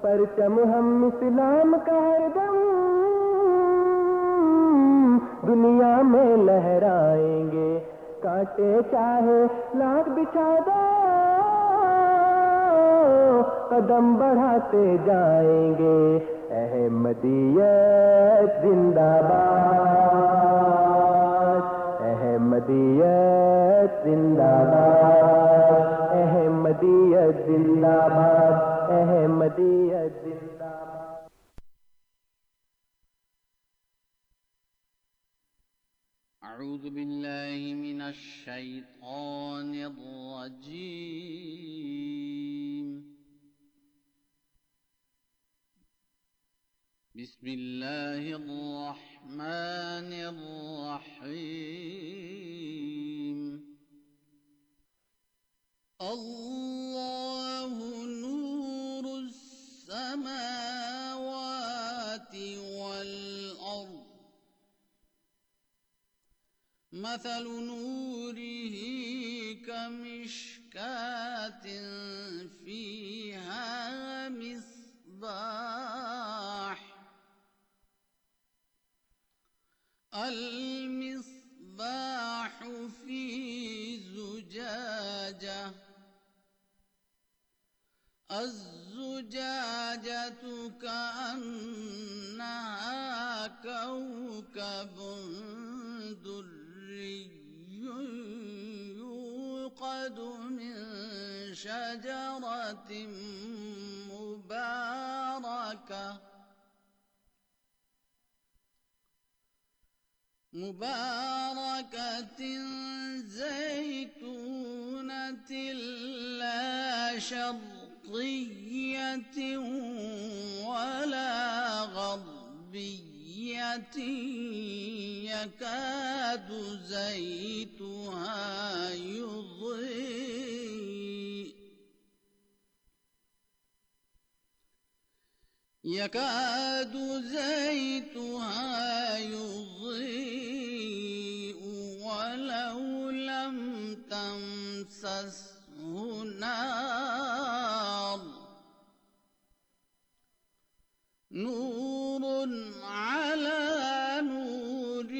پرچم ہم اسلام کا ہر دم۔ دنیا میں لہرائیں گے۔ کاٹے چاہے لاکھ بچھا دو قدم بڑھاتے جائیں گے۔ احمدیت زندہ باد۔ احمدیت زندہ باد۔ احمدیت زندہ باد۔ احمدیت زندہ باد أعوذ بالله من الشيطان الرجيم. بسم الله الرحمن الرحيم. الله نور السماوات والأرض. مثل نوره كمشكاة فيها مصباح. المصباح في زجاجة. الزجاجة كأنها كوكب دري يوقد من شجرة مباركة مباركة زيتونة لا شر شرقية ولا غربية يكاد زيتها يضيء. يكاد زيتها يضيء ولو لم تمسسه نار نور على نور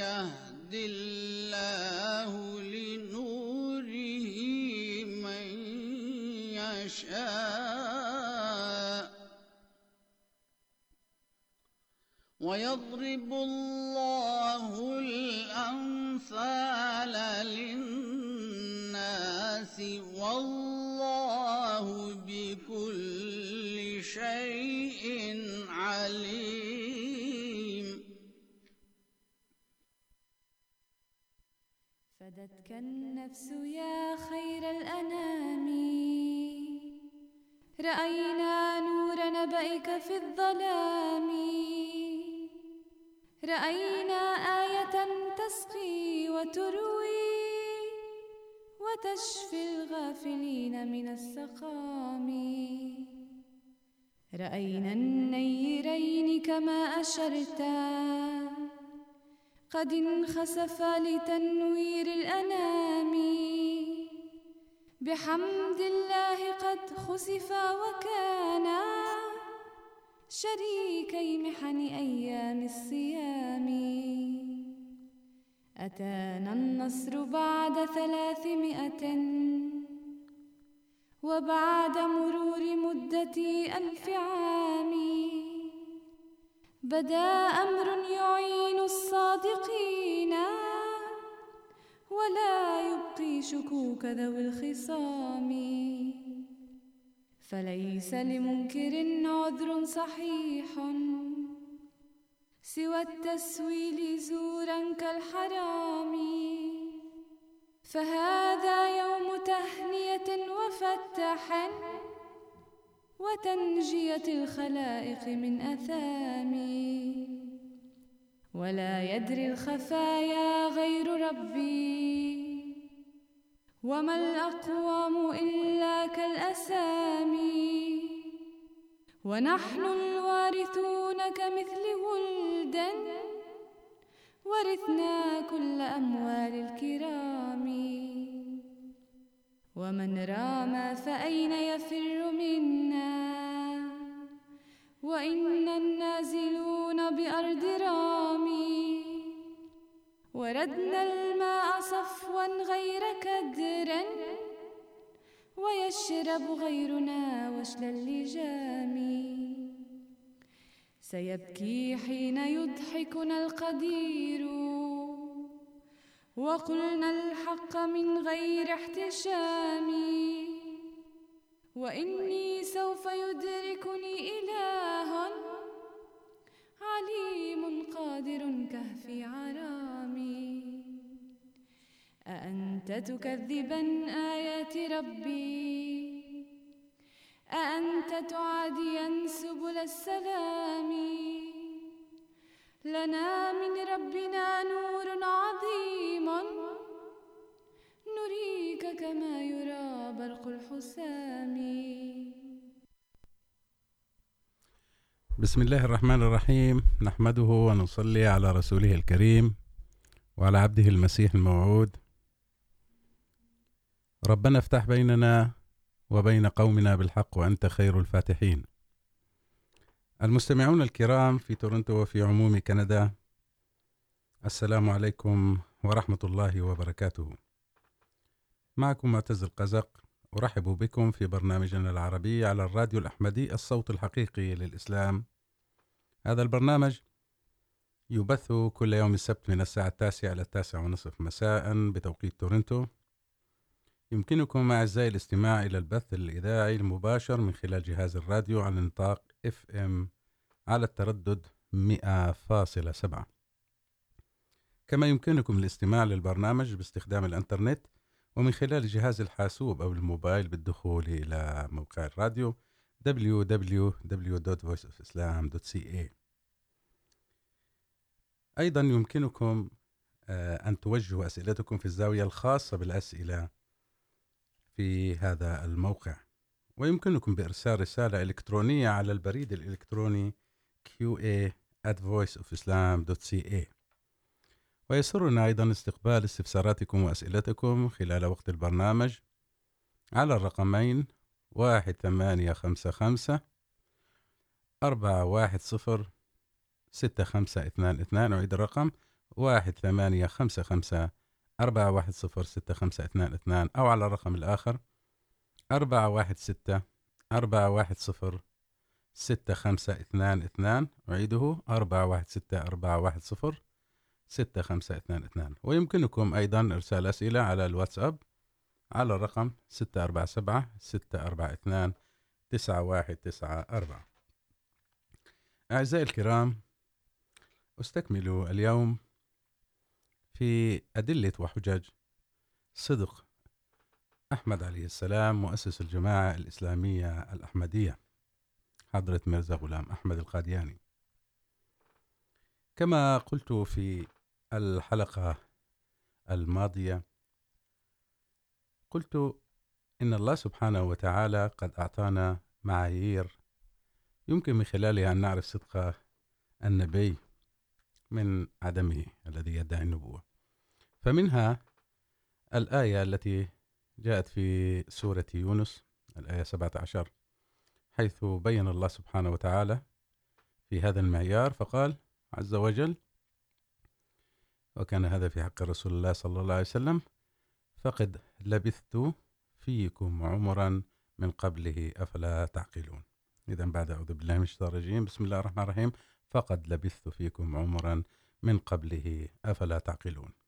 يهدي الله لنوره من يشاء ويضرب الله الأمثال للناس والله بكل شيء عليم. فدتك النفس يا خير الأنام. رأينا نور نبأك في الظلام. رأينا آية تسقي وتروي. وتشفي الغافلين من السقام. رأينا النيرين كما أشرتا. قد انخسفا لتنوير الأنام. بحمد الله قد خسفا وكانا شريكي محن أيام الصيام. أتانا النصر بعد ثلاثمائة؟ وبعد مرور مدة ألف عام؟ بدا أمر يعين الصادقين، ولا يبقي شكوك ذوي الخصام. فليس لمنكر عذر صحيح. سوى التسويل زورا كالحرام. فهذا يوم تهنية وفتح وتنجية الخلائق من أثام. ولا يدري الخفايا غير ربي. وما الأقوام إلا كالأسامي. ونحن الوارثون كمثل الدن، ورثنا كل أموال الكرام. ومن رام فأين يفر منا؟ وإن النازلون بأرض رامي. وردنا الماء صفوا غير كدرا ويشرب غيرنا وشل اللجام. سيبكي حين يضحكنا القدير. وقلنا الحق من غير احتشام. وإني سوف يدركني إله عليم قادر كهفي عرامي. أأنت تكذبا آيات ربي. أأنت تعاديا سبل السلام. لنا من ربنا نور عظيم. نريك كما يرى برق الحسام. بسم الله الرحمن الرحيم. نحمده ونصلي على رسوله الكريم وعلى عبده المسيح الموعود. ربنا افتح بيننا وبين قومنا بالحق وأنت خير الفاتحين. المستمعون الكرام في تورنتو وفي عموم كندا، السلام عليكم ورحمة الله وبركاته. معكم معتز القزق، أرحب بكم في برنامجنا العربي على الراديو الأحمدي الصوت الحقيقي للإسلام. هذا البرنامج يبث كل يوم السبت من الساعة التاسعة إلى التاسعة ونصف مساء بتوقيت تورنتو. يمكنكم أعزائي الاستماع إلى البث الإذاعي المباشر من خلال جهاز الراديو على نطاق FM على التردد 100.7 كما يمكنكم الاستماع للبرنامج باستخدام الإنترنت ومن خلال جهاز الحاسوب أو الموبايل بالدخول إلى موقع الراديو www.voiceofislam.ca أيضا يمكنكم أن توجهوا أسئلتكم في الزاوية الخاصة بالأسئلة في هذا الموقع. ويمكنكم بإرسال رسالة إلكترونية على البريد الإلكتروني qa at voiceofislam.ca ويسرنا أيضا استقبال استفساراتكم وأسئلتكم خلال وقت البرنامج على الرقمين واحد ثمانية خمسة خمسة أربعة واحد صفر ستة خمسة اثنان اثنان. أعيد الرقم واحد ثمانية خمسة خمسة أربعة واحد صفر ستة خمسة اثنان اثنان أو على الرقم الآخر أربعة واحد ستة، أربعة واحد صفر ستة خمسة اثنان اثنان أعيده أربعة واحد ستة، أربعة واحد صفر ستة خمسة اثنان اثنان ويمكنكم أيضا إرسال أسئلة على الواتساب على الرقم ستة أربعة سبعة، ستة أربعة اثنان، تسعة واحد تسعة أربعة. أعزائي الكرام، أستكمل اليوم في أدلة وحجج صدق أحمد عليه السلام، مؤسس الجماعة الإسلامية الأحمدية، حضرة مرزا غلام أحمد القادياني. كما قلت في الحلقة الماضية، قلت إن الله سبحانه وتعالى قد أعطانا معايير يمكن من خلالها أن نعرف صدق النبي من عدمه الذي يدعي النبوة. فمنها الآية التي جاءت في سورة يونس، الآية 17 حيث بين الله سبحانه وتعالى في هذا المعيار، فقال عز وجل وكان هذا في حق رسول الله صلى الله عليه وسلم، فقد لبثت فيكم عمرا من قبله، أفلا تعقلون. إذا بعد أعوذ بالله من الشيطان الرجيم. بسم الله الرحمن الرحيم. فقد لبثت فيكم عمرا من قبله، أفلا تعقلون.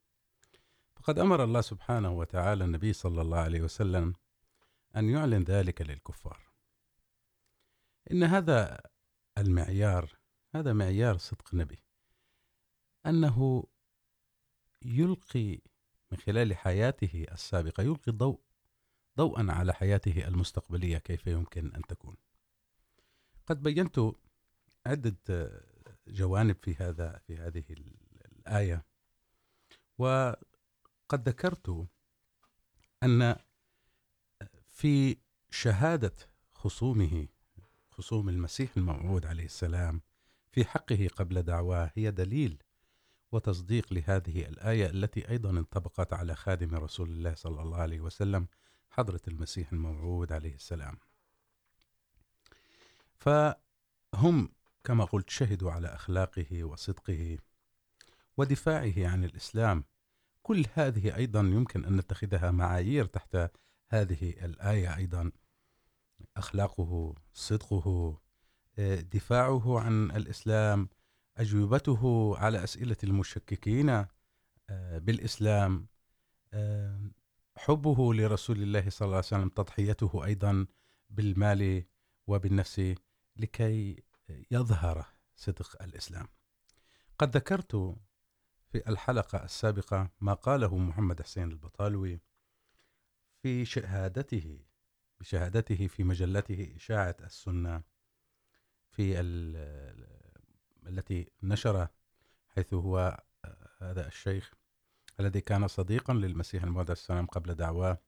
فقد أمر الله سبحانه وتعالى النبي صلى الله عليه وسلم أن يعلن ذلك للكفار. إن هذا المعيار، هذا معيار صدق النبي. أنه يلقي من خلال حياته السابقة، يلقي ضوء، ضوءا على حياته المستقبلية كيف يمكن أن تكون. قد بينت عدة جوانب في هذا، في هذه الآية. وقد ذكرت أن في شهادة خصومه، خصوم المسيح الموعود عليه السلام في حقه قبل دعواه هي دليل وتصديق لهذه الآية التي أيضا انطبقت على خادم رسول الله صلى الله عليه وسلم، حضرة المسيح الموعود عليه السلام. فهم كما قلت شهدوا على أخلاقه وصدقه ودفاعه عن الإسلام كل هذه أيضا يمكن أن نتخذها معايير تحت هذه الآية أيضا. أخلاقه، صدقه دفاعه عن الإسلام، أجوبته على أسئلة المشككين بالإسلام حبه لرسول الله صلى الله عليه وسلم، تضحيته أيضا بالمال وبالنفس لكي يظهر صدق الإسلام. قد ذكرت في الحلقة السابقة ما قاله محمد حسين البطالوي في شهادته، بشهادته في مجلته إشاعة السنة في التي نشر حيث هو، هذا الشيخ الذي كان صديقا للمسيح الموعود السلام قبل دعواه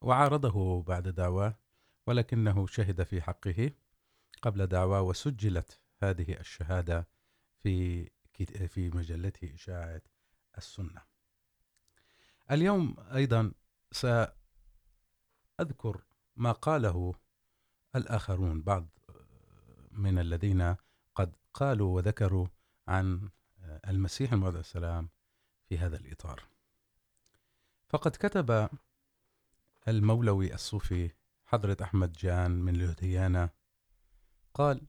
وعارضه بعد دعواه، ولكنه شهد في حقه قبل دعواه وسجلت هذه الشهادة في في مجلته إشاعة السنة. اليوم أيضا سأذكر ما قاله الآخرون، بعض من الذين قد قالوا وذكروا عن المسيح الموعود السلام في هذا الإطار. فقد كتب المولوي الصوفي حضرة أحمد جان من الهديانة قال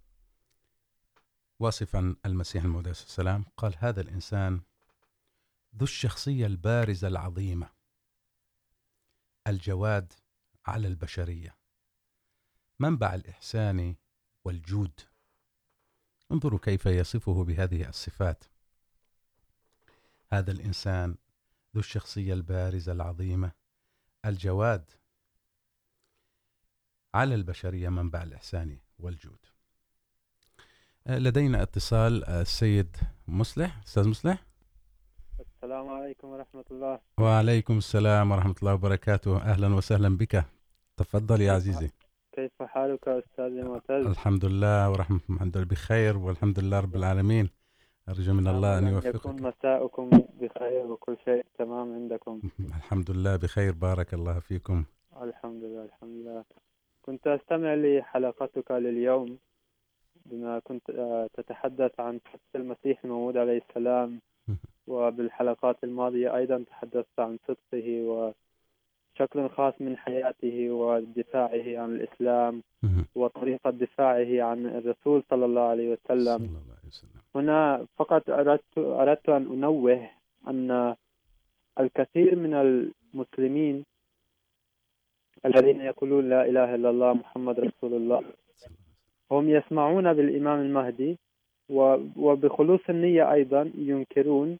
واصفا المسيح الموعود السلام. قال، هذا الإنسان ذو الشخصية البارزة العظيمة، الجواد على البشرية، منبع الإحسان والجود. انظروا كيف يصفه بهذه الصفات. هذا الإنسان ذو الشخصية البارزة العظيمة، الجواد على البشرية، منبع الإحسان والجود. لدينا اتصال السيد مصلح أستاذ مصلح. السلام عليكم ورحمة الله. وعليكم السلام ورحمة الله وبركاته. أهلا وسهلا بك. تفضل يا عزيزي. كيف حالك أستاذ معتز؟ الحمد لله ورحمة الحمد لله بخير والحمد لله رب العالمين. أرجو من الله أن يوفقك. يكون مساءكم بخير وكل شيء تمام عندكم. الحمد لله بخير. بارك الله فيكم. الحمد لله الحمد لله. كنت أستمع لحلقتك لليوم. بما كنت تتحدث عن شخص المسيح الموعود عليه السلام وبالحلقات الماضية أيضا تحدثت عن صدقه وشكل خاص من حياته ودفاعه عن الإسلام وطريقة دفاعه عن الرسول صلى الله عليه وسلم. هنا فقط أردت, أردت أن أنوه أن الكثير من المسلمين الذين يقولون لا إله إلا الله محمد رسول الله هم يسمعون بالإمام المهدي وبخلوص النية أيضا ينكرون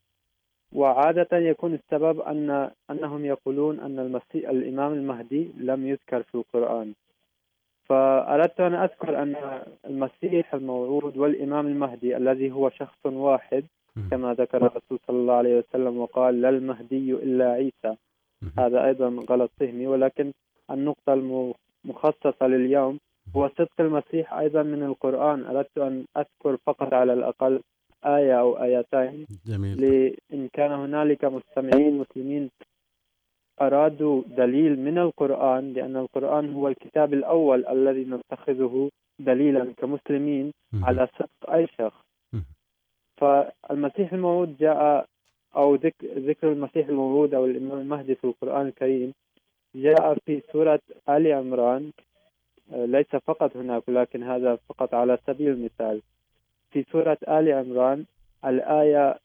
وعادة يكون السبب أن أنهم يقولون أن المسيح الإمام المهدي لم يذكر في القرآن. فأردت أن أذكر أن المسيح الموعود والإمام المهدي الذي هو شخص واحد كما ذكر الرسول صلى الله عليه وسلم وقال لا المهدي إلا عيسى. هذا أيضا غلط فهمي ولكن النقطة المخصصة لليوم هو صدق المسيح أيضا من القرآن. أردت أن أذكر فقط على الأقل آية أو آيتين. جميل. لإن كان هنالك مستمعين مسلمين أرادوا دليل من القرآن لأن القرآن هو الكتاب الأول الذي نتخذه دليلا كمسلمين على صدق أي شخص. فالمسيح الموعود جاء أو ذكر, ذكر المسيح الموعود أو الإمام المهدي في القرآن الكريم جاء في سورة آل عمران. ليس فقط هناك ولكن هذا فقط على سبيل المثال. في سورة آل عمران، الآية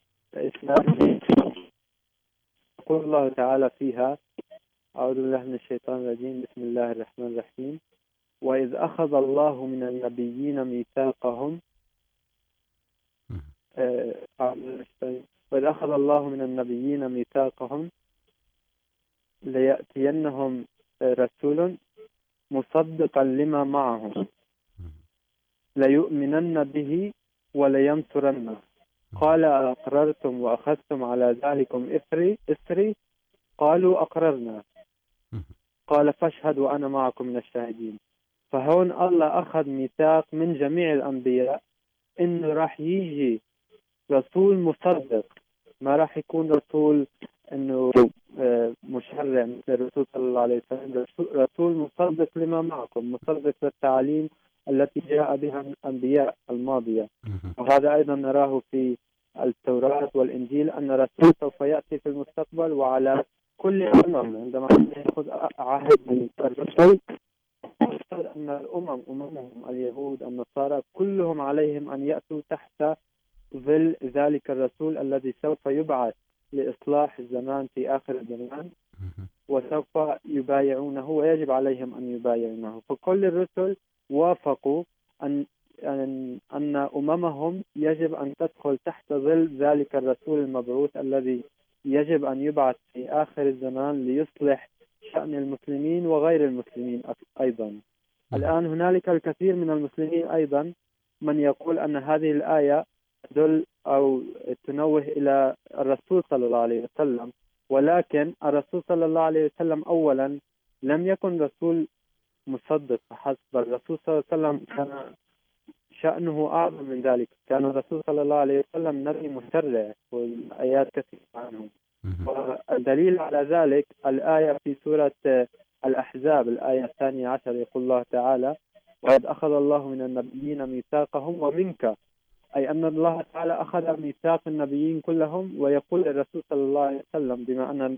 يقول الله تعالى فيها. أعوذ بالله من الشيطان الرجيم. بسم الله الرحمن الرحيم. وإذ أخذ الله من النبيين ميثاقهم. وإذ أخذ الله من النبيين ميثاقهم ليأتينهم رسول مصدقا لما معهم ليؤمنن به ولينصرنه. قال أقررتم وأخذتم على ذلكم إثري إثري؟ قالوا أقررنا. قال فاشهدوا وأنا معكم من الشاهدين. فهون الله أخذ ميثاق من جميع الأنبياء إنه راح يجي رسول مصدق. ما راح يكون رسول إنه مشرع مثل الرسول صلى الله عليه وسلم رسول مصدق لما معكم مصدق للتعليم التي جاء بها الأنبياء الماضية. مهم. وهذا أيضا نراه في التوراة والإنجيل أن الرسول سوف يأتي في المستقبل وعلى كل الأمم عندما يأخذ عهد من الرسول يفترض أن الأمم أممهم اليهود النصارى كلهم عليهم أن يأتوا تحت ظل ذلك الرسول الذي سوف يبعث. لإصلاح الزمان في آخر الزمان. وسوف يبايعونه ويجب عليهم أن يبايعونه. فكل الرسل وافقوا أن أن أن أممهم يجب أن تدخل تحت ظل ذلك الرسول المبعوث الذي يجب أن يبعث في آخر الزمان ليصلح شأن المسلمين وغير المسلمين أيضا. الآن هنالك الكثير من المسلمين أيضا من يقول أن هذه الآية تدل أو تنوه إلى الرسول صلى الله عليه وسلم. ولكن الرسول صلى الله عليه وسلم أولا لم يكن رسول مصدق فحسب. بل الرسول صلى الله عليه وسلم كان شأنه أعظم من ذلك. كان الرسول صلى الله عليه وسلم نبي مشرع والآيات كثيرة عنه. والدليل على ذلك الآية في سورة الأحزاب الآية الثانية عشر يقول الله تعالى وقد أخذ الله من النبيين ميثاقهم ومنك أي أن الله تعالى أخذ ميثاق النبيين كلهم ويقول للرسول صلى الله عليه وسلم بما أن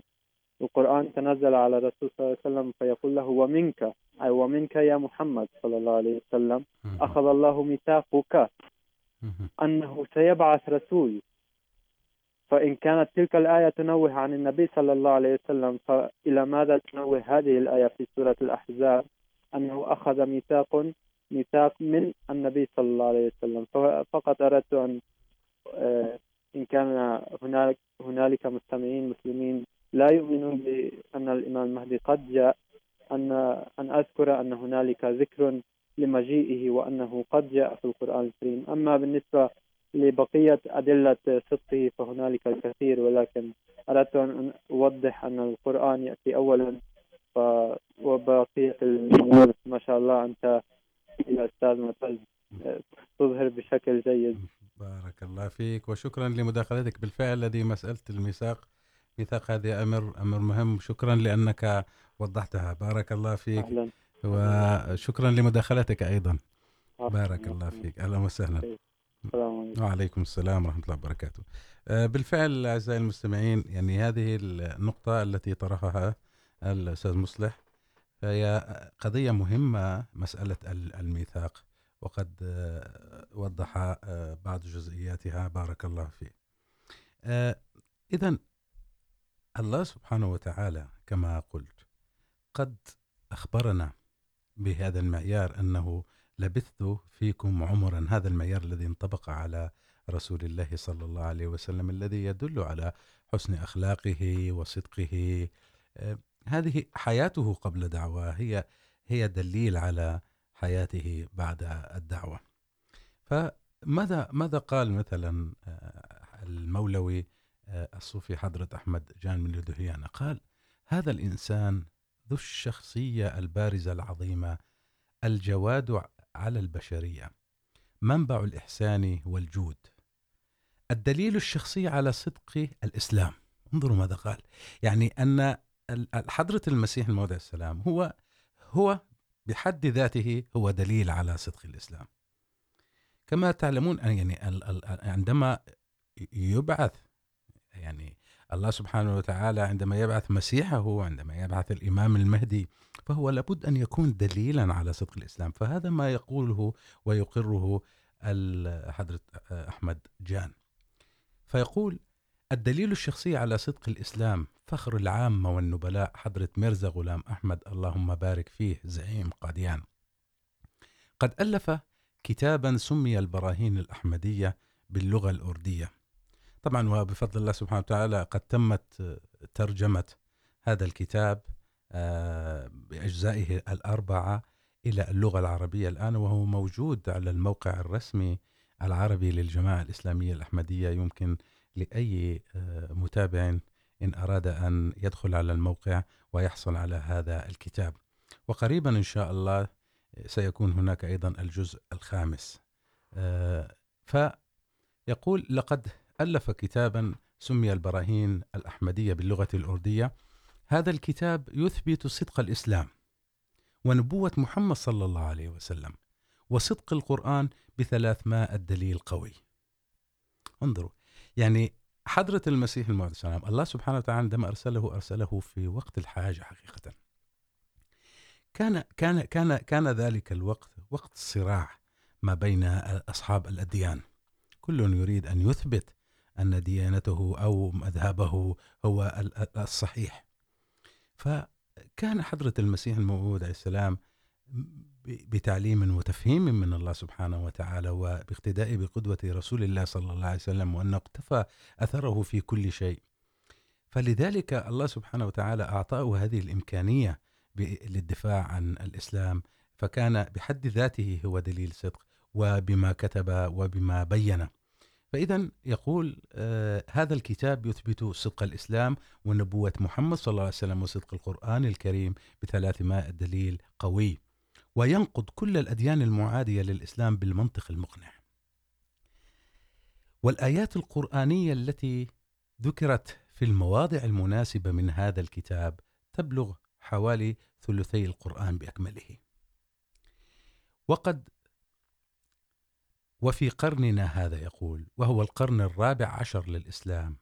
القرآن تنزل على الرسول صلى الله عليه وسلم فيقول له ومنك أي ومنك يا محمد صلى الله عليه وسلم. أخذ الله ميثاقك. أنه سيبعث رسول فإن كانت تلك الآية تنوه عن النبي صلى الله عليه وسلم فإلى ماذا تنوه هذه الآية في سورة الأحزاب أنه أخذ ميثاق ميثاق من النبي صلى الله عليه وسلم. فقط أردت أن آه، إن كان هنالك هنالك مستمعين مسلمين لا يؤمنون بأن الإمام المهدي قد جاء أن أن أذكر أن هنالك ذكر لمجيئه وأنه قد جاء في القرآن الكريم. أما بالنسبة لبقية أدلة صدقه فهنالك الكثير ولكن أردت أن أوضح أن القرآن يأتي أولا ف... وبقية ما شاء الله أنت يا أستاذ معتز تظهر بشكل جيد. بارك الله فيك وشكرا لمداخلتك. بالفعل الذي مسألة الميثاق ميثاق هذه أمر أمر مهم. شكرا لأنك وضحتها. بارك الله فيك. أهلا. وشكرا لمداخلتك أيضا. بارك الله فيك. أهلا وسهلا. السلام عليكم. وعليكم السلام ورحمة الله وبركاته. بالفعل أعزائي المستمعين يعني هذه النقطة التي طرحها الأستاذ مصلح هي قضية مهمة، مسألة الميثاق، وقد وضح بعض جزئياتها، بارك الله فيه إذا الله سبحانه وتعالى كما قلت، قد أخبرنا بهذا المعيار أنه لبثت فيكم عمرا، هذا المعيار الذي انطبق على رسول الله صلى الله عليه وسلم، الذي يدل على حسن أخلاقه وصدقه. هذه حياته قبل دعوة، هي هي دليل على حياته بعد الدعوة. فماذا، ماذا قال مثلا المولوي الصوفي حضرة أحمد جان من الدهيانة قال هذا الإنسان ذو الشخصية البارزة العظيمة، الجواد على البشرية، منبع الإحسان والجود. الدليل الشخصي على صدق الإسلام. انظروا ماذا قال. يعني أن حضرة المسيح الموضع السلام هو هو بحد ذاته هو دليل على صدق الإسلام. كما تعلمون أن يعني عندما يبعث يعني الله سبحانه وتعالى، عندما يبعث مسيحه، عندما يبعث الإمام المهدي، فهو لابد أن يكون دليلا على صدق الإسلام. فهذا ما يقوله ويقره حضرة أحمد جان. فيقول الدليل الشخصي على صدق الإسلام، فخر العامة والنبلاء، حضرة ميرزا غلام أحمد، اللهم بارك فيه، زعيم قاديان. قد ألف كتابا سمي البراهين الأحمدية باللغة الأردية. طبعا وبفضل الله سبحانه وتعالى قد تمت ترجمة هذا الكتاب بأجزائه الأربعة إلى اللغة العربية الآن، وهو موجود على الموقع الرسمي العربي للجماعة الإسلامية الأحمدية. يمكن أن لأي متابع إن أراد أن يدخل على الموقع ويحصل على هذا الكتاب. وقريبا إن شاء الله سيكون هناك أيضا الجزء الخامس. فيقول لقد ألف كتابا سمي البراهين الأحمدية باللغة الأردية. هذا الكتاب يثبت صدق الإسلام ونبوة محمد صلى الله عليه وسلم، وصدق القرآن بثلاثمائة دليل قوي. انظروا يعني حضرة المسيح الموعود السلام، الله سبحانه وتعالى عندما أرسله أرسله في وقت الحاجة حقيقة. كان كان كان كان ذلك الوقت وقت الصراع ما بين أصحاب الأديان. كل يريد أن يثبت أن ديانته أو مذهبه هو الصحيح. فكان حضرة المسيح الموعود عليه السلام بتعليم وتفهيم من الله سبحانه وتعالى وباقتداء بقدوة رسول الله صلى الله عليه وسلم وأنه اقتفى أثره في كل شيء. فلذلك الله سبحانه وتعالى أعطاه هذه الإمكانية للدفاع عن الإسلام، فكان بحد ذاته هو دليل صدق وبما كتب وبما بين فإذا يقول، آه، هذا الكتاب يثبت صدق الإسلام ونبوة محمد صلى الله عليه وسلم وصدق القرآن الكريم بثلاثمائة دليل قوي. وينقض كل الأديان المعادية للإسلام بالمنطق المقنع. والآيات القرآنية التي ذكرت في المواضع المناسبة من هذا الكتاب تبلغ حوالي ثلثي القرآن بأكمله. وقد وفي قرننا هذا يقول، وهو القرن الرابع عشر للإسلام،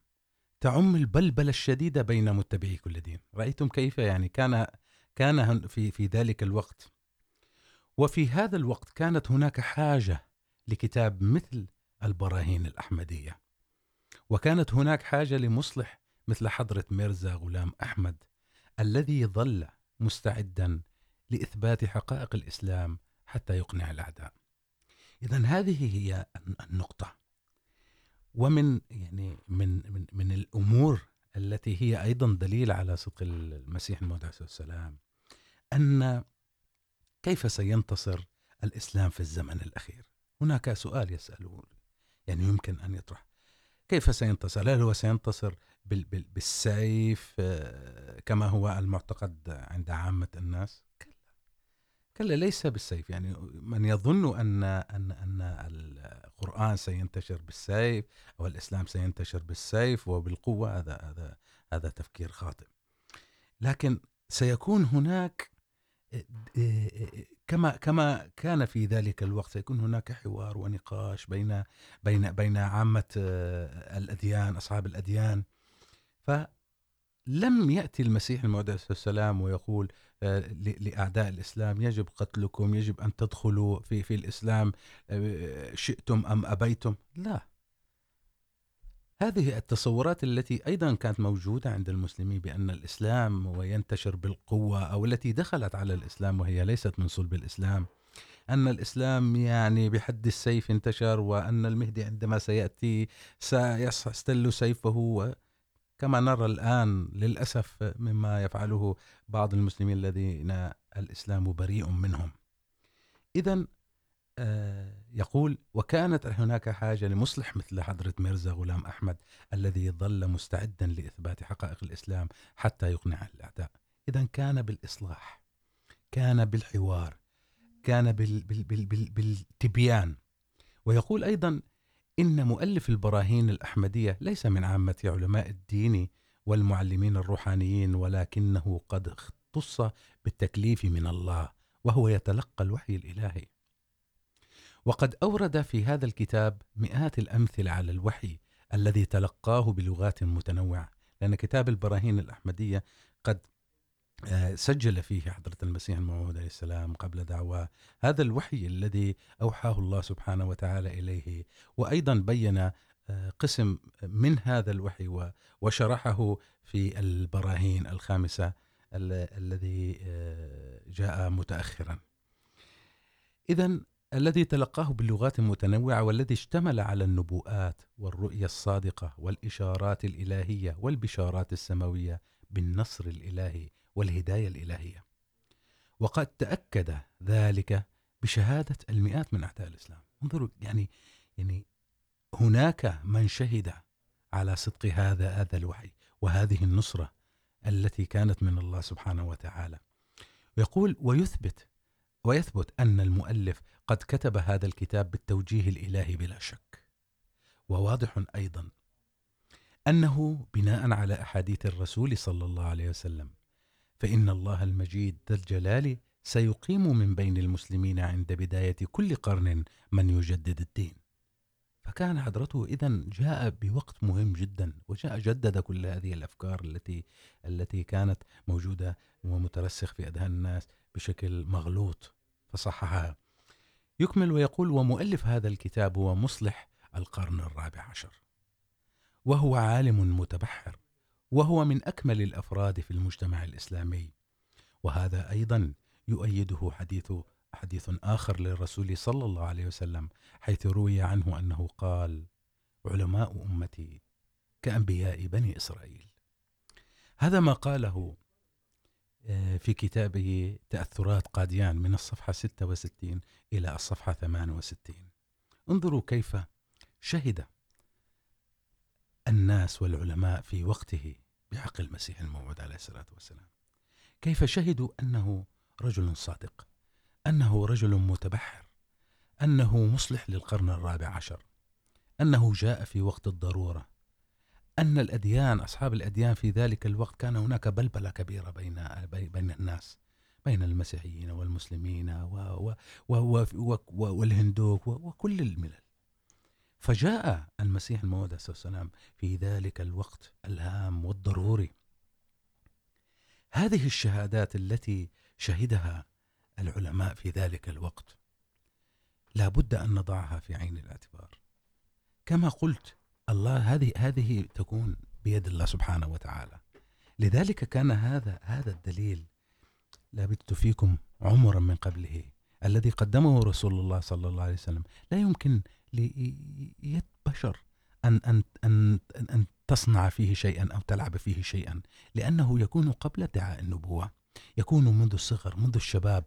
تعم البلبلة الشديدة بين متبعي كل دين. رأيتم كيف يعني كان كان في في ذلك الوقت وفي هذا الوقت كانت هناك حاجة لكتاب مثل البراهين الأحمدية، وكانت هناك حاجة لمصلح مثل حضرة ميرزا غلام أحمد الذي ظل مستعدا لإثبات حقائق الإسلام حتى يقنع الأعداء. إذا هذه هي النقطة. ومن يعني من من من الأمور التي هي أيضا دليل على صدق المسيح الموعود عليه السلام أن كيف سينتصر الإسلام في الزمن الأخير؟ هناك سؤال يسأله يعني يمكن أن يطرح. كيف سينتصر؟ هل هو سينتصر بال بال، بالسيف كما هو المعتقد عند عامة الناس؟ كلا. كلا، ليس بالسيف. يعني من يظن أن أن أن القرآن سينتشر بالسيف أو الإسلام سينتشر بالسيف وبالقوة، هذا هذا هذا تفكير خاطئ. لكن سيكون هناك كما كما كان في ذلك الوقت سيكون هناك حوار ونقاش بين بين بين عامة الأديان، أصحاب الأديان. فلم يأتي المسيح الموعود عليه السلام ويقول لأعداء الإسلام، يجب قتلكم، يجب أن تدخلوا في في الإسلام شئتم أم أبيتم؟ لا. هذه التصورات التي أيضا كانت موجودة عند المسلمين بأن الإسلام وينتشر بالقوة، أو التي دخلت على الإسلام وهي ليست من صلب الإسلام. أن الإسلام يعني بحد السيف انتشر، وأن المهدي عندما سيأتي سيستل سيفه كما نرى الآن للأسف مما يفعله بعض المسلمين الذين الإسلام بريء منهم. إذا يقول، وكانت هناك حاجة لمصلح مثل حضرة ميرزا غلام أحمد الذي ظل مستعدا لإثبات حقائق الإسلام حتى يقنع الأعداء. إذا كان بالإصلاح، كان بالحوار، كان بال بال بال بال، بالتبيان. ويقول أيضا، إن مؤلف البراهين الأحمدية ليس من عامة علماء الدين والمعلمين الروحانيين، ولكنه قد اختص بالتكليف من الله، وهو يتلقى الوحي الإلهي. وقد أورد في هذا الكتاب مئات الأمثلة على الوحي الذي تلقاه بلغات متنوعة، لأن كتاب البراهين الأحمدية قد سجل فيه حضرة المسيح الموعود عليه السلام قبل دعواه. هذا الوحي الذي أوحاه الله سبحانه وتعالى إليه، وأيضا بين قسم من هذا الوحي وشرحه في البراهين الخامسة الذي جاء متأخرا. إذن الذي تلقاه باللغات المتنوعة والذي اشتمل على النبوءات والرؤية الصادقة والإشارات الإلهية والبشارات السماوية بالنصر الإلهي والهداية الإلهية. وقد تأكد ذلك بشهادة المئات من أعداء الإسلام. انظروا، يعني يعني هناك من شهد على صدق هذا هذا الوحي وهذه النصرة التي كانت من الله سبحانه وتعالى. ويقول ويثبت ويثبت أن المؤلف قد كتب هذا الكتاب بالتوجيه الإلهي بلا شك. وواضح أيضا أنه بناء على أحاديث الرسول صلى الله عليه وسلم، فإن الله المجيد ذا الجلال سيقيم من بين المسلمين عند بداية كل قرن من يجدد الدين. فكان حضرته إذن جاء بوقت مهم جدا، وجاء جدد كل هذه الأفكار التي التي كانت موجودة ومترسخ في أذهان الناس بشكل مغلوط. فصححها يكمل ويقول ومؤلف هذا الكتاب هو مصلح القرن الرابع عشر. وهو عالم متبحر، وهو من أكمل الأفراد في المجتمع الإسلامي. وهذا أيضا يؤيده حديث حديث آخر للرسول صلى الله عليه وسلم، حيث روي عنه أنه قال علماء أمتي كأنبياء بني إسرائيل. هذا ما قاله في كتابه تأثرات قاديان من الصفحة 66 إلى الصفحة 68 انظروا كيف شهد الناس والعلماء في وقته بحق المسيح الموعود عليه الصلاة والسلام. كيف شهدوا أنه رجل صادق، أنه رجل متبحر، أنه مصلح للقرن الرابع عشر، أنه جاء في وقت الضرورة أن الأديان، أصحاب الأديان في ذلك الوقت كان هناك بلبلة كبيرة بين بين الناس، بين المسيحيين والمسلمين و و و و و والهندوك وكل الملل. فجاء المسيح الموعود عليه السلام في ذلك الوقت الهام والضروري. هذه الشهادات التي شهدها العلماء في ذلك الوقت، لا بد أن نضعها في عين الاعتبار. كما قلت الله، هذه هذه تكون بيد الله سبحانه وتعالى. لذلك كان هذا هذا الدليل لابدت فيكم عمرا من قبله، الذي قدمه رسول الله صلى الله عليه وسلم. لا يمكن ليد بشر أن أن أن أن تصنع فيه شيئا أو تلعب فيه شيئا، لأنه يكون قبل ادعاء النبوة، يكون منذ الصغر، منذ الشباب.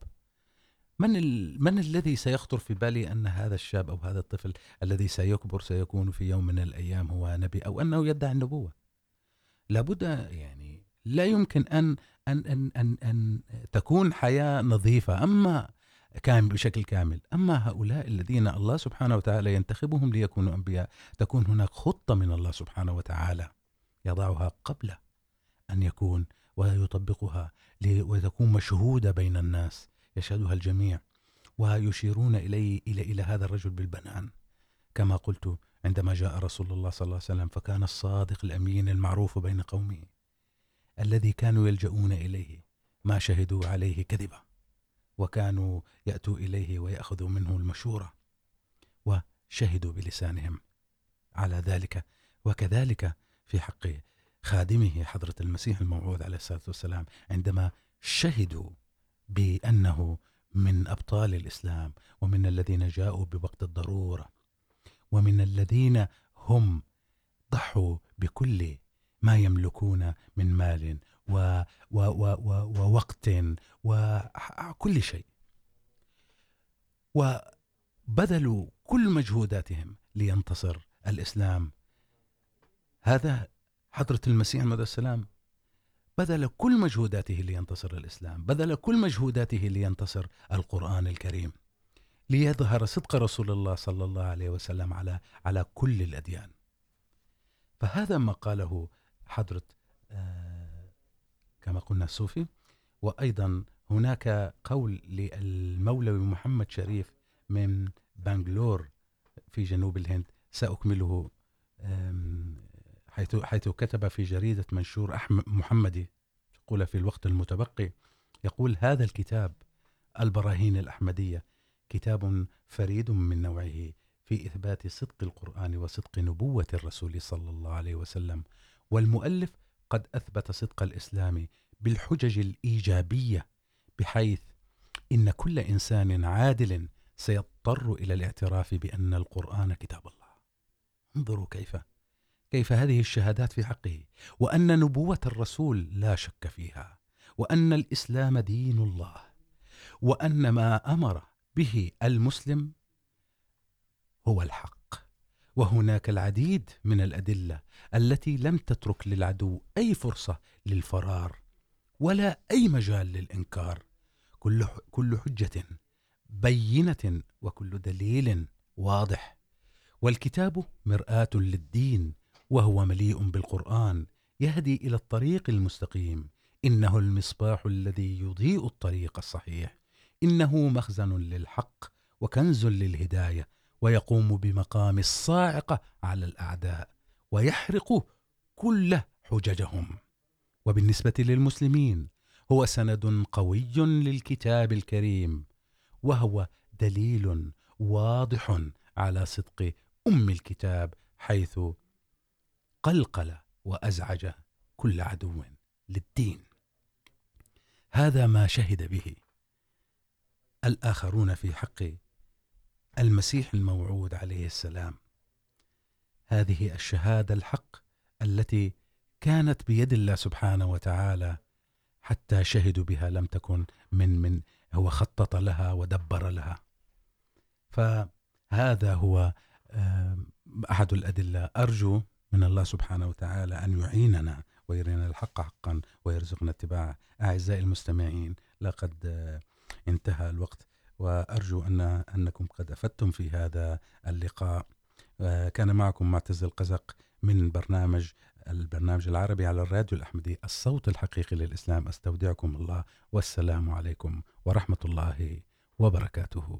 من ال... من الذي سيخطر في بالي أن هذا الشاب أو هذا الطفل الذي سيكبر سيكون في يوم من الأيام هو نبي أو أنه يدعي النبوة. لابد يعني لا يمكن أن أن أن أن, أن تكون حياة نظيفة. أما كان بشكل كامل. أما هؤلاء الذين الله سبحانه وتعالى ينتخبهم ليكونوا أنبياء تكون هناك خطة من الله سبحانه وتعالى يضعها قبل أن يكون ويطبقها وتكون مشهودة بين الناس. يشهدها الجميع ويشيرون إليه إلى إلى هذا الرجل بالبنان. كما قلت عندما جاء رسول الله صلى الله عليه وسلم، فكان الصادق الأمين المعروف بين قومه الذي كانوا يلجؤون إليه، ما شهدوا عليه كذبا، وكانوا يأتوا إليه ويأخذوا منه المشورة وشهدوا بلسانهم على ذلك. وكذلك في حق خادمه حضرة المسيح الموعود عليه الصلاة والسلام، عندما شهدوا بأنه من أبطال الإسلام، ومن الذين جاءوا بوقت الضرورة، ومن الذين هم ضحوا بكل ما يملكون من مال و و و و، ووقت وكل شيء. وبذلوا كل مجهوداتهم لينتصر الإسلام. هذا حضرة المسيح عليه السلام بذل كل مجهوداته لينتصر الإسلام بذل كل مجهوداته لينتصر القرآن الكريم، ليظهر صدق رسول الله صلى الله عليه وسلم على على كل الأديان. فهذا ما قاله حضرة كما قلنا الصوفي، وأيضا هناك قول للمولوي محمد شريف من بنغلور في جنوب الهند، سأكمله حيث حيث كتب في جريدة منشور أحمد محمدي يقول في الوقت المتبقي، يقول هذا الكتاب البراهين الأحمدية كتاب فريد من نوعه في إثبات صدق القرآن وصدق نبوة الرسول صلى الله عليه وسلم، والمؤلف قد أثبت صدق الإسلام بالحجج الإيجابية، بحيث إن كل إنسان عادل سيضطر إلى الاعتراف بأن القرآن كتاب الله. انظروا كيف كيف هذه الشهادات في حقه، وأن نبوة الرسول لا شك فيها، وأن الإسلام دين الله، وأن ما أمر به المسلم هو الحق. وهناك العديد من الأدلة التي لم تترك للعدو أي فرصة للفرار ولا أي مجال للإنكار. كل كل حجة بينة وكل دليل واضح. والكتاب مرآة للدين. وهو مليء بالقرآن يهدي إلى الطريق المستقيم. إنه المصباح الذي يضيء الطريق الصحيح. انه مخزن للحق وكنز للهدايه ويقوم بمقام الصاعقه على الاعداء ويحرق كل حججهم. وبالنسبه للمسلمين، هو سند قوي للكتاب الكريم، وهو دليل واضح على صدق ام الكتاب، حيث قلقل وازعج كل عدو للدين. هذا ما شهد به الاخرون في حق المسيح الموعود عليه السلام. هذه الشهاده الحق التي كانت بيد الله سبحانه وتعالى حتى شهدوا بها لم تكن من من هو خطط لها ودبر لها. فهذا هو احد الادله ارجو من الله سبحانه وتعالى ان يعيننا ويرينا الحق حقا ويرزقنا اتباعه. اعزائي المستمعين، لقد انتهى الوقت وارجو ان انكم قد افدتم في هذا اللقاء. كان معكم معتز القزق من برنامج، البرنامج العربي على الراديو الأحمدي، الصوت الحقيقي للإسلام. أستودعكم الله والسلام عليكم ورحمة الله وبركاته.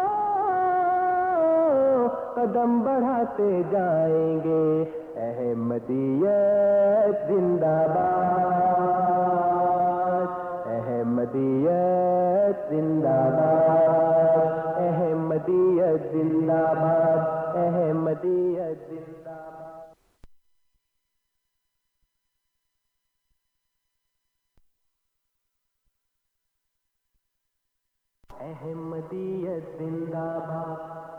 قدم بڑھاتے جائیں گے۔ احمدیت زندہ باد۔ احمدیت زندہ باد۔ احمدیت زندہ باد۔ احمدیت زندہ باد۔ احمدیت زندہ باد۔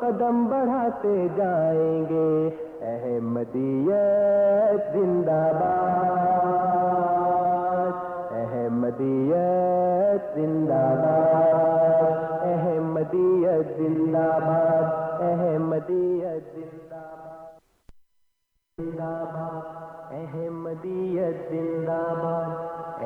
قدم بڑھاتے جائیں گے۔ احمدیت زندہ باد۔ احمدیت زندہ باد۔ احمدیت زندہ باد۔ احمدیت زندہ باد۔ زندہ باد احمدیت زندہ باد۔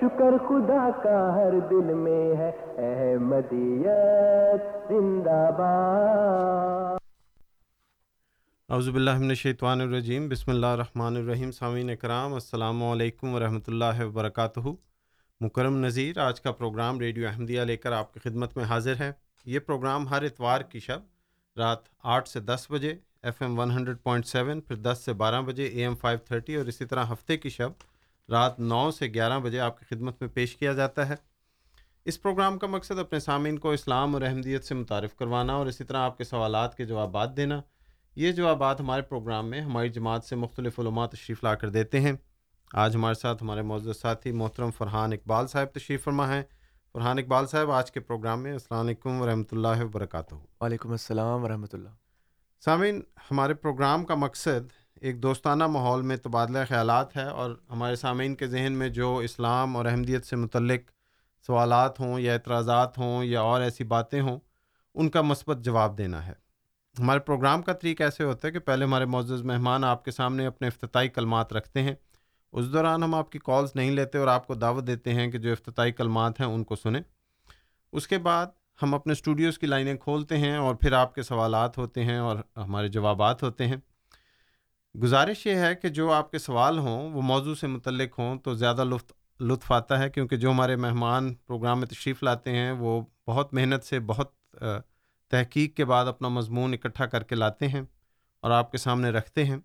شکر خدا کا ہر دل میں ہے۔ احمدیت زندہ باد۔ اعوذ باللہ من الشیطان الرجیم۔ بسم اللہ الرحمن الرحیم۔ سامعین کرام السلام علیکم ورحمۃ اللہ وبرکاتہ۔ مکرم نذیر، آج کا پروگرام ریڈیو احمدیہ لے کر آپ کی خدمت میں حاضر ہے یہ پروگرام ہر اتوار کی شب رات آٹھ سے دس بجے، F M one hundred point seven, پھر دس سے بارہ بجے، اے ایم فائیو تھرٹی اور اسی طرح ہفتے کی شب رات نو سے گیارہ بجے آپ کی خدمت میں پیش کیا جاتا ہے۔ اس پروگرام کا مقصد اپنے سامعین کو اسلام اور احمدیت سے متعارف کروانا اور اسی طرح آپ کے سوالات کے جوابات دینا۔ یہ جوابات ہمارے پروگرام میں ہماری جماعت سے مختلف علماء تشریف لا کر دیتے ہیں۔ آج ہمارے ساتھ ہمارے معزز ساتھی محترم فرحان اقبال صاحب تشریف فرما ہیں۔ فرحان اقبال صاحب آج کے پروگرام میں السلام علیکم ورحمۃ اللہ وبرکاتہ۔ وعلیکم السلام ورحمۃ اللہ۔ سامعین ہمارے پروگرام کا مقصد ایک دوستانہ ماحول میں تبادلہ خیالات ہے اور ہمارے سامعین کے ذہن میں جو اسلام اور احمدیت سے متعلق سوالات ہوں یا اعتراضات ہوں یا اور ایسی باتیں ہوں، ان کا مثبت جواب دینا ہے۔ ہمارے پروگرام کا طریقہ ایسے ہوتا ہے کہ پہلے ہمارے معزز مہمان آپ کے سامنے اپنے افتتاحی کلمات رکھتے ہیں۔ اس دوران ہم آپ کی کالز نہیں لیتے اور آپ کو دعوت دیتے ہیں کہ جو افتتاحی کلمات ہیں ان کو سنیں۔ اس کے بعد ہم اپنے اسٹوڈیوز کی لائنیں کھولتے ہیں اور پھر آپ کے سوالات ہوتے ہیں اور ہمارے جوابات ہوتے ہیں۔ گزارش یہ ہے کہ جو آپ کے سوال ہوں، وہ موضوع سے متعلق ہوں تو زیادہ لطف لطف آتا ہے کیونکہ جو ہمارے مہمان پروگرام میں تشریف لاتے ہیں، وہ بہت محنت سے، بہت تحقیق کے بعد اپنا مضمون اکٹھا کر کے لاتے ہیں اور آپ کے سامنے رکھتے ہیں۔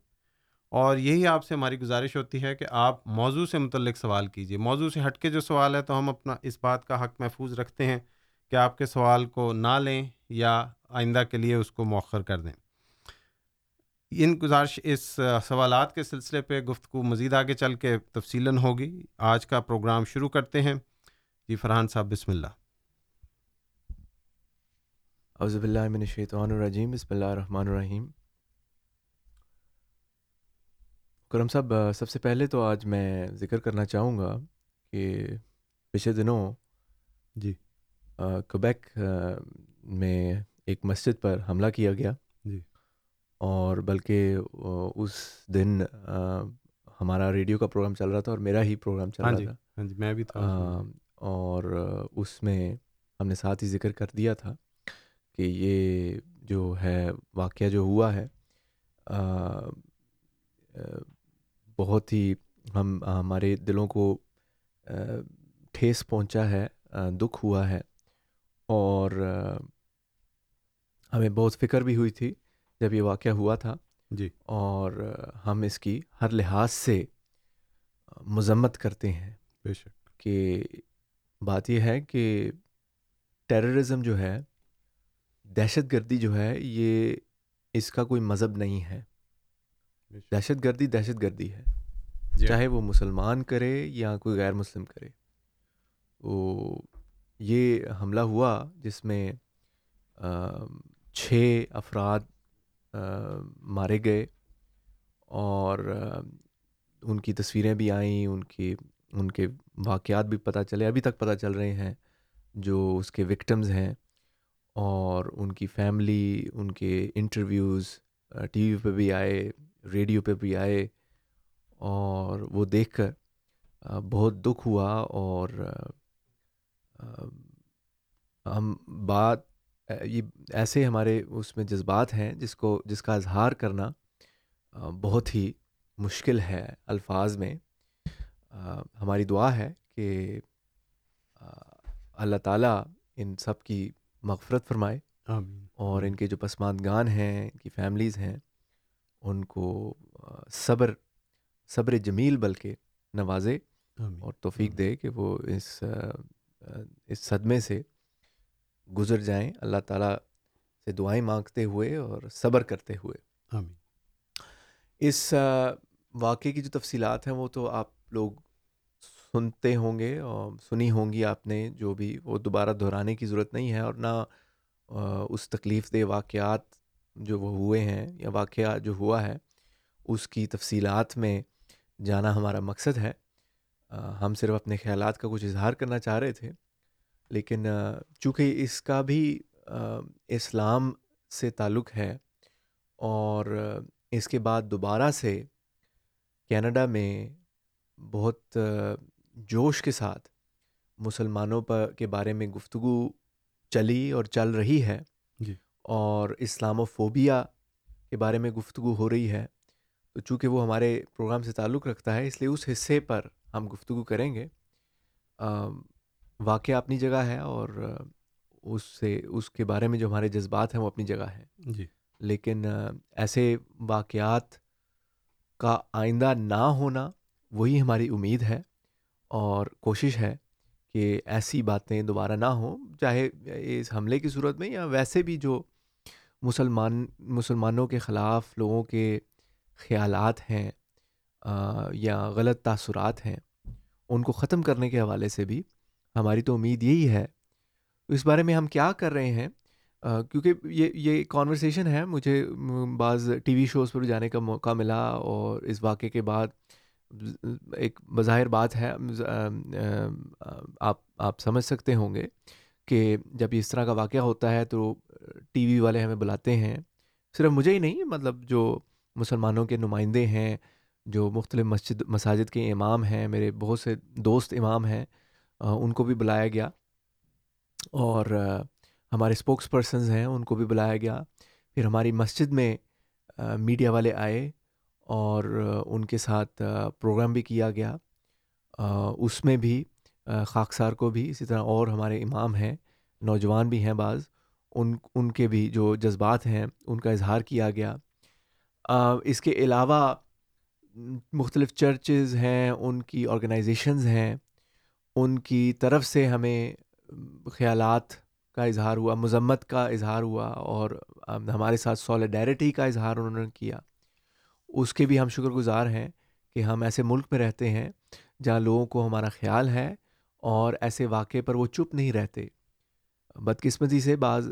اور یہی آپ سے ہماری گزارش ہوتی ہے کہ آپ موضوع سے متعلق سوال کیجیے۔ موضوع سے ہٹ کے جو سوال ہے تو ہم اپنا اس بات کا حق محفوظ رکھتے ہیں کہ آپ کے سوال کو نہ لیں یا آئندہ کے لیے اس کو مؤخر کر دیں۔ ان گزارش اس سوالات کے سلسلے پہ گفتگو مزید آگے چل کے تفصیل ہوگی۔ آج کا پروگرام شروع کرتے ہیں۔ جی فرحان صاحب بسم اللہ۔ اعوذ باللہ من الشیطان الرجیم بسم اللہ الرحمن الرحیم۔ کرم صاحب سب سے پہلے تو آج میں ذکر کرنا چاہوں گا کہ پچھلے دنوں جی۔ کبیک میں ایک مسجد پر حملہ کیا گیا۔ اور بلکہ اس دن ہمارا ریڈیو کا پروگرام چل رہا تھا اور میرا ہی پروگرام چل ہاں رہا جی تھا۔ ہاں جی میں بھی تھا اور اس میں ہم نے ساتھ ہی ذکر کر دیا تھا کہ یہ جو ہے واقعہ جو ہوا ہے بہت ہی ہم ہمارے دلوں کو ٹھیس پہنچا ہے دکھ ہوا ہے۔ اور ہمیں بہت فکر بھی ہوئی تھی جب یہ واقعہ ہوا تھا جی۔ اور ہم اس کی ہر لحاظ سے مذمت کرتے ہیں بے شک۔ کہ بات یہ ہے کہ ٹیررزم جو ہے دہشت گردی جو ہے یہ اس کا کوئی مذہب نہیں ہے۔ دہشت گردی دہشت گردی ہے۔ جی۔ چاہے وہ مسلمان کرے یا کوئی غیر مسلم کرے۔ وہ یہ حملہ ہوا جس میں چھ افراد مارے گئے اور ان کی تصویریں بھی آئیں، ان کی، ان کے واقعات بھی پتہ چلے، ابھی تک پتہ چل رہے ہیں جو اس کے وکٹمز ہیں اور ان کی فیملی، ان کے انٹرویوز ٹی وی پہ بھی آئے، ریڈیو پہ بھی آئے اور وہ دیکھ کر بہت دکھ ہوا اور ہم بات یہ ایسے ہمارے اس میں جذبات ہیں جس کو جس کا اظہار کرنا بہت ہی مشکل ہے الفاظ میں۔ ہماری دعا ہے کہ اللہ تعالیٰ ان سب کی مغفرت فرمائے۔ آمین۔ اور ان کے جو پسماندگان ہیں ان کی فیملیز ہیں ان کو صبر صبر جمیل بلکہ نوازے۔ اور توفیق دے کہ وہ اس اس صدمے سے گزر جائیں اللہ تعالیٰ سے دعائیں مانگتے ہوئے اور صبر کرتے ہوئے۔ آمین۔ اس واقعے کی جو تفصیلات ہیں وہ تو آپ لوگ سنتے ہوں گے اور سنی ہوں گی آپ نے جو بھی وہ دوبارہ دہرانے کی ضرورت نہیں ہے اور نہ اس تکلیف دہ واقعات جو وہ ہوئے ہیں یا واقعہ جو ہوا ہے اس کی تفصیلات میں جانا ہمارا مقصد ہے۔ ہم صرف اپنے خیالات کا کچھ اظہار کرنا چاہ رہے تھے۔ لیکن چونکہ اس کا بھی اسلام سے تعلق ہے اور اس کے بعد دوبارہ سے کینیڈا میں بہت جوش کے ساتھ مسلمانوں پر کے بارے میں گفتگو چلی اور چل رہی ہے جی۔ اور اسلام و فوبیا کے بارے میں گفتگو ہو رہی ہے۔ تو چونکہ وہ ہمارے پروگرام سے تعلق رکھتا ہے اس لیے اس حصے پر ہم گفتگو کریں گے۔ واقعہ اپنی جگہ ہے اور اس سے اس کے بارے میں جو ہمارے جذبات ہیں وہ اپنی جگہ ہیں۔ جی۔ لیکن ایسے واقعات کا آئندہ نہ ہونا وہی ہماری امید ہے اور کوشش ہے کہ ایسی باتیں دوبارہ نہ ہوں چاہے اس حملے کی صورت میں یا ویسے بھی جو مسلمان مسلمانوں کے خلاف لوگوں کے خیالات ہیں یا غلط تاثرات ہیں ان کو ختم کرنے کے حوالے سے بھی ہماری تو امید یہی ہے۔ اس بارے میں ہم کیا کر رہے ہیں؟ کیونکہ یہ یہ کانورسیشن ہے، مجھے بعض ٹی وی شوز پر جانے کا موقع ملا اور اس واقعے کے بعد ایک بظاہر بات ہے آپ آپ سمجھ سکتے ہوں گے کہ جب اس طرح کا واقعہ ہوتا ہے تو ٹی وی والے ہمیں بلاتے ہیں۔ صرف مجھے ہی نہیں مطلب جو مسلمانوں کے نمائندے ہیں، جو مختلف مسجد، مساجد کے امام ہیں، میرے بہت سے دوست امام ہیں ان کو بھی بلایا گیا۔ اور ہمارے اسپوکس پرسنز ہیں، ان کو بھی بلایا گیا۔ پھر ہماری مسجد میں میڈیا والے آئے اور ان کے ساتھ پروگرام بھی کیا گیا۔ اس میں بھی خاکسار کو بھی، اسی طرح اور ہمارے امام ہیں، نوجوان بھی ہیں بعض، ان ان کے بھی جو جذبات ہیں، ان کا اظہار کیا گیا۔ اس کے علاوہ، مختلف چرچز ہیں، ان کی آرگنائزیشنز ہیں۔ ان کی طرف سے ہمیں خیالات کا اظہار ہوا، مذمت کا اظہار ہوا اور ہمارے ساتھ سالیڈیرٹی کا اظہار انہوں نے کیا۔ اس کے بھی ہم شکر گزار ہیں کہ ہم ایسے ملک میں رہتے ہیں جہاں لوگوں کو ہمارا خیال ہے اور ایسے واقعے پر وہ چپ نہیں رہتے۔ بدقسمتی سے بعض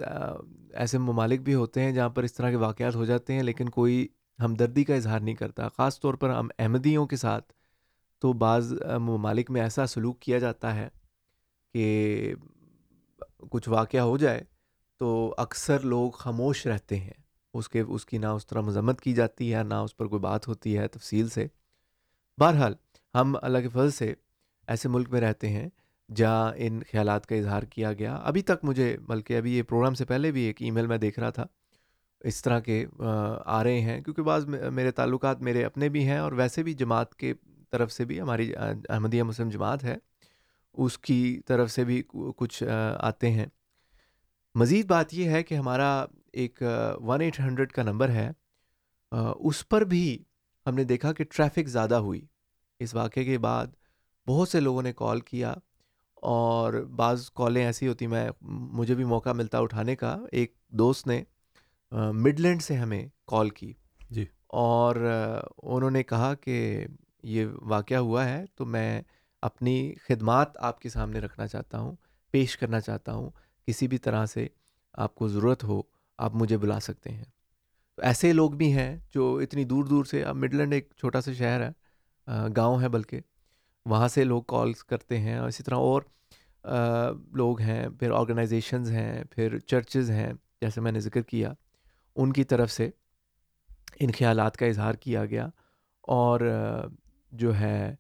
ایسے ممالک بھی ہوتے ہیں جہاں پر اس طرح کے واقعات ہو جاتے ہیں لیکن کوئی ہمدردی کا اظہار نہیں کرتا۔ خاص طور پر ہم احمدیوں کے ساتھ تو بعض ممالک میں ایسا سلوک کیا جاتا ہے کہ کچھ واقعہ ہو جائے تو اکثر لوگ خاموش رہتے ہیں۔ اس کے، اس کی نہ اس طرح مذمت کی جاتی ہے، نہ اس پر کوئی بات ہوتی ہے تفصیل سے۔ بہرحال، ہم اللہ کے فضل سے ایسے ملک میں رہتے ہیں جہاں ان خیالات کا اظہار کیا گیا۔ ابھی تک مجھے، بلکہ ابھی یہ پروگرام سے پہلے بھی ایک ای میل میں دیکھ رہا تھا، اس طرح کے، آ رہے ہیں۔ کیونکہ بعض میرے تعلقات میرے اپنے بھی ہیں اور ویسے بھی جماعت کے طرف سے بھی ہماری احمدیہ مسلم جماعت ہے اس کی طرف سے بھی کچھ آتے ہیں۔ مزید بات یہ ہے کہ ہمارا ایک ون ایٹ ہنڈریڈ کا نمبر ہے۔ اس پر بھی ہم نے دیکھا کہ ٹریفک زیادہ ہوئی۔ اس واقعے کے بعد بہت سے لوگوں نے کال کیا اور بعض کالیں ایسی ہوتی میں مجھے بھی موقع ملتا اٹھانے کا۔ ایک دوست نے مڈ لینڈ سے ہمیں کال کی۔ جی۔ اور انہوں نے کہا کہ یہ واقعہ ہوا ہے، تو میں اپنی خدمات آپ کے سامنے رکھنا چاہتا ہوں، پیش کرنا چاہتا ہوں۔ کسی بھی طرح سے آپ کو ضرورت ہو، آپ مجھے بلا سکتے ہیں۔ تو ایسے لوگ بھی ہیں جو اتنی دور دور سے، اب مڈلینڈ ایک چھوٹا سا شہر ہے گاؤں ہے بلکہ۔ وہاں سے لوگ کالس کرتے ہیں اور اسی طرح اور لوگ ہیں، پھر آرگنائزیشنز ہیں، پھر چرچز ہیں، جیسے میں نے ذکر کیا۔ ان کی طرف سے ان خیالات کا اظہار کیا گیا اور جو ہے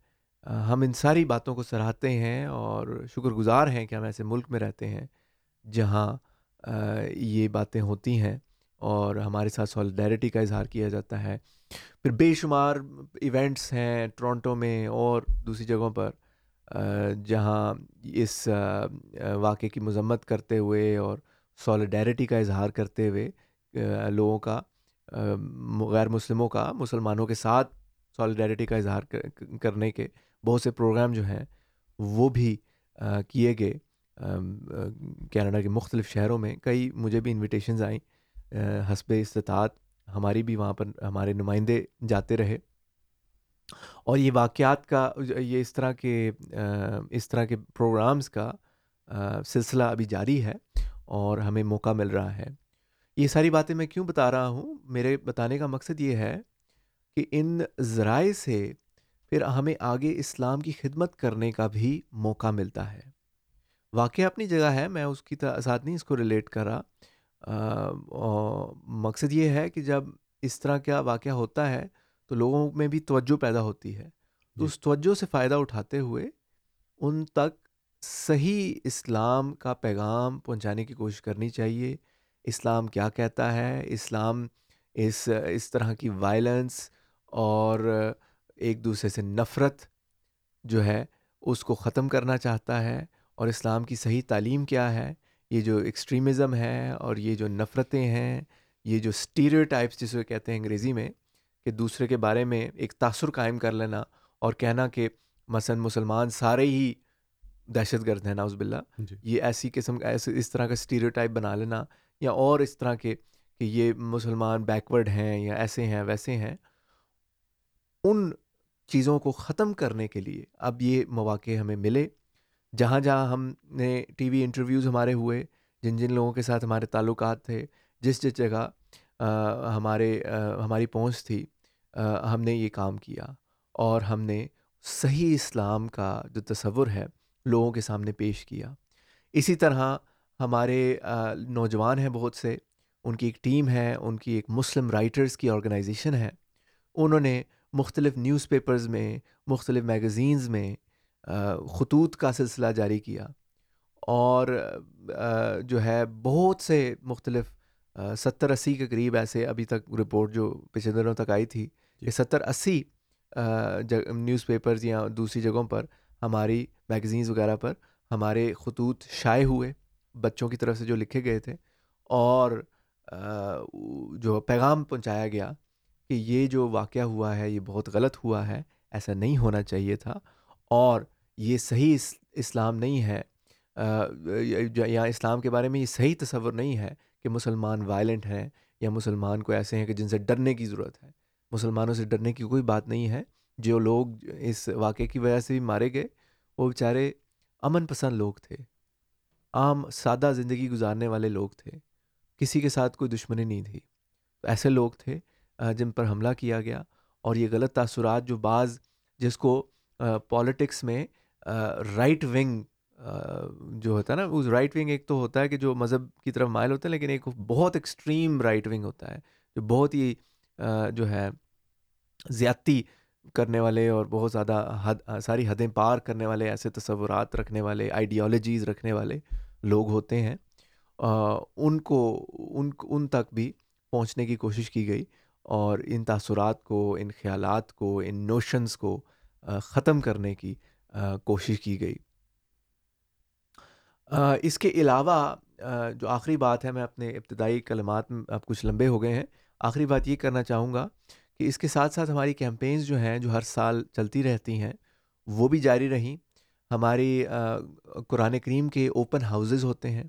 ہم ان ساری باتوں کو سراہتے ہیں اور شکر گزار ہیں کہ ہم ایسے ملک میں رہتے ہیں جہاں یہ باتیں ہوتی ہیں اور ہمارے ساتھ سالیڈیرٹی کا اظہار کیا جاتا ہے۔ پھر بے شمار ایونٹس ہیں ٹورنٹو میں اور دوسری جگہوں پر جہاں اس واقعے کی مذمت کرتے ہوئے اور سالیڈیرٹی کا اظہار کرتے ہوئے لوگوں کا غیر مسلموں کا، مسلمانوں کے ساتھ سالیڈیرٹی کا اظہار کرنے کے بہت سے پروگرام جو ہیں وہ بھی کیے گئے۔ کینیڈا کے مختلف شہروں میں کئی مجھے بھی انویٹیشنز آئیں۔ حسب استطاعت ہماری بھی وہاں پر ہمارے نمائندے جاتے رہے۔ اور یہ واقعات کا، یہ اس طرح کے اس طرح کے پروگرامز کا سلسلہ ابھی جاری ہے اور ہمیں موقع مل رہا ہے۔ یہ ساری باتیں میں کیوں بتا رہا ہوں؟ میرے بتانے کا مقصد یہ ہے کہ ان ذرائع سے پھر ہمیں آگے اسلام کی خدمت کرنے کا بھی موقع ملتا ہے۔ واقعہ اپنی جگہ ہے میں اس کی ساتھ نہیں اس کو ریلیٹ کر رہا۔ مقصد یہ ہے کہ جب اس طرح کا واقعہ ہوتا ہے تو لوگوں میں بھی توجہ پیدا ہوتی ہے۔ تو اس توجہ سے فائدہ اٹھاتے ہوئے ان تک صحیح اسلام کا پیغام پہنچانے کی کوشش کرنی چاہیے۔ اسلام کیا کہتا ہے؟ اسلام اس اس طرح کی وائلنس اور ایک دوسرے سے نفرت جو ہے اس کو ختم کرنا چاہتا ہے اور اسلام کی صحیح تعلیم کیا ہے؟ یہ جو ایکسٹریمزم ہے اور یہ جو نفرتیں ہیں یہ جو اسٹیریو ٹائپس جسے کہتے ہیں انگریزی میں کہ دوسرے کے بارے میں ایک تاثر قائم کر لینا اور کہنا کہ مثلا مسلمان سارے ہی دہشت گرد ہیں ناؤز باللہ۔ جی۔ یہ ایسی قسم کا ایسے اس طرح کا اسٹیریو ٹائپ بنا لینا یا اور اس طرح کے کہ یہ مسلمان بیکورڈ ہیں یا ایسے ہیں ویسے ہیں۔ ان چیزوں کو ختم کرنے کے لیے اب یہ مواقع ہمیں ملے۔ جہاں جہاں ہم نے ٹی وی انٹرویوز ہمارے ہوئے، جن جن لوگوں کے ساتھ ہمارے تعلقات تھے، جس جس جگہ ہمارے ہماری پہنچ تھی ہم نے یہ کام کیا۔ اور ہم نے صحیح اسلام کا جو تصور ہے، لوگوں کے سامنے پیش کیا۔ اسی طرح ہمارے نوجوان ہیں بہت سے، ان کی ایک ٹیم ہے، ان کی ایک مسلم رائٹرز کی آرگنائزیشن ہے۔ انہوں نے مختلف نیوز پیپرز میں مختلف میگزینز میں خطوط کا سلسلہ جاری کیا اور جو ہے بہت سے مختلف ستر اسی کے قریب ایسے ابھی تک رپورٹ جو پچھلے دنوں تک آئی تھی کہ جی۔ ستر اسی نیوز پیپرز یا دوسری جگہوں پر ہماری میگزینز وغیرہ پر ہمارے خطوط شائع ہوئے بچوں کی طرف سے جو لکھے گئے تھے اور جو پیغام پہنچایا گیا کہ یہ جو واقعہ ہوا ہے، یہ بہت غلط ہوا ہے، ایسا نہیں ہونا چاہیے تھا اور یہ صحیح اسلام نہیں ہے۔ یا اسلام کے بارے میں یہ صحیح تصور نہیں ہے کہ مسلمان وائلنٹ ہیں یا مسلمان کو ایسے ہیں کہ جن سے ڈرنے کی ضرورت ہے۔ مسلمانوں سے ڈرنے کی کوئی بات نہیں ہے۔ جو لوگ اس واقعے کی وجہ سے بھی مارے گئے، وہ بیچارے امن پسند لوگ تھے۔ عام سادہ زندگی گزارنے والے لوگ تھے۔ کسی کے ساتھ کوئی دشمنی نہیں تھی۔ ایسے لوگ تھے جن پر حملہ کیا گیا اور یہ غلط تاثرات جو بعض جس کو پولیٹکس میں رائٹ ونگ جو ہوتا ہے نا، اس رائٹ ونگ ایک تو ہوتا ہے کہ جو مذہب کی طرف مائل ہوتا ہے لیکن ایک بہت ایکسٹریم رائٹ ونگ ہوتا ہے، جو بہت ہی جو ہے، زیادتی کرنے والے اور بہت زیادہ حد، ساری حدیں پار کرنے والے، ایسے تصورات رکھنے والے آئیڈیالوجیز رکھنے والے لوگ ہوتے ہیں ان کو، ان ان تک بھی پہنچنے کی کوشش کی گئی۔ اور ان تاثرات کو، ان خیالات کو، ان نوشنز کو ختم کرنے کی کوشش کی گئی۔ اس کے علاوہ جو آخری بات ہے، میں اپنے ابتدائی کلمات میں اب کچھ لمبے ہو گئے ہیں۔ آخری بات یہ کرنا چاہوں گا کہ اس کے ساتھ ساتھ ہماری کیمپینز جو ہیں، جو ہر سال چلتی رہتی ہیں، وہ بھی جاری رہیں۔ ہماری قرآن کریم کے اوپن ہاؤزز ہوتے ہیں۔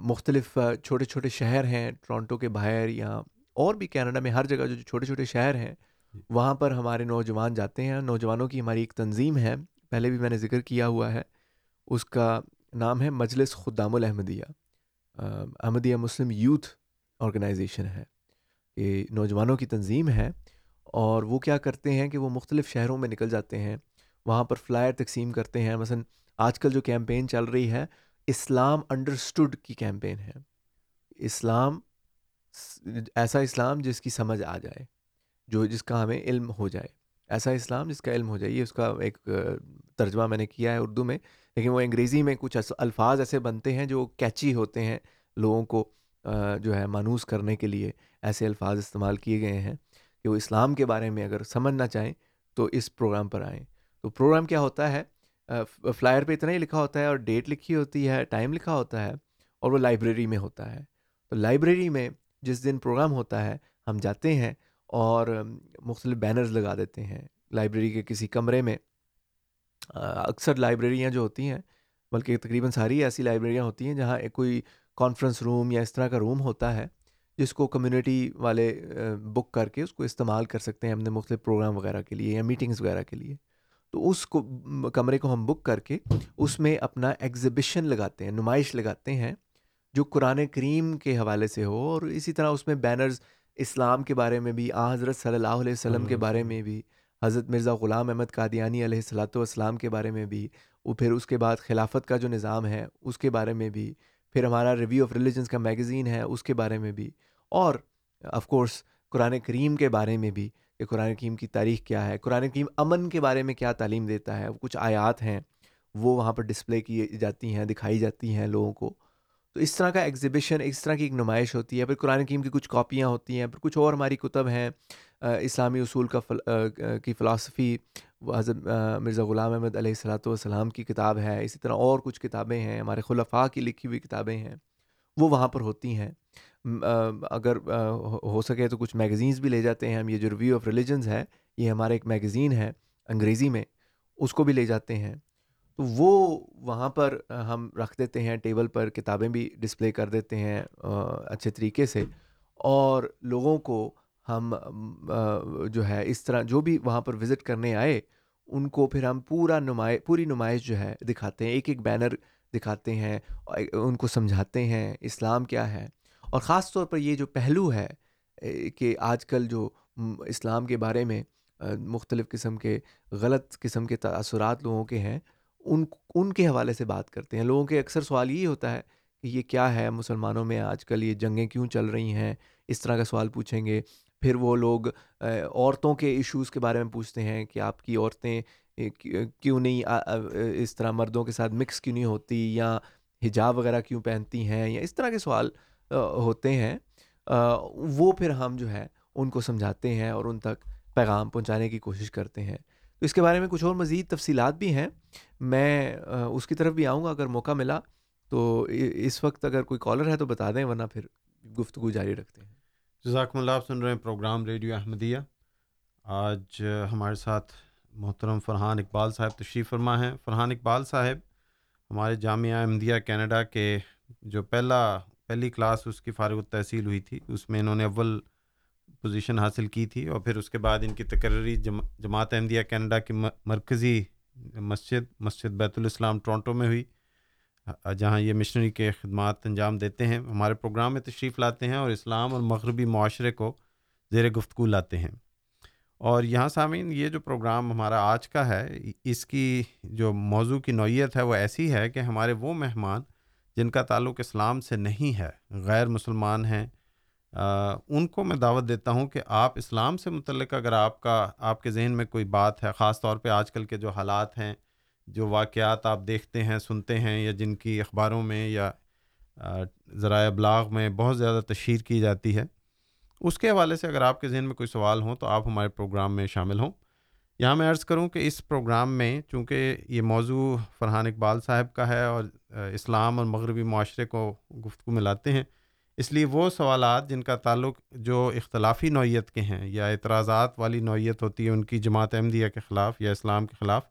مختلف چھوٹے چھوٹے شہر ہیں ٹورانٹو کے باہر یا اور بھی کینیڈا میں ہر جگہ جو چھوٹے چھوٹے شہر ہیں جی۔ وہاں پر ہمارے نوجوان جاتے ہیں۔ نوجوانوں کی ہماری ایک تنظیم ہے۔ پہلے بھی میں نے ذکر کیا ہوا ہے۔ اس کا نام ہے مجلس خدام الحمدیہ احمدیہ مسلم یوتھ آرگنائزیشن ہے۔ یہ نوجوانوں کی تنظیم ہے۔ اور وہ کیا کرتے ہیں کہ وہ مختلف شہروں میں نکل جاتے ہیں۔ وہاں پر فلائر تقسیم کرتے ہیں۔ مثلا آج کل جو کیمپین چل رہی ہے اسلام انڈرسٹوڈ کی کیمپین ہے۔ اسلام ایسا اسلام جس کی سمجھ آ جائے، جو جس کا ہمیں علم ہو جائے۔ ایسا اسلام جس کا علم ہو جائے، یہ اس کا ایک ترجمہ میں نے کیا ہے اردو میں، لیکن وہ انگریزی میں کچھ الفاظ ایسے بنتے ہیں جو کیچی ہوتے ہیں لوگوں کو جو ہے مانوس کرنے کے لیے ایسے الفاظ استعمال کیے گئے ہیں کہ وہ اسلام کے بارے میں اگر سمجھنا چاہیں تو اس پروگرام پر آئیں۔ تو پروگرام کیا ہوتا ہے؟ فلائر پہ اتنا ہی لکھا ہوتا ہے اور ڈیٹ لکھی ہوتی ہے، ٹائم لکھا ہوتا ہے اور وہ لائبریری میں ہوتا ہے۔ تو لائبریری میں جس دن پروگرام ہوتا ہے، ہم جاتے ہیں اور مختلف بینرز لگا دیتے ہیں لائبریری کے کسی کمرے میں۔ اکثر لائبریریاں جو ہوتی ہیں، بلکہ تقریباً ساری ایسی لائبریریاں ہوتی ہیں جہاں ایک کوئی کانفرنس روم یا اس طرح کا روم ہوتا ہے، جس کو کمیونٹی والے بک کر کے اس کو استعمال کر سکتے ہیں اپنے مختلف پروگرام وغیرہ کے لیے یا میٹنگز وغیرہ کے لیے۔ تو اس کو کمرے کو ہم بک کر کے اس میں اپنا ایگزیبیشن لگاتے ہیں، نمائش لگاتے ہیں۔ جو قرآن کریم کے حوالے سے ہو اور اسی طرح اس میں بینرز اسلام کے بارے میں بھی آ حضرت صلی اللہ علیہ وسلم کے بارے میں بھی حضرت مرزا غلام احمد قادیانی علیہ السلاۃ والسلام کے بارے میں بھی وہ پھر اس کے بعد خلافت کا جو نظام ہے اس کے بارے میں بھی پھر ہمارا ریویو آف ریلیجنس کا میگزین ہے اس کے بارے میں بھی۔ اور آف کورس قرآن کریم کے بارے میں بھی کہ قرآن کریم کی تاریخ کیا ہے قرآن کریم امن کے بارے میں کیا تعلیم دیتا ہے کچھ آیات ہیں وہ وہاں پر ڈسپلے کی جاتی ہیں دکھائی جاتی ہیں لوگوں کو۔ تو اس طرح کا ایگزیبیشن اس طرح کی ایک نمائش ہوتی ہے، پھر قرآن کریم کی کچھ کاپیاں ہوتی ہیں، پھر کچھ اور ہماری کتب ہیں اسلامی اصول کا فل کی فلاسفی حضرت مرزا غلام احمد علیہ السلاۃ والسلام کی کتاب ہے، اسی طرح اور کچھ کتابیں ہیں، ہمارے خلفاء کی لکھی ہوئی کتابیں ہیں، وہ وہاں پر ہوتی ہیں۔ اگر ہو سکے تو کچھ میگزینس بھی لے جاتے ہیں ہم، یہ جو ریویو آف ریلیجنز ہے، یہ ہمارا ایک میگزین ہے انگریزی میں، اس کو بھی لے جاتے ہیں۔ تو وہ وہاں پر ہم رکھ دیتے ہیں، ٹیبل پر کتابیں بھی ڈسپلے کر دیتے ہیں اچھے طریقے سے۔ اور لوگوں کو ہم جو ہے، اس طرح جو بھی وہاں پر وزٹ کرنے آئے، ان کو پھر ہم پورا نمائش، پوری نمائش جو ہے، دکھاتے ہیں۔ ایک ایک بینر دکھاتے ہیں ان کو سمجھاتے ہیں، اسلام کیا ہے۔ اور خاص طور پر یہ جو پہلو ہے کہ آج کل جو اسلام کے بارے میں مختلف قسم کے، غلط قسم کے تاثرات لوگوں کے ہیں ان ان کے حوالے سے بات کرتے ہیں۔ لوگوں کے اکثر سوال یہی ہوتا ہے کہ یہ کیا ہے؟ مسلمانوں میں آج کل یہ جنگیں کیوں چل رہی ہیں؟ اس طرح کا سوال پوچھیں گے۔ پھر وہ لوگ عورتوں کے ایشوز کے بارے میں پوچھتے ہیں کہ آپ کی عورتیں کیوں نہیں اس طرح مردوں کے ساتھ مکس کیوں نہیں ہوتی یا حجاب وغیرہ کیوں پہنتی ہیں یا اس طرح کے سوال ہوتے ہیں۔ وہ پھر ہم جو ہے ان کو سمجھاتے ہیں اور ان تک پیغام پہنچانے کی کوشش کرتے ہیں۔ تو اس کے بارے میں کچھ اور مزید تفصیلات بھی ہیں۔ میں اس کی طرف بھی آؤں گا اگر موقع ملا تو اس وقت اگر کوئی کالر ہے تو بتا دیں، ورنہ پھر گفتگو جاری رکھتے ہیں۔ جزاکم اللہ، آپ سن رہے ہیں پروگرام ریڈیو احمدیہ۔ آج ہمارے ساتھ محترم فرحان اقبال صاحب تشریف فرما ہیں۔ فرحان اقبال صاحب، ہمارے جامعہ احمدیہ کینیڈا کے جو پہلا، پہلی کلاس اس کی فارغ التحصیل ہوئی تھی، اس میں انہوں نے اول پوزیشن حاصل کی تھی اور پھر اس کے بعد ان کی تقرری جماعت احمدیہ کینیڈا کی مرکزی مسجد مسجد بیت الاسلام ٹورنٹو میں ہوئی۔ جہاں یہ مشنری کے خدمات انجام دیتے ہیں، ہمارے پروگرام میں تشریف لاتے ہیں اور اسلام اور مغربی معاشرے کو زیر گفتگو لاتے ہیں۔ اور یہاں سامعین، یہ جو پروگرام ہمارا آج کا ہے، اس کی جو موضوع کی نوعیت ہے، وہ ایسی ہے کہ ہمارے وہ مہمان جن کا تعلق اسلام سے نہیں ہے، غیر مسلمان ہیں ان کو میں دعوت دیتا ہوں کہ آپ اسلام سے متعلق اگر آپ کا، آپ کے ذہن میں کوئی بات ہے، خاص طور پہ آج کل کے جو حالات ہیں، جو واقعات آپ دیکھتے ہیں، سنتے ہیں، یا جن کی اخباروں میں یا ذرائع ابلاغ میں بہت زیادہ تشہیر کی جاتی ہے، اس کے حوالے سے اگر آپ کے ذہن میں کوئی سوال ہوں تو آپ ہمارے پروگرام میں شامل ہوں۔ یہاں میں عرض کروں کہ اس پروگرام میں، چونکہ یہ موضوع فرحان اقبال صاحب کا ہے اور اسلام اور مغربی معاشرے کو گفتگو میں لاتے ہیں اس لیے وہ سوالات جن کا تعلق جو اختلافی نوعیت کے ہیں یا اعتراضات والی نوعیت ہوتی ہے ان کی جماعت احمدیہ کے خلاف یا اسلام کے خلاف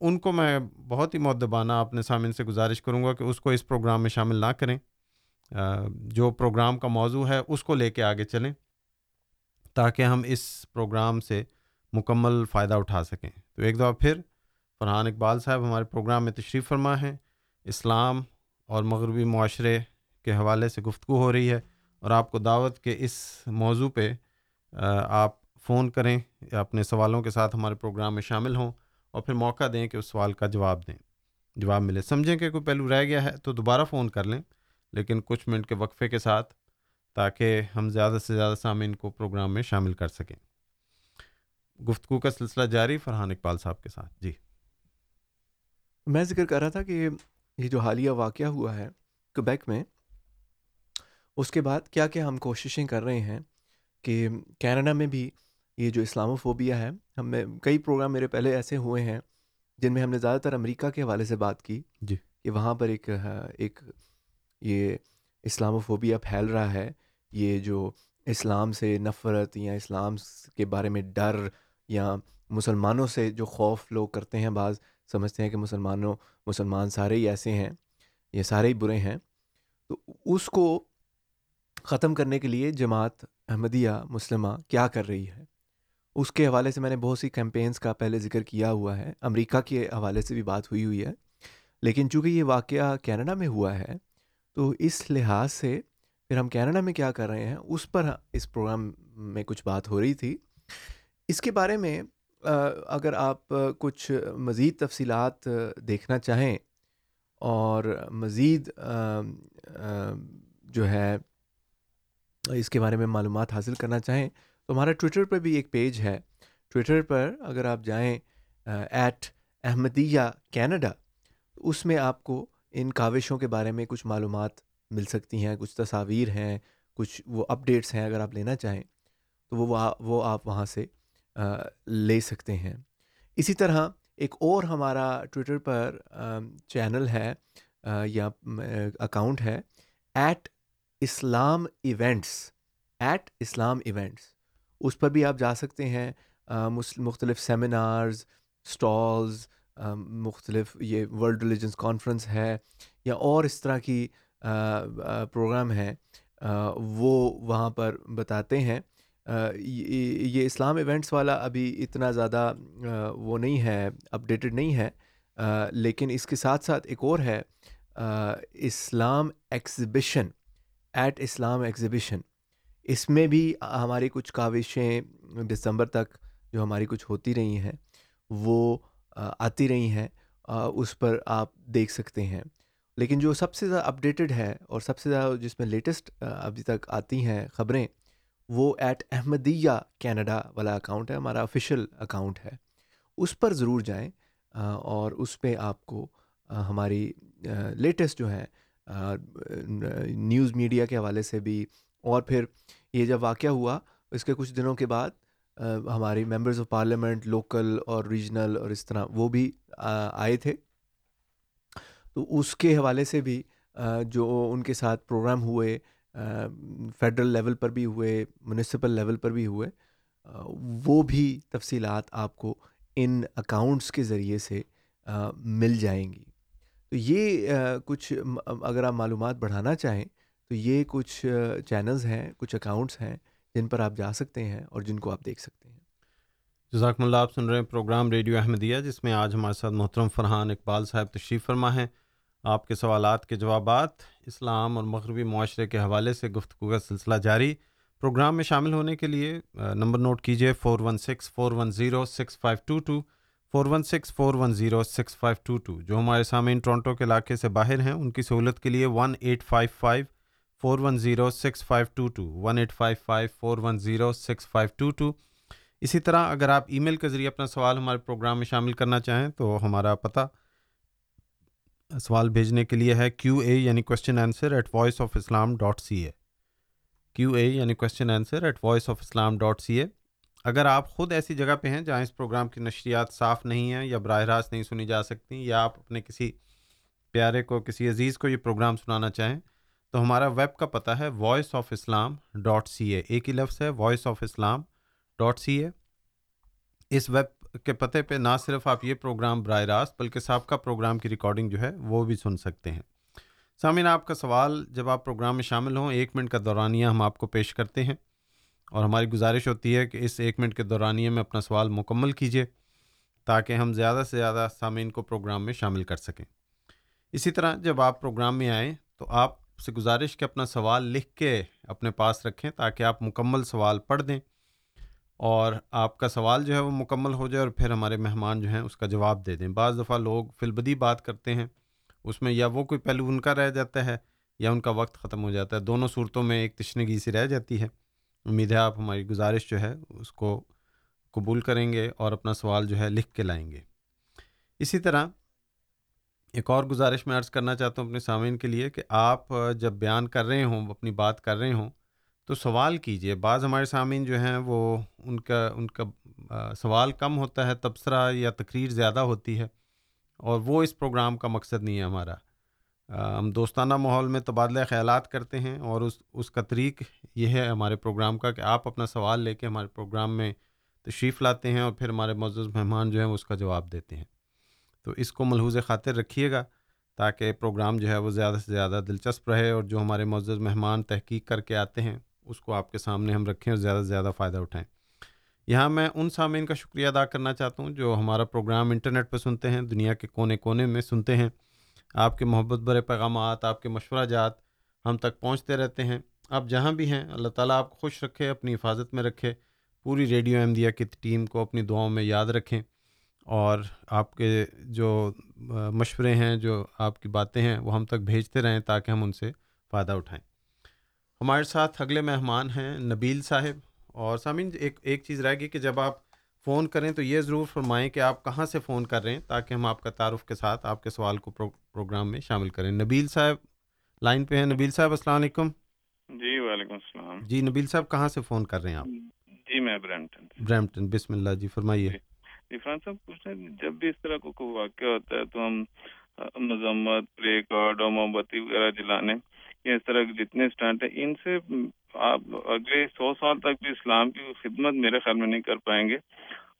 ان کو میں بہت ہی معدبانہ اپنے سامنے سے گزارش کروں گا کہ اس کو اس پروگرام میں شامل نہ کریں۔ جو پروگرام کا موضوع ہے اس کو لے کے آگے چلیں تاکہ ہم اس پروگرام سے مکمل فائدہ اٹھا سکیں۔ تو ایک دفعہ پھر فرحان اقبال صاحب ہمارے پروگرام میں تشریف فرما ہیں۔ اسلام اور مغربی معاشرے کے حوالے سے گفتگو ہو رہی ہے اور آپ کو دعوت کے اس موضوع پہ آپ فون کریں یا اپنے سوالوں کے ساتھ ہمارے پروگرام میں شامل ہوں اور پھر موقع دیں کہ اس سوال کا جواب دیں۔ جواب ملے۔ سمجھیں کہ کوئی پہلو رہ گیا ہے تو دوبارہ فون کر لیں، لیکن کچھ منٹ کے وقفے کے ساتھ تاکہ ہم زیادہ سے زیادہ سامعین کو پروگرام میں شامل کر سکیں۔ گفتگو کا سلسلہ جاری، فرحان اقبال صاحب کے ساتھ۔ جی۔ میں ذکر کر رہا تھا کہ یہ جو حالیہ واقعہ ہوا ہے کبیک میں اس کے بعد کیا کیا ہم کوششیں کر رہے ہیں کہ کینیڈا میں بھی یہ جو اسلام فوبیا ہے ہم میں کئی پروگرام میرے پہلے ایسے ہوئے ہیں جن میں ہم نے زیادہ تر امریکہ کے حوالے سے بات کی جی۔ کہ وہاں پر ایک ایک یہ اسلاموفوبیا پھیل رہا ہے یہ جو اسلام سے نفرت یا اسلام کے بارے میں ڈر یا مسلمانوں سے جو خوف لوگ کرتے ہیں بعض سمجھتے ہیں کہ مسلمانوں مسلمان سارے ہی ایسے ہیں یہ سارے ہی برے ہیں۔ تو اس کو ختم کرنے کے لیے جماعت احمدیہ مسلمہ کیا کر رہی ہے؟ اس کے حوالے سے میں نے بہت سی کیمپینز کا پہلے ذکر کیا ہوا ہے۔ امریکہ کے حوالے سے بھی بات ہوئی ہوئی ہے۔ لیکن چونکہ یہ واقعہ کینیڈا میں ہوا ہے، تو اس لحاظ سے پھر ہم کینیڈا میں کیا کر رہے ہیں، اس پر اس پروگرام میں کچھ بات ہو رہی تھی۔ اس کے بارے میں اگر آپ کچھ مزید تفصیلات دیکھنا چاہیں اور مزید جو ہے اس کے بارے میں معلومات حاصل کرنا چاہیں تو ہمارا ٹویٹر پر بھی ایک پیج ہے۔ ٹویٹر پر اگر آپ جائیں ایٹ احمدیہ کینیڈا اس میں آپ کو ان کاوشوں کے بارے میں کچھ معلومات مل سکتی ہیں، کچھ تصاویر ہیں، کچھ وہ اپڈیٹس ہیں اگر آپ لینا چاہیں، تو وہ وہ آپ وہاں سے لے سکتے ہیں۔ اسی طرح ایک اور ہمارا ٹویٹر پر چینل ہے یا اکاؤنٹ ہے at Islam events at Islam events, اس پر بھی آپ جا سکتے ہیں مختلف سیمینارز اسٹالز مختلف یہ ورلڈ ریلیجنس کانفرنس ہے، یا اور اس طرح کی پروگرام ہیں وہ وہاں پر بتاتے ہیں۔ یہ اسلام ایونٹس والا ابھی اتنا زیادہ وہ نہیں ہے اپڈیٹڈ نہیں ہے لیکن اس کے ساتھ ساتھ ایک اور ہے Islam exhibition at Islam exhibition اس میں بھی ہماری کچھ کاوشیں دسمبر تک جو ہماری کچھ ہوتی رہی ہیں، وہ آتی رہی ہیں، اس پر آپ دیکھ سکتے ہیں۔ لیکن جو سب سے زیادہ اپڈیٹڈ ہے اور سب سے زیادہ جس میں لیٹسٹ ابھی تک آتی ہیں خبریں، وہ ایٹ احمدیہ کینیڈا والا اکاؤنٹ ہے، ہمارا آفیشیل اکاؤنٹ ہے۔ اس پر ضرور جائیں، اور اس پہ آپ کو ہماری لیٹسٹ جو ہے نیوز میڈیا کے حوالے سے بھی۔ اور پھر یہ جب واقعہ ہوا، اس کے کچھ دنوں کے بعد ہماری ممبرز آف پارلیمنٹ، لوکل اور ریجنل اور اس طرح، وہ بھی آئے تھے۔ تو اس کے حوالے سے بھی جو ان کے ساتھ پروگرام ہوئے فیڈرل لیول پر بھی ہوئے میونسپل لیول پر بھی ہوئے وہ بھی تفصیلات آپ کو ان اکاؤنٹس کے ذریعے سے مل جائیں گی۔ تو یہ کچھ اگر آپ معلومات بڑھانا چاہیں تو یہ کچھ چینلز ہیں، کچھ اکاؤنٹس ہیں جن پر آپ جا سکتے ہیں اور جن کو آپ دیکھ سکتے ہیں۔ جزاکم اللہ، آپ سن رہے ہیں پروگرام ریڈیو احمدیہ، جس میں آج ہمارے ساتھ محترم فرحان اقبال صاحب تشریف فرما ہیں۔ آپ کے سوالات کے جوابات اسلام اور مغربی معاشرے کے حوالے سے گفتگو کا سلسلہ جاری۔ پروگرام میں شامل ہونے کے لیے نمبر نوٹ کیجیے four one six, four one zero, six five two two. Four one six four one zero six five two two جو ہمارے سامعین ٹورنٹو کے علاقے سے باہر ہیں، ان کی سہولت کے لیے one eight five five four one zero six five two two one eight five five four one zero six five two two اسی طرح اگر آپ ای میل کے ذریعے اپنا سوال ہمارے پروگرام میں شامل کرنا چاہیں تو ہمارا پتہ سوال بھیجنے کے لیے ہے کیو اے یعنی question answer at Voice of Islam dot C A Q A یعنی question answer at Voice of Islam dot C A اگر آپ خود ایسی جگہ پہ ہیں جہاں اس پروگرام کی نشریات صاف نہیں ہیں یا براہ راست نہیں سنی جا سکتی یا آپ اپنے کسی پیارے کو، کسی عزیز کو یہ پروگرام سنانا چاہیں، تو ہمارا ویب کا پتہ ہے Voice of Islam dot C A ایک ہی لفظ ہے Voice of Islam dot C A us web کے پتے پہ نہ صرف آپ یہ پروگرام براہ راست بلکہ سابقہ پروگرام کی ریکارڈنگ جو ہے وہ بھی سن سکتے ہیں۔ سامعین، آپ کا سوال جب آپ پروگرام میں شامل ہوں، ایک منٹ کا دورانیہ ہم آپ کو پیش کرتے ہیں۔ اور ہماری گزارش ہوتی ہے کہ اس ایک منٹ کے دورانیے میں اپنا سوال مکمل کیجیے تاکہ ہم زیادہ سے زیادہ سامعین کو پروگرام میں شامل کر سکیں۔ اسی طرح جب آپ پروگرام میں آئیں تو آپ سے گزارش کہ اپنا سوال لکھ کے اپنے پاس رکھیں تاکہ آپ مکمل سوال پڑھ دیں اور آپ کا سوال جو ہے وہ مکمل ہو جائے اور پھر ہمارے مہمان جو ہیں اس کا جواب دے دیں۔ بعض دفعہ لوگ فلبدی بات کرتے ہیں، اس میں یا وہ کوئی پہلو ان کا رہ جاتا ہے یا ان کا وقت ختم ہو جاتا ہے۔ دونوں صورتوں میں ایک تشنگی سی رہ جاتی ہے۔ امید ہے آپ ہماری گزارش جو ہے اس کو قبول کریں گے اور اپنا سوال جو ہے لکھ کے لائیں گے۔ اسی طرح ایک اور گزارش میں عرض کرنا چاہتا ہوں اپنے سامعین کے لیے کہ آپ جب بیان کر رہے ہوں، اپنی بات کر رہے ہوں، تو سوال کیجیے۔ بعض ہمارے سامعین جو ہیں وہ ان کا ان کا سوال کم ہوتا ہے، تبصرہ یا تقریر زیادہ ہوتی ہے اور وہ اس پروگرام کا مقصد نہیں ہے ہمارا۔ ہم دوستانہ ماحول میں تبادلہ خیالات کرتے ہیں اور اس اس کا طریق یہ ہے ہمارے پروگرام کا کہ آپ اپنا سوال لے کے ہمارے پروگرام میں تشریف لاتے ہیں اور پھر ہمارے معزز مہمان جو ہیں اس کا جواب دیتے ہیں۔ تو اس کو ملحوظ خاطر رکھیے گا تاکہ پروگرام جو ہے وہ زیادہ سے زیادہ دلچسپ رہے اور جو ہمارے معزز مہمان تحقیق کر کے آتے ہیں اس کو آپ کے سامنے ہم رکھیں اور زیادہ سے زیادہ فائدہ اٹھائیں۔ یہاں میں ان سامعین کا شکریہ ادا کرنا چاہتا ہوں جو ہمارا پروگرام انٹرنیٹ پہ سنتے ہیں، دنیا کے کونے کونے میں سنتے ہیں۔ آپ کے محبت برے پیغامات، آپ کے مشورہ جات ہم تک پہنچتے رہتے ہیں۔ آپ جہاں بھی ہیں، اللہ تعالیٰ آپ خوش رکھے، اپنی حفاظت میں رکھے، پوری ریڈیو احمدیہ کی ٹیم کو اپنی دعاؤں میں یاد رکھیں۔ اور آپ کے جو مشورے ہیں، جو آپ کی باتیں ہیں، وہ ہم تک بھیجتے رہیں تاکہ ہم ان سے فائدہ اٹھائیں۔ ہمارے ساتھ اگلے مہمان ہیں نبیل صاحب۔ اور سامعین، ایک ایک چیز رہ گئی کہ جب آپ فون کریں تو یہ ضرور فرمائیں کہ آپ کہاں سے فون کر رہے ہیں تاکہ ہم آپ کا تعارف کے ساتھ آپ کے سوال کو پروگرام میں شامل کریں۔ نبیل صاحب لائن پہ ہیں۔ نبیل صاحب السلام علیکم۔ جی وعلیکم السلام۔ جی نبیل صاحب کہاں سے فون کر رہے ہیں آپ؟ جی میں برمٹن برمٹن۔ بسم اللہ جی فرمائیے۔ جی۔ فرحان صاحب پوچھ رہے جب بھی اس طرح کو کوئی واقعہ ہوتا ہے تو ہم مذمت پلے کارڈ اور موم بتی وغیرہ جلانے یا اس طرح کے جتنے اسٹانٹ ہیں ان سے آپ اگلے سو سال تک بھی اسلام کی خدمت میرے خیال میں نہیں کر پائیں گے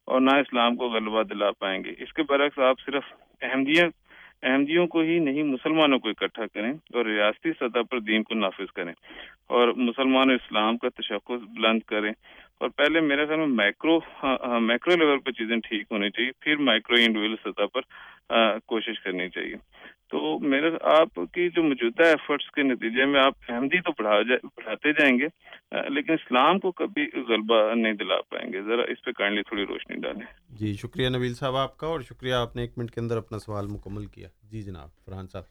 اور نہ اسلام کو غلبہ دلا پائیں گے۔ اس کے برعکس آپ صرف احمدیت احمدیوں کو ہی نہیں، مسلمانوں کو اکٹھا کریں اور ریاستی سطح پر دین کو نافذ کریں اور مسلمان اسلام کا تشخص بلند کریں۔ اور پہلے میرے خیال میں مائکرو ہاں، مائکرو لیول پر چیزیں ٹھیک ہونی چاہیے، پھر مائکرو انڈیویجل سطح پر کوشش کرنی چاہیے۔ تو میرے آپ کی جو موجودہ ایفرٹس کے نتیجے میں آپ احمدی تو پڑھا پڑھاتے جائیں گے لیکن اسلام کو کبھی غلبہ نہیں دلا پائیں گے۔ ذرا اس پہ کائنڈلی تھوڑی روشنی ڈالیں۔ جی شکریہ نبیل صاحب آپ کا اور شکریہ آپ نے ایک منٹ کے اندر اپنا سوال مکمل کیا۔ جی جناب فرحان صاحب۔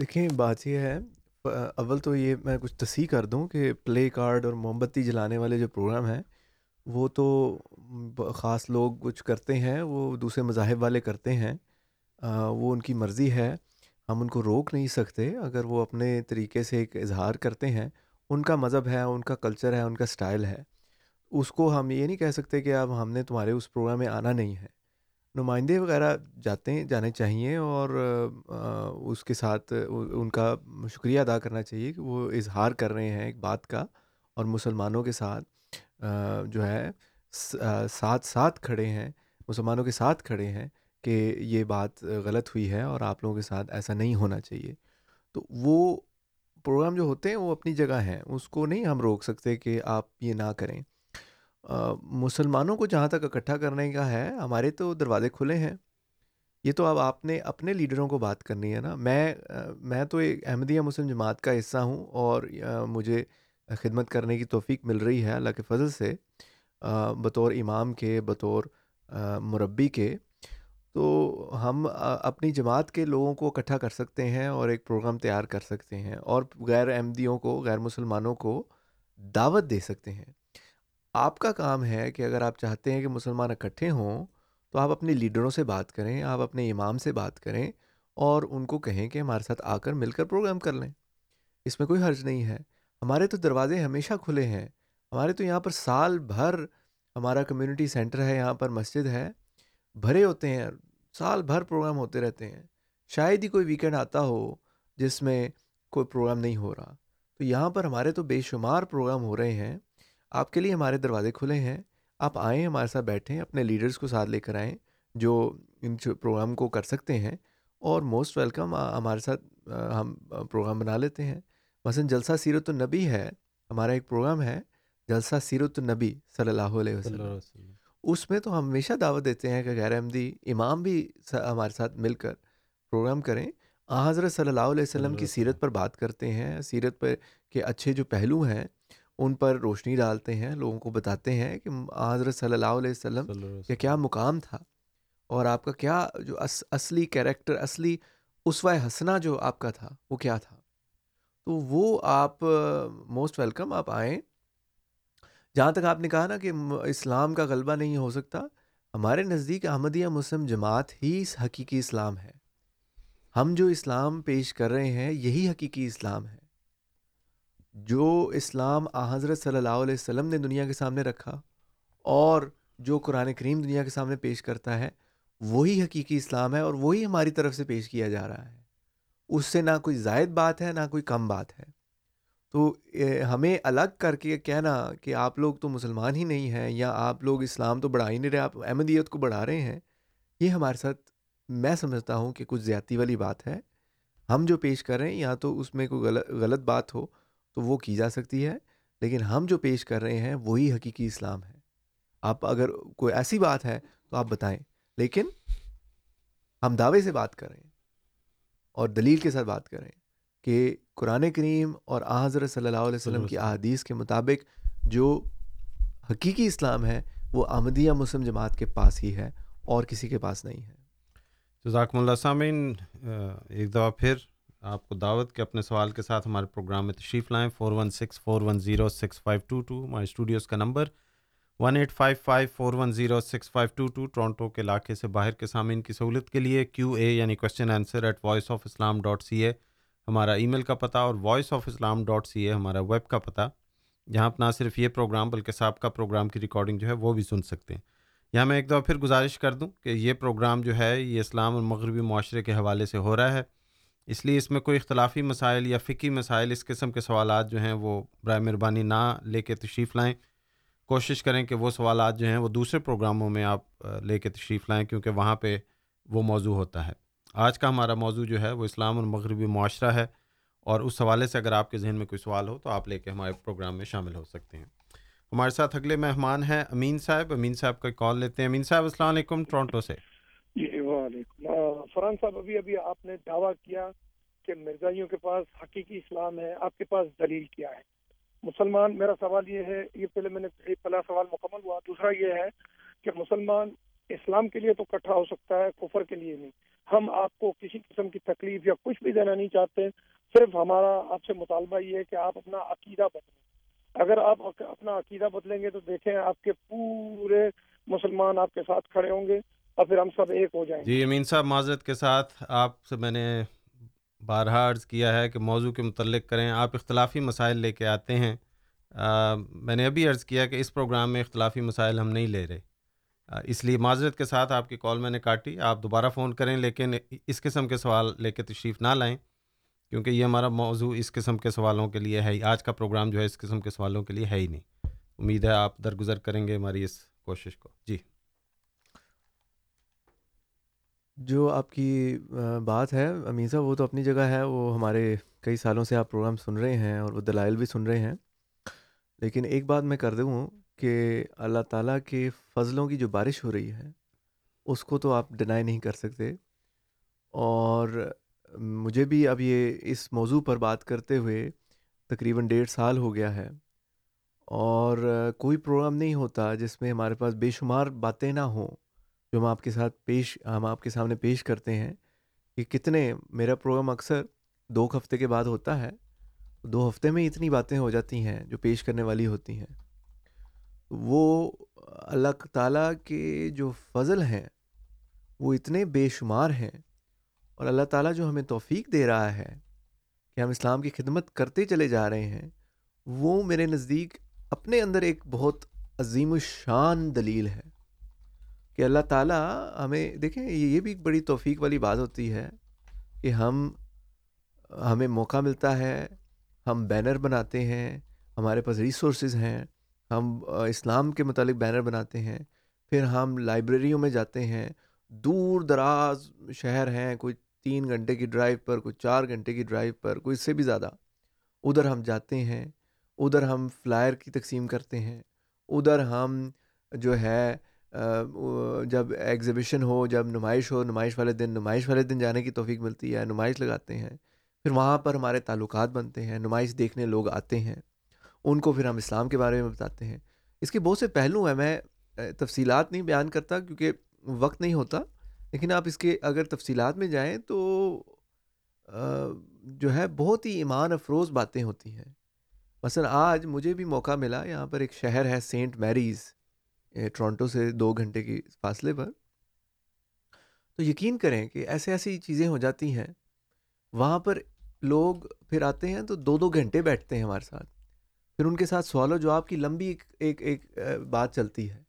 دیکھیں بات یہ ہے اول تو یہ میں کچھ تصحیح کر دوں کہ پلے کارڈ اور موم بتی جلانے والے جو پروگرام ہیں وہ تو خاص لوگ کچھ کرتے ہیں وہ دوسرے مذاہب والے کرتے ہیں۔ وہ ان کی مرضی ہے۔ ہم ان کو روک نہیں سکتے۔ اگر وہ اپنے طریقے سے ایک اظہار کرتے ہیں، ان کا مذہب ہے، ان کا کلچر ہے، ان کا سٹائل ہے۔ اس کو ہم یہ نہیں کہہ سکتے کہ اب ہم نے تمہارے اس پروگرام میں آنا نہیں ہے۔ نمائندے وغیرہ جاتے ہیں، جانے چاہیے اور اس کے ساتھ ان کا شکریہ ادا کرنا چاہیے کہ وہ اظہار کر رہے ہیں ایک بات کا۔ اور مسلمانوں کے ساتھ جو ہے ساتھ ساتھ کھڑے ہیں، مسلمانوں کے ساتھ کھڑے ہیں۔ کہ یہ بات غلط ہوئی ہے اور آپ لوگوں کے ساتھ ایسا نہیں ہونا چاہیے۔ تو وہ پروگرام جو ہوتے ہیں وہ اپنی جگہ ہیں، اس کو نہیں ہم روک سکتے کہ آپ یہ نہ کریں۔ مسلمانوں کو جہاں تک اکٹھا کرنے کا ہے، ہمارے تو دروازے کھلے ہیں۔ یہ تو اب آپ نے اپنے لیڈروں کو بات کرنی ہے نا۔ میں میں تو ایک احمدیہ مسلم جماعت کا حصہ ہوں اور مجھے خدمت کرنے کی توفیق مل رہی ہے اللہ کے فضل سے۔ بطور امام کے، بطور مربی کے۔ تو ہم اپنی جماعت کے لوگوں کو اکٹھا کر سکتے ہیں اور ایک پروگرام تیار کر سکتے ہیں اور غیر احمدیوں کو، غیر مسلمانوں کو دعوت دے سکتے ہیں۔ آپ کا کام ہے کہ اگر آپ چاہتے ہیں کہ مسلمان اکٹھے ہوں، تو آپ اپنے لیڈروں سے بات کریں، آپ اپنے امام سے بات کریں اور ان کو کہیں کہ ہمارے ساتھ آ کر مل کر پروگرام کر لیں۔ اس میں کوئی حرج نہیں ہے۔ ہمارے تو دروازے ہمیشہ کھلے ہیں۔ ہمارے تو یہاں پر سال بھر ہمارا کمیونٹی سینٹر ہے، یہاں پر مسجد ہے، بھرے ہوتے ہیں۔ سال بھر پروگرام ہوتے رہتے ہیں۔ شاید ہی کوئی ویکینڈ آتا ہو جس میں کوئی پروگرام نہیں ہو رہا۔ تو یہاں پر ہمارے تو بے شمار پروگرام ہو رہے ہیں۔ آپ کے لیے ہمارے دروازے کھلے ہیں۔ آپ آئیں، ہمارے ساتھ بیٹھیں، اپنے لیڈرز کو ساتھ لے کر آئیں جو ان پروگرام کو کر سکتے ہیں۔ اور موسٹ ویلکم ہمارے ساتھ ہم پروگرام بنا لیتے ہیں۔ مثلاً جلسہ سیرت النبی ہے۔ ہمارا ایک پروگرام ہے۔ جلسہ سیرت النبی صلی اللہ علیہ وسلم۔ اس میں تو ہم ہمیشہ دعوت دیتے ہیں کہ غیر احمدی امام بھی ہمارے ساتھ مل کر پروگرام کریں۔ آ حضرت صلی اللہ علیہ وسلم کی سیرت پر بات کرتے ہیں۔ سیرت پر کے اچھے جو پہلو ہیں ان پر روشنی ڈالتے ہیں لوگوں کو بتاتے ہیں کہ حضرت صلی اللہ علیہ وسلم کا کیا مقام تھا اور آپ کا کیا جو اصلی کیریکٹر اصلی اسوائے حسنا جو آپ کا تھا وہ کیا تھا؟ تو وہ آپ موسٹ ویلکم آپ آئیں جہاں تک آپ نے کہا نا کہ اسلام کا غلبہ نہیں ہو سکتا، ہمارے نزدیک احمدیہ مسلم جماعت ہی حقیقی اسلام ہے۔ ہم جو اسلام پیش کر رہے ہیں، یہی حقیقی اسلام ہے۔ جو اسلام آ، حضرت صلی اللہ علیہ وسلم نے دنیا کے سامنے رکھا اور جو قرآن کریم دنیا کے سامنے پیش کرتا ہے، وہی حقیقی اسلام ہے اور وہی ہماری طرف سے پیش کیا جا رہا ہے۔ اس سے نہ کوئی زائد بات ہے، نہ کوئی کم بات ہے۔ تو ہمیں الگ کر کے کہنا کہ آپ لوگ تو مسلمان ہی نہیں ہیں یا آپ لوگ اسلام تو بڑھا ہی نہیں رہے، آپ احمدیت کو بڑھا رہے ہیں، یہ ہمارے ساتھ میں سمجھتا ہوں کہ کچھ زیادتی والی بات ہے۔ ہم جو پیش کر رہے ہیں، یا تو اس میں کوئی غلط غلط بات ہو تو وہ کی جا سکتی ہے، لیکن ہم جو پیش کر رہے ہیں، وہی حقیقی اسلام ہے۔ آپ اگر کوئی ایسی بات ہے تو آپ بتائیں، لیکن ہم دعوے سے بات کر رہے ہیں اور دلیل کے ساتھ بات کریں کہ قرآن کریم اور آ حضرت صلی اللہ علیہ وسلم کی احادیث کے مطابق جو حقیقی اسلام ہے وہ احمدیہ مسلم جماعت کے پاس ہی ہے اور کسی کے پاس نہیں ہے۔ جزاکم اللہ سامعین ایک دفعہ پھر آپ کو دعوت کے اپنے سوال کے ساتھ ہمارے پروگرام میں تشریف لائیں۔ Four one six four one zero six five two two ہمارے اسٹوڈیوز کا number one eight five five four one zero six five two two Toronto کے علاقے سے باہر کے سامعین کی سہولت کے لیے کیو اے یعنی question answer at Voice of Islam dot C A ہمارا ای میل کا پتہ اور Voice of Islam dot C A ہمارا ویب کا پتہ جہاں آپ نہ صرف یہ پروگرام بلکہ سابقہ پروگرام کی ریکارڈنگ جو ہے وہ بھی سن سکتے ہیں۔ یہاں میں ایک دفعہ پھر گزارش کر دوں کہ یہ پروگرام جو ہے، یہ اسلام اور مغربی معاشرے کے حوالے سے ہو رہا ہے۔ اس لیے اس میں کوئی اختلافی مسائل یا فقی مسائل اس قسم کے سوالات جو ہیں وہ برائے مہربانی نہ لے کے تشریف لائیں۔ کوشش کریں کہ وہ سوالات جو ہیں وہ دوسرے پروگراموں میں آپ لے کے تشریف لائیں کیونکہ وہاں پہ وہ موضوع ہوتا ہے۔ آج کا ہمارا موضوع جو ہے وہ اسلام اور مغربی معاشرہ ہے اور اس حوالے سے اگر آپ کے ذہن میں کوئی سوال ہو تو آپ لے کے ہمارے پروگرام میں شامل ہو سکتے ہیں۔ ہمارے ساتھ اگلے مہمان ہیں امین صاحب۔ امین صاحب کا کال لیتے ہیں۔ امین صاحب، السلام علیکم۔ ٹورانٹو سے۔ جی وعلیکم فرحان صاحب، ابھی ابھی آپ نے دعویٰ کیا کہ مرزائیوں کے پاس حقیقی اسلام ہے، آپ کے پاس دلیل کیا ہے؟ مسلمان، میرا سوال یہ ہے، یہ پہلے میں نے پہلا سوال مکمل ہوا، دوسرا یہ ہے کہ مسلمان اسلام کے لیے تو کٹھا ہو سکتا ہے، کفر کے لیے نہیں۔ ہم آپ کو کسی قسم کی تکلیف یا کچھ بھی دینا نہیں چاہتے صرف ہمارا آپ سے مطالبہ یہ ہے کہ آپ اپنا عقیدہ بدلیں۔ اگر آپ اپنا عقیدہ بدلیں گے تو دیکھیں آپ کے پورے مسلمان آپ کے ساتھ کھڑے ہوں گے اور پھر ہم سب ایک ہو جائیں گے۔ جی امین صاحب معذرت کے ساتھ آپ سے میں نے بارہا عرض کیا ہے کہ موضوع کے متعلق کریں۔ آپ اختلافی مسائل لے کے آتے ہیں۔ آ, میں نے ابھی عرض کیا کہ اس پروگرام میں اختلافی مسائل ہم نہیں لے رہے۔ اس لیے معذرت کے ساتھ آپ کی کال میں نے کاٹی۔ آپ دوبارہ فون کریں، لیکن اس قسم کے سوال لے کے تشریف نہ لائیں، کیونکہ یہ ہمارا موضوع اس قسم کے سوالوں کے لیے ہے آج کا پروگرام جو ہے اس قسم کے سوالوں کے لیے ہے ہی نہیں۔ امید ہے آپ درگزر کریں گے ہماری اس کوشش کو۔ جی۔ جو آپ کی بات ہے امیزہ وہ تو اپنی جگہ ہے۔ وہ ہمارے کئی سالوں سے آپ پروگرام سن رہے ہیں اور وہ دلائل بھی سن رہے ہیں۔ لیکن ایک بات میں کر دوں۔ کہ اللہ تعالیٰ کے فضلوں کی جو بارش ہو رہی ہے، اس کو تو آپ ڈینائی نہیں کر سکتے۔ اور مجھے بھی اب یہ اس موضوع پر بات کرتے ہوئے تقریباً ڈیڑھ سال ہو گیا ہے۔ اور کوئی پروگرام نہیں ہوتا جس میں ہمارے پاس بے شمار باتیں نہ ہوں، جو ہم آپ کے ساتھ پیش، ہم آپ کے سامنے پیش کرتے ہیں۔ کہ کتنے، میرا پروگرام اکثر دو ہفتے کے بعد ہوتا ہے۔ دو ہفتے میں اتنی باتیں ہو جاتی ہیں جو پیش کرنے والی ہوتی ہیں۔ وہ اللہ تعالیٰ کے جو فضل ہیں، وہ اتنے بے شمار ہیں اور اللہ تعالیٰ جو ہمیں توفیق دے رہا ہے کہ ہم اسلام کی خدمت کرتے چلے جا رہے ہیں، وہ میرے نزدیک اپنے اندر ایک بہت عظیم الشان دلیل ہے کہ اللہ تعالیٰ ہمیں، دیکھیں، یہ بھی ایک بڑی توفیق والی بات ہوتی ہے کہ ہم، ہمیں موقع ملتا ہے، ہم بینر بناتے ہیں، ہمارے پاس ریسورسز ہیں ہم اسلام کے متعلق بینر بناتے ہیں، پھر ہم لائبریریوں میں جاتے ہیں، دور دراز شہر ہیں، کوئی تین گھنٹے کی ڈرائیو پر، کوئی چار گھنٹے کی ڈرائیو پر، کوئی اس سے بھی زیادہ۔ ادھر ہم جاتے ہیں، ادھر ہم فلائر کی تقسیم کرتے ہیں، ادھر ہم جو ہے جب ایگزیبیشن ہو، جب نمائش ہو، نمائش والے دن، نمائش والے دن جانے کی توفیق ملتی ہے، نمائش لگاتے ہیں، پھر وہاں پر ہمارے تعلقات بنتے ہیں، نمائش دیکھنے لوگ آتے ہیں۔ ان کو پھر ہم اسلام کے بارے میں بتاتے ہیں۔ اس کے بہت سے پہلو ہیں، میں تفصیلات نہیں بیان کرتا کیونکہ وقت نہیں ہوتا۔ لیکن آپ اس کے اگر تفصیلات میں جائیں تو جو ہے، بہت ہی ایمان افروز باتیں ہوتی ہیں۔ مثلا آج مجھے بھی موقع ملا، یہاں پر ایک شہر ہے، سینٹ میریز ٹورانٹو سے دو گھنٹے کی فاصلے پر۔ تو یقین کریں کہ ایسے ایسی چیزیں ہو جاتی ہیں۔ وہاں پر لوگ پھر آتے ہیں تو دو دو گھنٹے بیٹھتے ہیں ہمارے ساتھ۔ پھر ان کے ساتھ سوال و جواب کی لمبی ایک ایک ایک بات چلتی ہے۔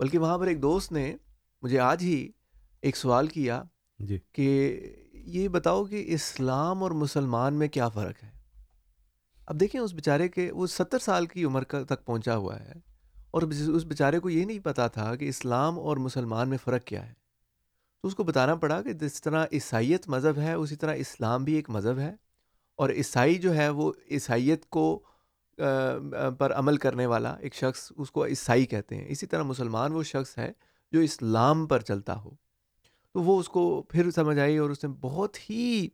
بلکہ وہاں پر ایک دوست نے مجھے آج ہی ایک سوال کیا جی۔ کہ یہ بتاؤ کہ اسلام اور مسلمان میں کیا فرق ہے؟ اب دیکھیں اس بیچارے کے وہ ستر سال کی عمر کا تک پہنچا ہوا ہے اور اس بیچارے کو یہ نہیں پتا تھا کہ اسلام اور مسلمان میں فرق کیا ہے۔ تو اس کو بتانا پڑا کہ جس طرح عیسائیت مذہب ہے اسی طرح اسلام بھی ایک مذہب ہے اور عیسائی جو ہے وہ عیسائیت کو پر عمل کرنے والا ایک شخص اس کو عیسائی کہتے ہیں۔ اسی طرح مسلمان وہ شخص ہے جو اسلام پر چلتا ہو۔ تو وہ اس کو پھر سمجھ آئی اور اس نے بہت ہی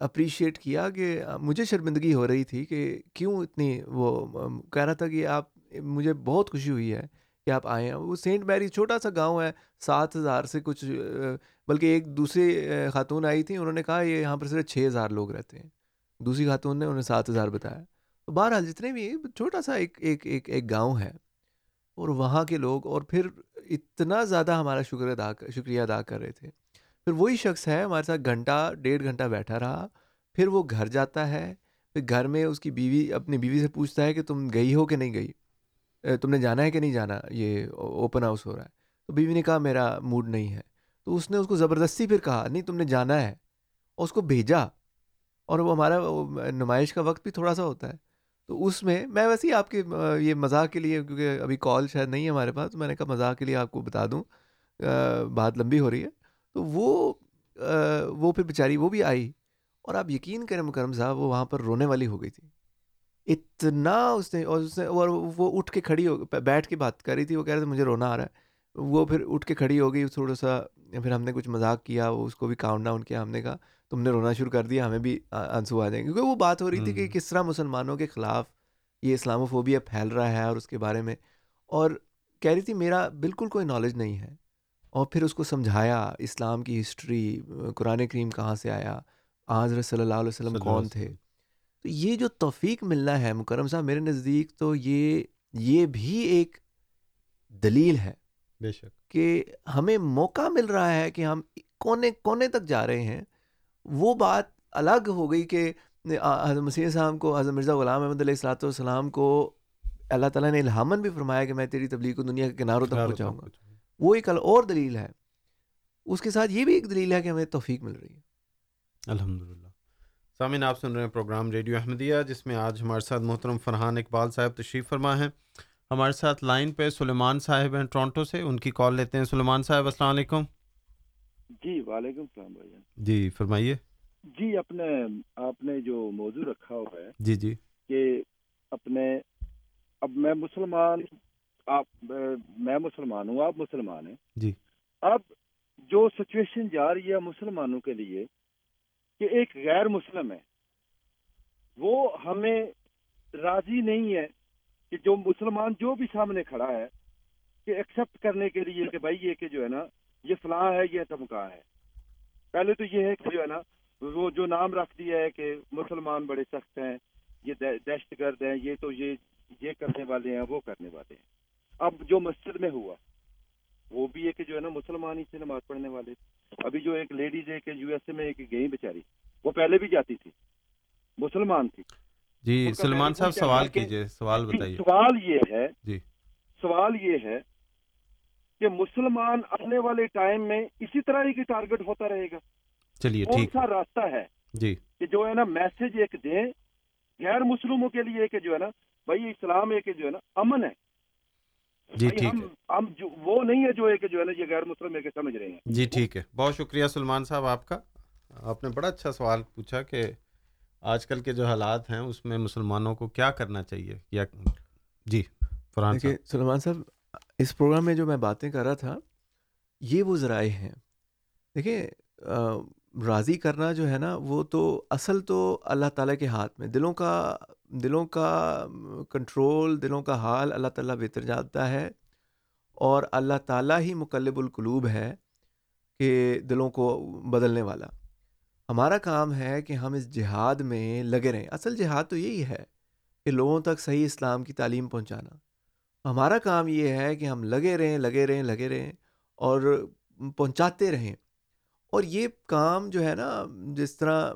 اپریشیٹ کیا کہ مجھے شرمندگی ہو رہی تھی کہ کیوں اتنی وہ کہہ رہا تھا کہ آپ، مجھے بہت خوشی ہوئی ہے کہ آپ آئے ہیں۔ وہ سینٹ میری چھوٹا سا گاؤں ہے، سات ہزار سے کچھ بلکہ ایک دوسری خاتون آئی تھی انہوں نے کہا یہ یہاں پر صرف چھ ہزار لوگ رہتے ہیں۔ دوسری خاتون نے انہیں سات ہزار بتایا۔ بہرحال جتنے بھی چھوٹا سا ایک ایک ایک ایک گاؤں ہے۔ اور وہاں کے لوگ، اور پھر اتنا زیادہ ہمارا شکر ادا، شکریہ ادا کر رہے تھے۔ پھر وہی شخص ہے، ہمارے ساتھ گھنٹہ، ڈیڑھ گھنٹہ بیٹھا رہا۔ پھر وہ گھر جاتا ہے۔ پھر گھر میں اس کی بیوی، اپنی بیوی سے پوچھتا ہے کہ تم گئی ہو کہ نہیں گئی؟ تم نے جانا ہے کہ نہیں جانا؟ یہ اوپن ہاؤس ہو رہا ہے۔ تو بیوی نے کہا، میرا موڈ نہیں ہے۔ تو اس نے اس کو زبردستی پھر کہا، نہیں، تم نے جانا ہے۔ اور اس کو بھیجا۔ اور وہ ہمارا نمائش کا وقت بھی تھوڑا سا ہوتا ہے۔ تو اس میں میں ویسے ہی آپ کے یہ مذاق کے لیے، کیونکہ ابھی کال شاید نہیں ہے ہمارے پاس، تو میں نے کہا مذاق کے لیے آپ کو بتا دوں۔ بات لمبی ہو رہی ہے۔ تو وہ وہ پھر بیچاری وہ بھی آئی اور آپ یقین کریں مکرم صاحب، وہ وہاں پر رونے والی ہو گئی تھی۔ اتنا اس نے، اور اس نے، اور وہ اٹھ کے کھڑی ہو، بیٹھ کے بات کر رہی تھی، وہ کہہ رہے تھے مجھے رونا آ رہا ہے۔ وہ پھر اٹھ کے کھڑی ہو گئی، تھوڑا سا پھر ہم نے کچھ مذاق کیا وہ اس کو بھی کاؤنٹ ڈاؤن کیا ہم نے کہا تم نے رونا شروع کر دیا ہمیں بھی آنسو آ جائیں کیونکہ وہ بات ہو رہی تھی کہ کس طرح مسلمانوں کے خلاف یہ اسلام و فوبیا پھیل رہا ہے اور اس کے بارے میں۔ اور کہہ رہی تھی میرا بالکل کوئی نالج نہیں ہے۔ اور پھر اس کو سمجھایا اسلام کی ہسٹری قرآن کریم کہاں سے آیا؟ حضرت صلی اللہ علیہ وسلم کون تھے؟ تو یہ جو توفیق ملنا ہے مکرم صاحب میرے نزدیک تو یہ یہ بھی ایک دلیل ہے۔ بے شک۔ کہ ہمیں موقع مل رہا ہے کہ ہم کونے کونے تک جا رہے ہیں۔ وہ بات الگ ہو گئی کہ حضرت مسیح صاحب کو حضرت مرزا غلام احمد علیہ السلاۃ والسلام کو اللہ تعالیٰ نے الحامن بھی فرمایا کہ میں تیری تبلیغ کو دنیا کے کناروں تک پہنچاؤں گا۔ وہ ایک اور دلیل ہے۔ اس کے ساتھ یہ بھی ایک دلیل ہے کہ ہمیں توفیق مل رہی ہے۔ الحمد للہ سامعین آپ سن رہے ہیں پروگرام ریڈیو احمدیہ جس میں آج ہمارے ساتھ محترم فرحان اقبال صاحب تشریف فرما ہیں۔ ہمارے ساتھ لائن پہ سلیمان صاحب ہیں ٹورانٹو سے ان کی کال لیتے ہیں۔ سلیمان صاحب السلام علیکم۔ جی وعلیکم السلام بھائی جی فرمائیے۔ جی اپنے آپ نے جو موضوع رکھا ہوا ہے جی جی۔ کہ اپنے اب میں مسلمان آپ میں مسلمان ہوں آپ مسلمان ہیں۔ جی۔ اب جو سچویشن جا رہی ہے مسلمانوں کے لیے کہ ایک غیر مسلم ہے وہ ہمیں راضی نہیں ہے کہ جو مسلمان جو بھی سامنے کھڑا ہے، کہ ایکسپٹ کرنے کے لیے کہ بھائی یہ کہ جو ہے نا، یہ فلاں ہے، یہ تمکا ہے۔ پہلے تو یہ ہے کہ جو ہے نا، وہ جو نام رکھ دیا ہے کہ مسلمان بڑے سخت ہیں، یہ دہشت گرد ہیں، یہ تو یہ یہ کرنے والے ہیں، وہ کرنے والے ہیں۔ اب جو مسجد میں ہوا، وہ بھی ہے کہ جو ہے نا مسلمان ہی سے نماز پڑھنے والے ابھی جو ایک لیڈیز ہے کہ یو ایس اے میں ایک گئی بیچاری، وہ پہلے بھی جاتی تھی۔ مسلمان تھی۔ جی سلمان صاحب سوال کیجیے سوال جی، بتائیے۔ سوال یہ ہے جی۔ سوال یہ ہے کہ مسلمان آنے والے ٹائم میں اسی طرح ہی کی ٹارگٹ ہوتا رہے گا۔ چلیے کون ٹھیک۔ سا راستہ ہے جی۔ کہ جو ہے نا میسج ایک دیں غیر مسلموں کے لیے کہ جو ہے نا بھائی اسلام ہے کہ جو ہے نا امن ہے۔ جی ٹھیک ہم ہے۔ ہم جو وہ نہیں ہے جو ہے کہ جو ہے نا یہ غیر مسلم کہ سمجھ رہے ہیں۔ جی ٹھیک ہے۔ بہت شکریہ سلمان صاحب آپ کا۔ آپ نے بڑا اچھا سوال پوچھا کہ آج کل کے جو حالات ہیں اس میں مسلمانوں کو کیا کرنا چاہیے؟ یا جی فرحان صاحب۔ سلمان صاحب اس پروگرام میں جو میں باتیں کر رہا تھا یہ وہ ذرائع ہیں۔ دیکھیں راضی کرنا جو ہے نا وہ تو اصل تو اللہ تعالیٰ کے ہاتھ میں دلوں کا دلوں کا کنٹرول دلوں کا حال اللہ تعالیٰ بہتر جانتا ہے اور اللہ تعالیٰ ہی مقلب القلوب ہے کہ دلوں کو بدلنے والا۔ ہمارا کام ہے کہ ہم اس جہاد میں لگے رہیں۔ اصل جہاد تو یہی ہے کہ لوگوں تک صحیح اسلام کی تعلیم پہنچانا۔ ہمارا کام یہ ہے کہ ہم لگے رہیں لگے رہیں لگے رہیں اور پہنچاتے رہیں۔ اور یہ کام جو ہے نا، جس طرح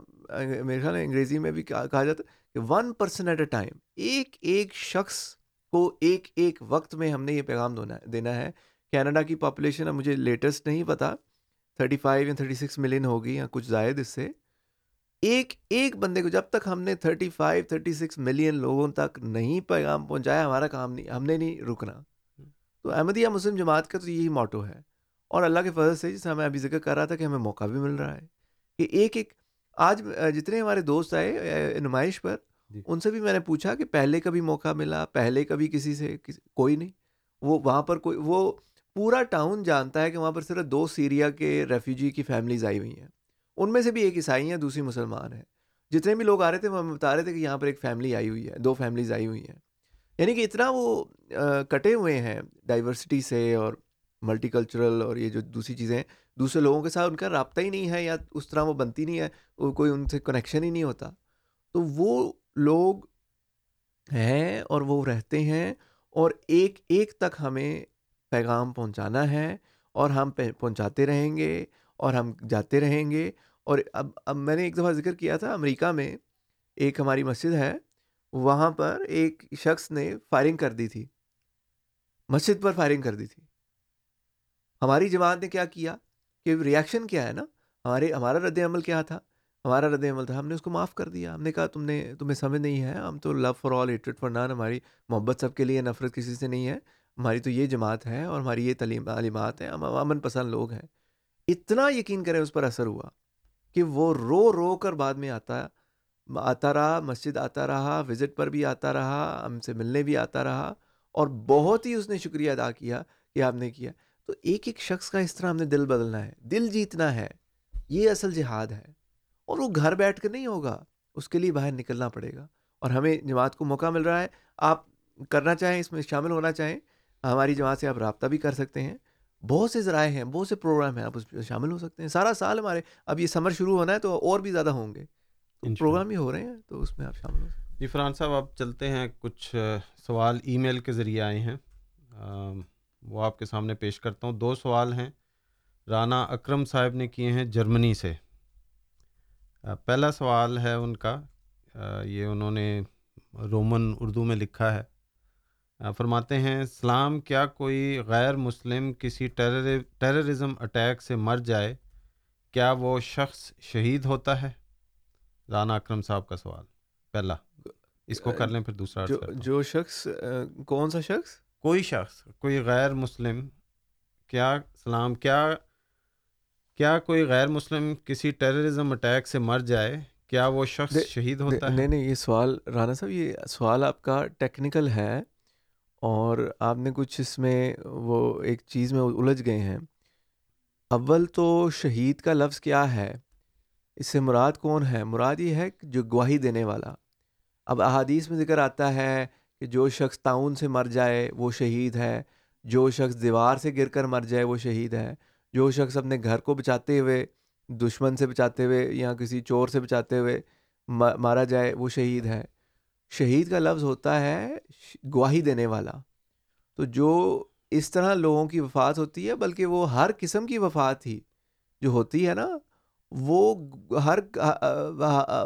میرے خیال انگریزی میں بھی کہا کہا جاتا ہے کہ one person at a time ایک ایک شخص کو ایک ایک وقت میں ہم نے یہ پیغام دینا دینا ہے۔ کینیڈا کی پاپولیشن اب مجھے لیٹسٹ نہیں پتہ تھرٹی فائیو یا تھرٹی سکس ملین ہوگی یا کچھ زائد اس سے ایک ایک بندے کو جب تک ہم نے thirty five thirty six million لوگوں تک نہیں پیغام پہنچایا ہمارا کام نہیں ہم نے نہیں رکنا۔ تو احمدیہ مسلم جماعت کا تو یہی موٹو ہے۔ اور اللہ کے فضل سے جیسے ہمیں ابھی ذکر کر رہا تھا کہ ہمیں موقع بھی مل رہا ہے کہ ایک ایک آج جتنے ہمارے دوست آئے نمائش پر جی۔ ان سے بھی میں نے پوچھا کہ پہلے کبھی موقع ملا پہلے کبھی کسی سے کوئی نہیں۔ وہ وہاں پر کوئی وہ پورا ٹاؤن جانتا ہے کہ وہاں پر صرف دو سیریا کے ریفیوجی کی فیملیز آئی ہوئی ہیں۔ ان میں سے بھی ایک عیسائی ہیں، دوسری مسلمان ہیں۔ جتنے بھی لوگ آ رہے تھے، وہ ہمیں بتا رہے تھے کہ یہاں پر ایک فیملی آئی ہوئی ہے، دو فیملیز آئی ہوئی ہیں۔ یعنی کہ اتنا وہ کٹے ہوئے ہیں ڈائیورسٹی سے اور ملٹی کلچرل اور یہ جو دوسری چیزیں دوسرے لوگوں کے ساتھ ان کا رابطہ ہی نہیں ہے یا اس طرح وہ بنتی نہیں ہے، وہ کوئی ان سے کنیکشن ہی نہیں ہوتا۔ تو وہ لوگ ہیں اور وہ رہتے ہیں اور ایک ایک تک ہمیں پیغام پہنچانا ہے اور ہم پہنچاتے رہیں گے اور ہم جاتے رہیں گے۔ اور اب اب میں نے ایک دفعہ ذکر کیا تھا امریکہ میں، ایک ہماری مسجد ہے، وہاں پر ایک شخص نے فائرنگ کر دی تھی۔ مسجد پر فائرنگ کر دی تھی۔ ہماری جماعت نے کیا کیا کہ ریئیکشن کیا ہے نا؟ ہمارے ہمارا رد عمل کیا تھا؟ ہمارا رد عمل تھا، ہم نے اس کو معاف کر دیا۔ ہم نے کہا، تم نے تمہیں سمجھ نہیں ہے، ہم تو لو فار آل ہیٹڈ فار نان ہماری محبت سب کے لیے، نفرت کسی سے نہیں ہے۔ ہماری تو یہ جماعت ہے اور ہماری یہ تعلیم تعلیمات ہیں، ہم امن پسند لوگ ہیں۔ اتنا یقین کریں اس پر اثر ہوا کہ وہ رو رو کر بعد میں آتا آتا رہا، مسجد آتا رہا، وزٹ پر بھی آتا رہا، ہم سے ملنے بھی آتا رہا اور بہت ہی اس نے شکریہ ادا کیا کہ آپ نے کیا۔ تو ایک ایک شخص کا اس طرح ہم نے دل بدلنا ہے، دل جیتنا ہے، یہ اصل جہاد ہے۔ اور وہ گھر بیٹھ کر نہیں ہوگا، اس کے لیے باہر نکلنا پڑے گا۔ اور ہمیں جماعت کو موقع مل رہا ہے، آپ کرنا چاہیں، اس میں شامل ہونا چاہیں ہماری جماعت سے آپ رابطہ بھی کر سکتے ہیں۔ بہت سے ذرائع ہیں بہت سے پروگرام ہیں آپ اس میں شامل ہو سکتے ہیں۔ سارا سال ہمارے اب یہ سمر شروع ہونا ہے تو اور بھی زیادہ ہوں گے۔ پروگرام ہی ہو رہے ہیں تو اس میں آپ شامل ہو سکتے ہیں۔ جی فرحان صاحب آپ چلتے ہیں کچھ سوال ای میل کے ذریعے آئے ہیں۔ وہ آپ کے سامنے پیش کرتا ہوں۔ دو سوال ہیں۔ رانا اکرم صاحب نے کیے ہیں جرمنی سے۔ پہلا سوال ہے ان کا۔ یہ انہوں نے رومن اردو میں لکھا ہے۔ فرماتے ہیں اسلام کیا کوئی غیر مسلم کسی ٹیررزم اٹیک سے مر جائے کیا وہ شخص شہید ہوتا ہے؟ رانا اکرم صاحب کا سوال۔ پہلا اس کو کر لیں پھر دوسرا جو, جو شخص کون سا شخص؟ کوئی شخص کوئی غیر مسلم کیا اسلام کیا کیا کوئی غیر مسلم کسی ٹیررزم اٹیک سے مر جائے کیا وہ شخص شہید ہوتا ہے؟ نہیں نہیں یہ سوال رانا صاحب یہ سوال آپ کا ٹیکنیکل ہے۔ اور آپ نے کچھ اس میں وہ ایک چیز میں الجھ گئے ہیں۔ اول تو شہید کا لفظ کیا ہے؟ اس سے مراد کون ہے؟ مراد یہ ہے جو گواہی دینے والا۔ اب احادیث میں ذکر آتا ہے کہ جو شخص تعاون سے مر جائے وہ شہید ہے، جو شخص دیوار سے گر کر مر جائے وہ شہید ہے۔ جو شخص اپنے گھر کو بچاتے ہوئے، دشمن سے بچاتے ہوئے یا کسی چور سے بچاتے ہوئے مارا جائے وہ شہید ہے۔ شہید کا لفظ ہوتا ہے گواہی دینے والا۔ تو جو اس طرح لوگوں کی وفات ہوتی ہے، بلکہ وہ ہر قسم کی وفات ہی جو ہوتی ہے نا، وہ ہر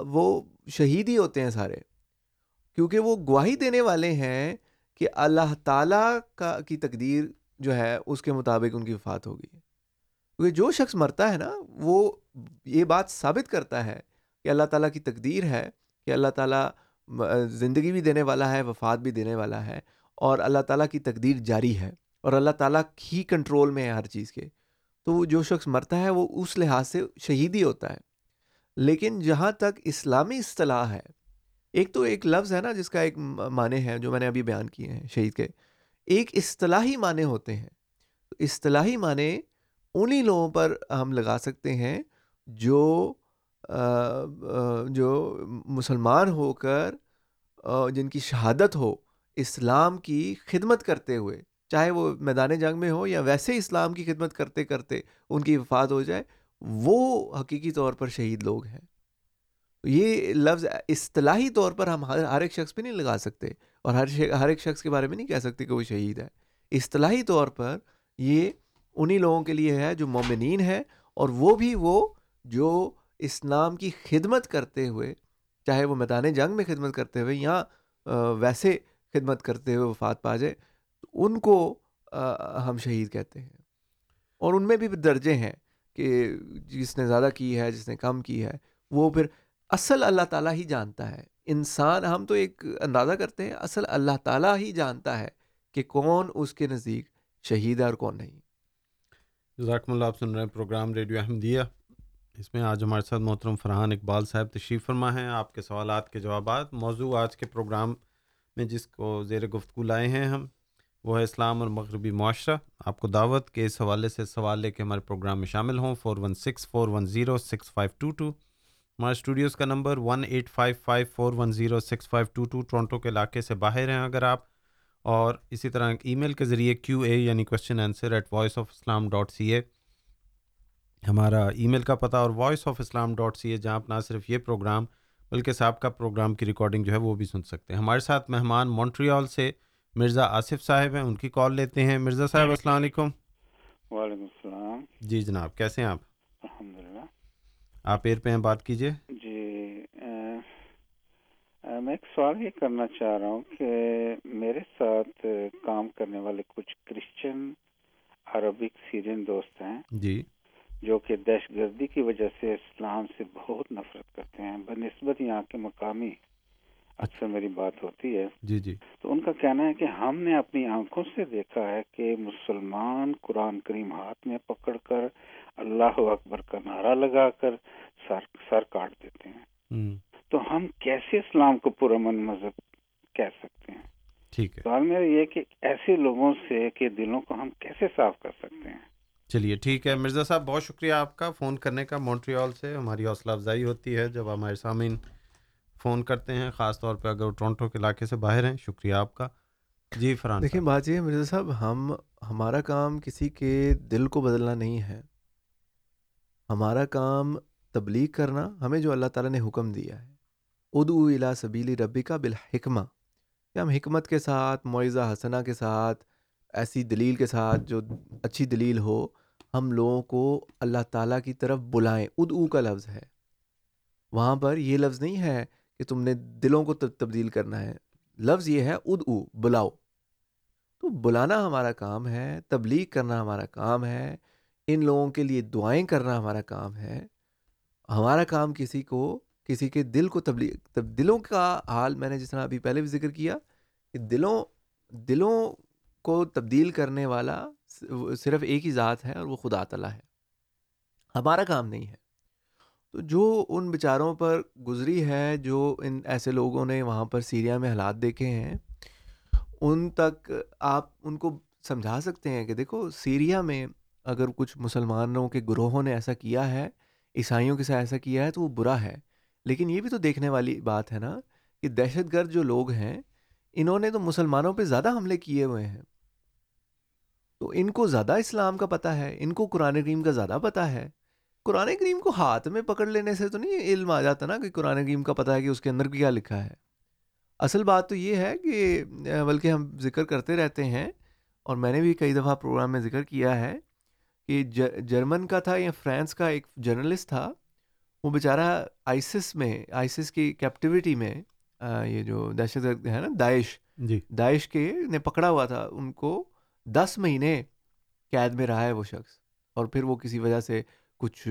وہ شہید ہی ہوتے ہیں سارے۔ کیونکہ وہ گواہی دینے والے ہیں کہ اللہ تعالیٰ کا، کی تقدیر جو ہے، اس کے مطابق ان کی وفات ہوگی۔ کیونکہ جو شخص مرتا ہے نا، وہ یہ بات ثابت کرتا ہے کہ اللہ تعالیٰ کی تقدیر ہے، کہ اللہ تعالیٰ زندگی بھی دینے والا ہے، وفات بھی دینے والا ہے اور اللہ تعالیٰ کی تقدیر جاری ہے اور اللہ تعالیٰ ہی کنٹرول میں ہے ہر چیز کے۔ تو وہ جو شخص مرتا ہے وہ اس لحاظ سے شہید ہی ہوتا ہے۔ لیکن جہاں تک اسلامی اصطلاح ہے، ایک تو ایک لفظ ہے نا جس کا ایک معنی ہے جو میں نے ابھی بیان کیے ہیں شہید کے۔ ایک اصطلاحی معنی ہوتے ہیں۔ اصطلاحی معنی انہی لوگوں پر ہم لگا سکتے ہیں جو جو مسلمان ہو کر جن کی شہادت ہو، اسلام کی خدمت کرتے ہوئے، چاہے وہ میدان جنگ میں ہو یا ویسے اسلام کی خدمت کرتے کرتے ان کی وفات ہو جائے، وہ حقیقی طور پر شہید لوگ ہیں۔ یہ لفظ اصطلاحی طور پر ہم ہر ایک شخص پہ نہیں لگا سکتے اور ہر ہر ایک شخص کے بارے میں نہیں کہہ سکتے کہ وہ شہید ہے۔ اصطلاحی طور پر یہ انہی لوگوں کے لیے ہے جو مومنین ہے اور وہ بھی وہ جو اسلام کی خدمت کرتے ہوئے، چاہے وہ میدان جنگ میں خدمت کرتے ہوئے یا ویسے خدمت کرتے ہوئے وفات پا جائے ان کو ہم شہید کہتے ہیں۔ اور ان میں بھی درجے ہیں کہ جس نے زیادہ کی ہے، جس نے کم کی ہے، وہ پھر اصل اللہ تعالیٰ ہی جانتا ہے۔ انسان ہم تو ایک اندازہ کرتے ہیں، اصل اللہ تعالیٰ ہی جانتا ہے کہ کون اس کے نزدیک شہید ہے اور کون نہیں۔ جزاکم اللہ، آپ سن رہے ہیں پروگرام ریڈیو احمدیہ۔ اس میں آج ہمارے ساتھ محترم فرحان اقبال صاحب تشریف فرما ہیں۔ آپ کے سوالات کے جوابات، موضوع آج کے پروگرام میں جس کو زیر گفتگو لائے ہیں ہم، وہ ہے اسلام اور مغربی معاشرہ۔ آپ کو دعوت کے اس حوالے سے سوال لے کے ہمارے پروگرام میں شامل ہوں۔ Four one six four one zero six five two two ہمارے اسٹوڈیوز کا number one eight five five four one zero six five two two Toronto کے علاقے سے باہر ہیں اگر آپ۔ اور اسی طرح ای میل کے ذریعے کیو اے یعنی question answer at Voice of Islam dot C A ہمارا ای میل کا پتہ اور Voice of Islam dot C A جہاں آپ نہ صرف یہ پروگرام بلکہ صاحب کا پروگرام کی ریکارڈنگ جو ہے وہ بھی سن سکتے ہیں۔ ہمارے ساتھ مہمان مونٹریال سے مرزا آصف صاحب ہیں ان کی کال لیتے ہیں۔ مرزا صاحب السلام علیکم۔ وعلیکم السلام۔ جی جناب کیسے ہیں آپ؟ الحمد للہ آپ ایر پہ ہیں بات کیجیے۔ جی میں ایک سوال یہ کرنا چاہ رہا ہوں کہ میرے ساتھ کام کرنے والے کچھ کرسچن عربک سیرین دوست ہیں۔ جی۔ جو کہ دہشت گردی کی وجہ سے اسلام سے بہت نفرت کرتے ہیں بہ نسبت یہاں کے مقامی اکثر میری بات ہوتی ہے۔ جی جی۔ تو ان کا کہنا ہے کہ ہم نے اپنی آنکھوں سے دیکھا ہے کہ مسلمان قرآن کریم ہاتھ میں پکڑ کر اللہ اکبر کا نعرہ لگا کر سر سر کاٹ دیتے ہیں۔ تو ہم کیسے اسلام کو پرامن مذہب کہہ سکتے ہیں؟ ٹھیک ہے۔ سوال میرا یہ کہ ایسے لوگوں سے کہ دلوں کو ہم کیسے صاف کر سکتے ہیں؟ چلیے ٹھیک ہے۔ مرزا صاحب بہت شکریہ آپ کا فون کرنے کا۔ مونٹریال سے ہماری حوصلہ افزائی ہوتی ہے جب ہمارے سامعین فون کرتے ہیں خاص طور پہ اگر وہ ٹورنٹو کے علاقے سے باہر ہیں۔ شکریہ آپ کا۔ جی فرحان دیکھیں بات یہ ہے مرزا صاحب ہم ہمارا کام کسی کے دل کو بدلنا نہیں ہے۔ ہمارا کام تبلیغ کرنا ہمیں جو اللہ تعالیٰ نے حکم دیا ہے۔ ادو الا سبیلی ربی کا بالحکمہ۔ کہ ہم حکمت کے ساتھ معیزہ حسنہ کے ساتھ ایسی دلیل کے ساتھ جو اچھی دلیل ہو ہم لوگوں کو اللہ تعالیٰ کی طرف بلائیں۔ ادعو کا لفظ ہے۔ وہاں پر یہ لفظ نہیں ہے کہ تم نے دلوں کو تبدیل کرنا ہے۔ لفظ یہ ہے ادعو بلاؤ۔ تو بلانا ہمارا کام ہے، تبلیغ کرنا ہمارا کام ہے، ان لوگوں کے لیے دعائیں کرنا ہمارا کام ہے۔ ہمارا کام کسی کو، کسی کے دل کو تبلیغ، تب، دلوں کا حال میں نے جس طرح ابھی پہلے بھی ذکر کیا کہ دلوں دلوں کو تبدیل کرنے والا صرف ایک ہی ذات ہے اور وہ خدا تعالیٰ ہے۔ ہمارا کام نہیں ہے۔ تو جو ان بیچاروں پر گزری ہے، جو ان ایسے لوگوں نے وہاں پر سیریا میں حالات دیکھے ہیں، ان تک آپ ان کو سمجھا سکتے ہیں کہ دیکھو، سیریا میں اگر کچھ مسلمانوں کے گروہوں نے ایسا کیا ہے، عیسائیوں کے ساتھ ایسا کیا ہے، تو وہ برا ہے۔ لیکن یہ بھی تو دیکھنے والی بات ہے نا کہ دہشت گرد جو لوگ ہیں، انہوں نے تو مسلمانوں پہ زیادہ حملے کیے ہوئے ہیں۔ تو ان کو زیادہ اسلام کا پتہ ہے ان کو قرآن کریم کا زیادہ پتہ ہے۔ قرآن کریم کو ہاتھ میں پکڑ لینے سے تو نہیں علم آ جاتا نا کہ قرآن کریم کا پتہ ہے کہ اس کے اندر کیا لکھا ہے۔ اصل بات تو یہ ہے کہ بلکہ ہم ذکر کرتے رہتے ہیں اور میں نے بھی کئی دفعہ پروگرام میں ذکر کیا ہے کہ جرمن کا تھا یا فرانس کا ایک جرنلسٹ تھا وہ بیچارہ آئسس میں آئسس کی کیپٹیوٹی میں یہ جو دہشت گرد ہے نا داعش۔ جی۔ داعش کے نے پکڑا ہوا تھا ان کو دس مہینے قید میں رہا ہے وہ شخص اور پھر وہ کسی وجہ سے کچھ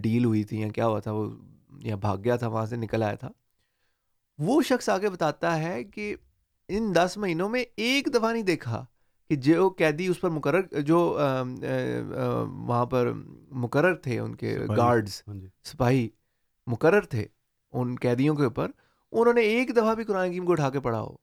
ڈیل ہوئی تھی یا کیا ہوا تھا وہ یا بھاگ گیا تھا وہاں سے نکل آیا تھا۔ وہ شخص آگے بتاتا ہے کہ ان دس مہینوں میں ایک دفعہ نہیں دیکھا کہ جو قیدی اس پر مقرر جو وہاں پر مقرر تھے ان کے گارڈز ہاں جی۔ سپاہی مقرر تھے ان قیدیوں کے اوپر انہوں نے ایک دفعہ بھی قرآن کریم کو اٹھا کے پڑھا ہو۔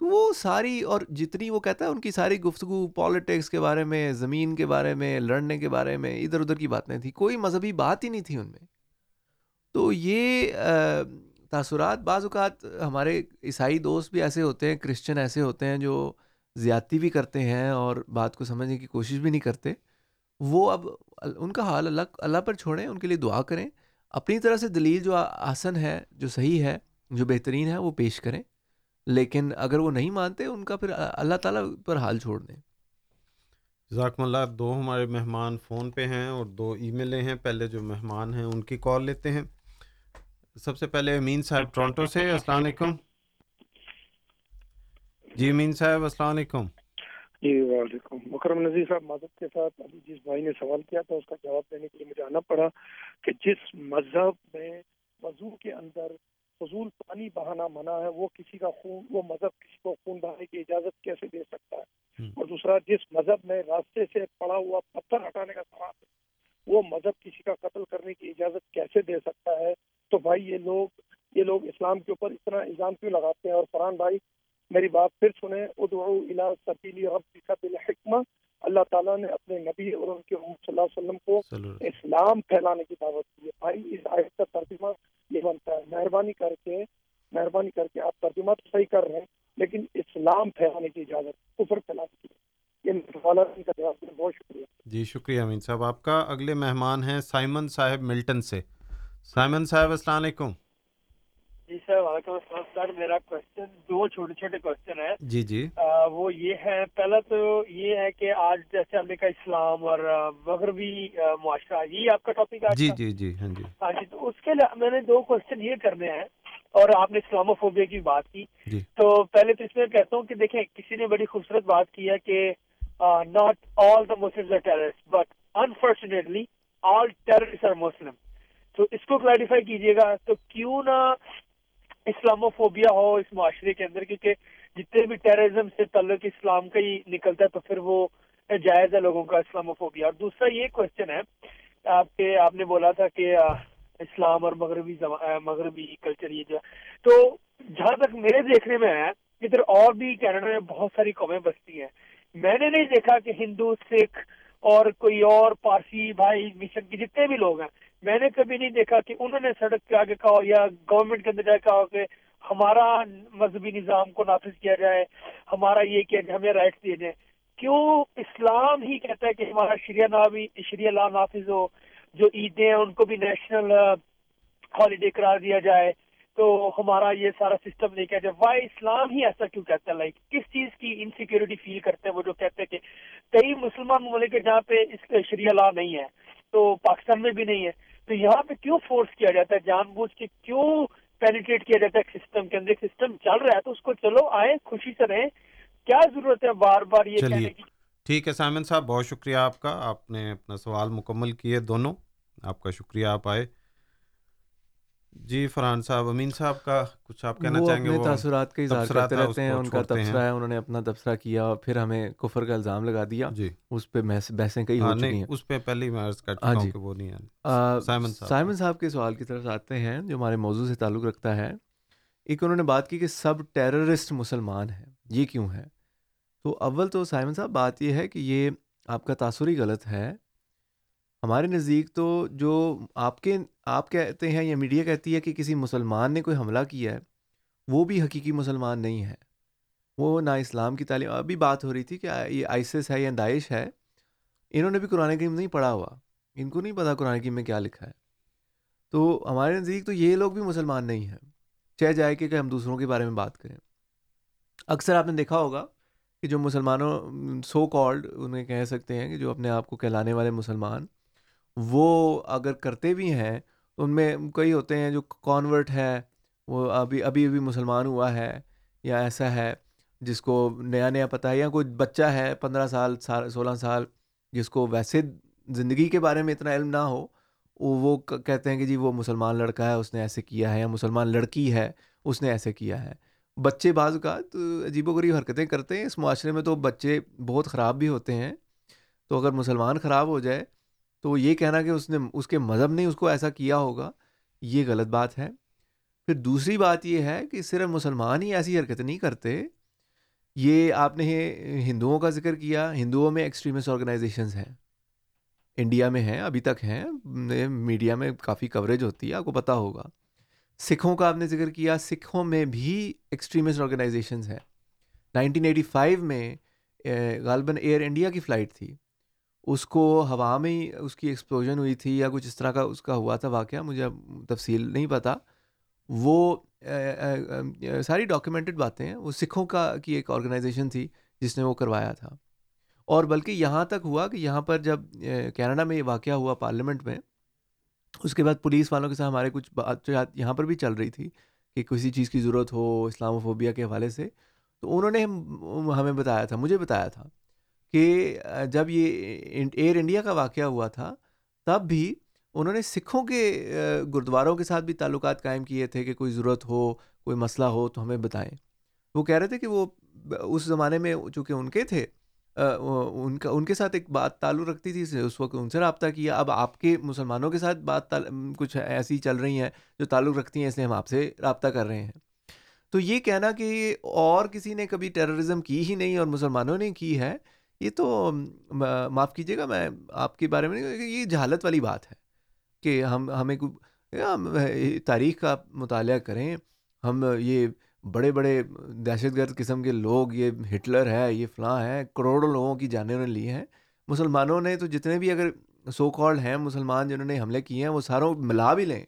تو وہ ساری اور جتنی وہ کہتا ہے ان کی ساری گفتگو پالیٹکس کے بارے میں، زمین کے بارے میں، لڑنے کے بارے میں، ادھر ادھر کی باتیں تھیں، کوئی مذہبی بات ہی نہیں تھی ان میں۔ تو یہ تاثرات بعض اوقات ہمارے عیسائی دوست بھی ایسے ہوتے ہیں کرسچن ایسے ہوتے ہیں جو زیادتی بھی کرتے ہیں اور بات کو سمجھنے کی کوشش بھی نہیں کرتے۔ وہ اب ان کا حال اللہ اللہ پر چھوڑیں، ان کے لیے دعا کریں، اپنی طرح سے دلیل جو آسن ہے، جو صحیح ہے، جو بہترین ہے، وہ پیش کریں۔ لیکن اگر وہ نہیں مانتے ان کا پھر اللہ تعالیٰ پر حال چھوڑ دیں۔ ذاکم اللہ۔ دو ہمارے مہمان فون پہ ہیں اور دو ای میلیں ہیں۔ پہلے جو مہمان ہیں ان کی کال لیتے ہیں۔ سب سے پہلے امین صاحب ٹورنٹو سے۔ السلام علیکم۔ جی امین صاحب السلام علیکم۔ جی وعلیکم۔ مکرم نذیر صاحب معذرت کے ساتھ ابھی جس بھائی نے سوال کیا تھا اس کا جواب دینے کے لیے مجھے آنا پڑا کہ جس مذہب میں وضو کے اندر فضول پانی بہانا منع ہے وہ کسی کا خون وہ مذہب کسی کو خون بہانے کی اجازت کیسے دے سکتا ہے؟ اور دوسرا جس مذہب میں راستے سے پڑا ہوا پتھر ہٹانے کا سوال ہے وہ مذہب کسی کا قتل کرنے کی اجازت کیسے دے سکتا ہے؟ تو بھائی یہ لوگ یہ لوگ اسلام کے اوپر اتنا الزام کیوں لگاتے ہیں؟ اور فرحان بھائی میری بات پھر سنیں ادعو الى سبیل ربک بالحکمہ اللہ تعالیٰ نے اپنے نبی اور ان کے صلی اللہ علیہ وسلم کو اسلام پھیلانے کی دعوت دی ہے۔ بھائی اس آیت کا ترجمہ یہ بنتا ہے۔ مہربانی کر کے مہربانی کر کے آپ ترجمہ تو صحیح کر رہے ہیں لیکن اسلام پھیلانے کی اجازت کفر پھیلانے کی۔ بہت شکریہ۔ جی شکریہ امین صاحب۔ آپ کا اگلے مہمان ہیں سائمن صاحب ملٹن سے۔ سائمن صاحب السلام علیکم۔ جی سر وعلیکم السلام سر میرا کوشچن دو چھوٹے چھوٹے کوشچن ہے جی جی۔ وہ یہ ہے پہلا تو یہ ہے کہ آج جیسے کہا اسلام اور مغربی معاشرہ یہ آپ کا ٹاپک ہے۔ جی جی جی ہاں جی۔ ہاں جی تو اس کے لیے میں نے دو کوشچن یہ کرنے ہیں اور آپ نے اسلامو فوبیا کی بات کی۔ جی۔ تو پہلے تو اس میں کہتا ہوں کہ دیکھیں کسی نے بڑی خوبصورت بات کی ہے کہ not all the Muslim but unfortunately all terrorist are Muslim تو اس کو کلیریفائی کیجیے گا۔ تو کیوں نہ اسلاموفوبیا ہو، اس معاشرے کے اندر، کیونکہ جتنے بھی ٹیررزم سے تعلق اسلام کا ہی نکلتا ہے، تو پھر وہ جائز ہے لوگوں کا اسلاموفوبیا۔ اور دوسرا یہ کوشچن ہے، آپ کے، آپ نے بولا تھا کہ اسلام اور مغربی مغربی کلچر یہ جو ہے۔ تو جہاں تک میرے دیکھنے میں ہے، ادھر اور بھی کینیڈا میں بہت ساری قومیں بستی ہیں۔ میں نے نہیں دیکھا کہ ہندو، سکھ اور کوئی اور پارسی بھائی، مشن کے جتنے بھی لوگ ہیں میں نے کبھی نہیں دیکھا کہ انہوں نے سڑک کے آگے کہا یا گورنمنٹ کے اندر جائے کہا کہ ہمارا مذہبی نظام کو نافذ کیا جائے، ہمارا یہ کیا جائے ہمیں رائٹس دیے جائیں۔ کیوں اسلام ہی کہتا ہے کہ ہمارا شریعہ نامی شریعہ لا نافذ ہو، جو عیدیں ہیں، ان کو بھی نیشنل ہالیڈے قرار دیا جائے۔ تو ہمارا یہ سارا سسٹم نہیں کہتے وائی اسلام ہی ایسا کیوں کہتا ہے؟ لائک کس چیز کی انسیکیورٹی فیل کرتے ہیں وہ جو کہتے ہیں کہ کئی مسلمان ممالک جہاں پہ اس شریعہ لا نہیں ہے، تو پاکستان میں بھی نہیں ہے۔ تو یہاں پہ کیوں فورس کیا جاتا ہے؟ جان بوجھ کے کیوں پینیٹریٹ کیا جاتا ہے سسٹم کے اندر؟ سسٹم چل رہا ہے تو اس کو چلو آئے خوشی سے رہیں۔ کیا ضرورت ہے بار بار یہ کہنے کی؟ ٹھیک ہے سائمن صاحب بہت شکریہ آپ کا۔ آپ نے اپنا سوال مکمل کیے دونوں۔ آپ کا شکریہ آپ آئے۔ جی فرحان صاحب امین صاحب کا کچھ آپ کہنا چاہیں گے؟ وہ تاثرات کا اظہار کرتے رہتے ہیں ان کا تبصرہ ہے انہوں نے اپنا تبصرہ کیا اور پھر ہمیں کفر کا الزام لگا دیا۔ جی۔ اس پہ بحثیں کئی ہو چکی ہیں۔ اس پہ پہلے میں عرض کرتا ہوں کہ وہ نہیں ہے۔ سائمن صاحب۔ سائمن صاحب کے سوال کی طرف آتے ہیں جو ہمارے موضوع سے تعلق رکھتا ہے۔ ایک انہوں نے بات کی کہ سب ٹیررسٹ مسلمان ہیں یہ کیوں ہے تو اول تو سائمن صاحب بات یہ ہے کہ یہ آپ کا تاثر ہی غلط ہے۔ ہمارے نزدیک تو جو آپ کے، آپ کہتے ہیں یا میڈیا کہتی ہے کہ کسی مسلمان نے کوئی حملہ کیا ہے، وہ بھی حقیقی مسلمان نہیں ہے۔ وہ نہ اسلام کی تعلیم، ابھی بات ہو رہی تھی کہ یہ آئسس ہے یا داعش ہے، انہوں نے بھی قرآن کریم نہیں پڑھا ہوا۔ ان کو نہیں پتا قرآن کریم میں کیا لکھا ہے۔ تو ہمارے نزدیک تو یہ لوگ بھی مسلمان نہیں ہیں۔ چہ جائے کہ ہم دوسروں کے بارے میں بات کریں۔ اکثر آپ نے دیکھا ہوگا کہ جو مسلمانوں سو کالڈ انہیں کہہ سکتے ہیں کہ جو اپنے آپ کو کہلانے والے مسلمان وہ اگر کرتے بھی ہیں ان میں کئی ہوتے ہیں جو کانورٹ ہے وہ ابھی ابھی ابھی مسلمان ہوا ہے یا ایسا ہے جس کو نیا نیا پتہ ہے یا کوئی بچہ ہے پندرہ سال سولہ سال، جس کو ویسے زندگی کے بارے میں اتنا علم نہ ہو، وہ کہتے ہیں کہ جی وہ مسلمان لڑکا ہے، اس نے ایسے کیا ہے، یا مسلمان لڑکی ہے، اس نے ایسے کیا ہے۔ بچے بعض اوقات عجیب و غریب حرکتیں کرتے ہیں، اس معاشرے میں تو بچے بہت خراب بھی ہوتے ہیں۔ تو اگر مسلمان خراب ہو جائے تو یہ کہنا کہ اس نے، اس کے مذہب نے اس کو ایسا کیا ہوگا، یہ غلط بات ہے۔ پھر دوسری بات یہ ہے کہ صرف مسلمان ہی ایسی حرکت نہیں کرتے۔ یہ آپ نے ہندوؤں کا ذکر کیا، ہندوؤں میں ایکسٹریمسٹ آرگنائزیشنز ہیں۔ انڈیا میں ہیں، ابھی تک ہیں۔ میڈیا میں کافی کوریج ہوتی ہے، آپ کو پتہ ہوگا۔ سکھوں کا آپ نے ذکر کیا، سکھوں میں بھی ایکسٹریمسٹ آرگنائزیشنز ہیں۔ نائنٹین ایٹی فائیو میں غالباً ایئر انڈیا کی فلائٹ تھی۔ اس کو ہوا میں ہی اس کی ایکسپلوژن ہوئی تھی یا کچھ اس طرح کا اس کا ہوا تھا واقعہ، مجھے تفصیل نہیں پتہ وہ ساری ڈاکیومنٹڈ باتیں ہیں، وہ سکھوں کا کی ایک آرگنائزیشن تھی جس نے وہ کروایا تھا۔ اور بلکہ یہاں تک ہوا کہ یہاں پر جب کینیڈا میں یہ واقعہ ہوا پارلیمنٹ میں، اس کے بعد پولیس والوں کے ساتھ ہمارے کچھ بات یہاں پر بھی چل رہی تھی کہ کسی چیز کی ضرورت ہو اسلام و فوبیا کے حوالے سے، تو انہوں نے ہمیں بتایا تھا، مجھے بتایا تھا۔ کہ جب یہ ایئر انڈیا کا واقعہ ہوا تھا، تب بھی انہوں نے سکھوں کے گرودواروں کے ساتھ بھی تعلقات قائم کیے تھے کہ کوئی ضرورت ہو، کوئی مسئلہ ہو تو ہمیں بتائیں۔ وہ کہہ رہے تھے کہ وہ اس زمانے میں چونکہ ان کے تھے ان کا، ان کے ساتھ ایک بات تعلق رکھتی تھی، اس وقت ان سے رابطہ کیا۔ اب آپ کے مسلمانوں کے ساتھ بات کچھ ایسی چل رہی ہیں جو تعلق رکھتی ہیں، اس لیے ہم آپ سے رابطہ کر رہے ہیں۔ تو یہ کہنا کہ اور کسی نے کبھی ٹیررزم کی ہی نہیں اور مسلمانوں نے کی ہے یہ تو معاف کیجیے گا، میں آپ کے بارے میں یہ جہالت والی بات ہے کہ ہم، ہمیں ہاں، تاریخ کا مطالعہ کریں، ہم، یہ بڑے بڑے دہشت گرد قسم کے لوگ، یہ ہٹلر ہے، یہ فلاں ہے، کروڑوں لوگوں کی جانیں انہوں نے لی ہیں۔ مسلمانوں نے تو جتنے بھی اگر سو کالڈ ہیں مسلمان جنہوں نے حملے کیے ہیں، وہ ساروں ملا بھی لیں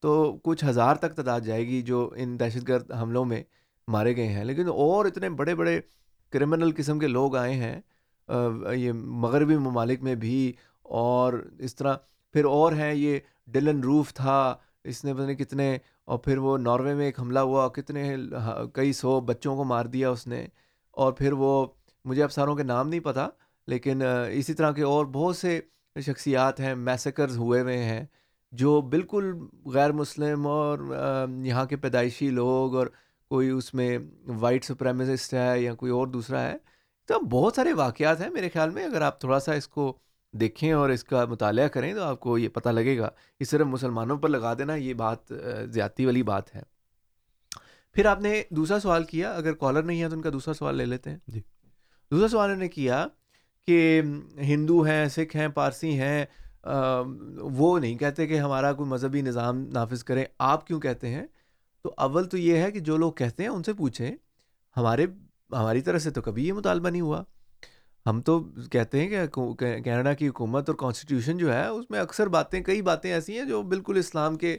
تو کچھ ہزار تک تعداد جائے گی جو ان دہشت گرد حملوں میں مارے گئے ہیں۔ لیکن اور اتنے بڑے بڑے کرمنل قسم کے لوگ آئے ہیں یہ مغربی ممالک میں بھی اور اس طرح، پھر اور ہیں، یہ ڈلن روف تھا، اس نے پتہ نہیں کتنے، اور پھر وہ ناروے میں ایک حملہ ہوا، کتنے کئی سو بچوں کو مار دیا اس نے، اور پھر وہ، مجھے اب ساروں کے نام نہیں پتہ، لیکن اسی طرح کے اور بہت سے شخصیات ہیں میسکرز ہوئے ہوئے ہیں، جو بالکل غیر مسلم اور یہاں کے پیدائشی لوگ اور کوئی اس میں وائٹ سپریمسسٹ ہے یا کوئی اور دوسرا ہے تو بہت سارے واقعات ہیں میرے خیال میں اگر آپ تھوڑا سا اس کو دیکھیں اور اس کا مطالعہ کریں تو آپ کو یہ پتہ لگے گا کہ صرف مسلمانوں پر لگا دینا یہ بات زیادتی والی بات ہے۔ پھر آپ نے دوسرا سوال کیا اگر کالر نہیں ہے تو ان کا دوسرا سوال لے لیتے ہیں۔ جی۔ دوسرا سوال انہوں نے کیا کہ ہندو ہیں سکھ ہیں پارسی ہیں وہ نہیں کہتے کہ ہمارا کوئی مذہبی نظام نافذ کریں آپ کیوں کہتے ہیں؟ تو اول تو یہ ہے کہ جو لوگ کہتے ہیں ان سے پوچھیں ہمارے ہماری طرف سے تو کبھی یہ مطالبہ نہیں ہوا۔ ہم تو کہتے ہیں کہ کینیڈا کی حکومت اور کانسٹیٹیوشن جو ہے، اس میں اکثر باتیں، کئی باتیں ایسی ہیں جو بالکل اسلام کے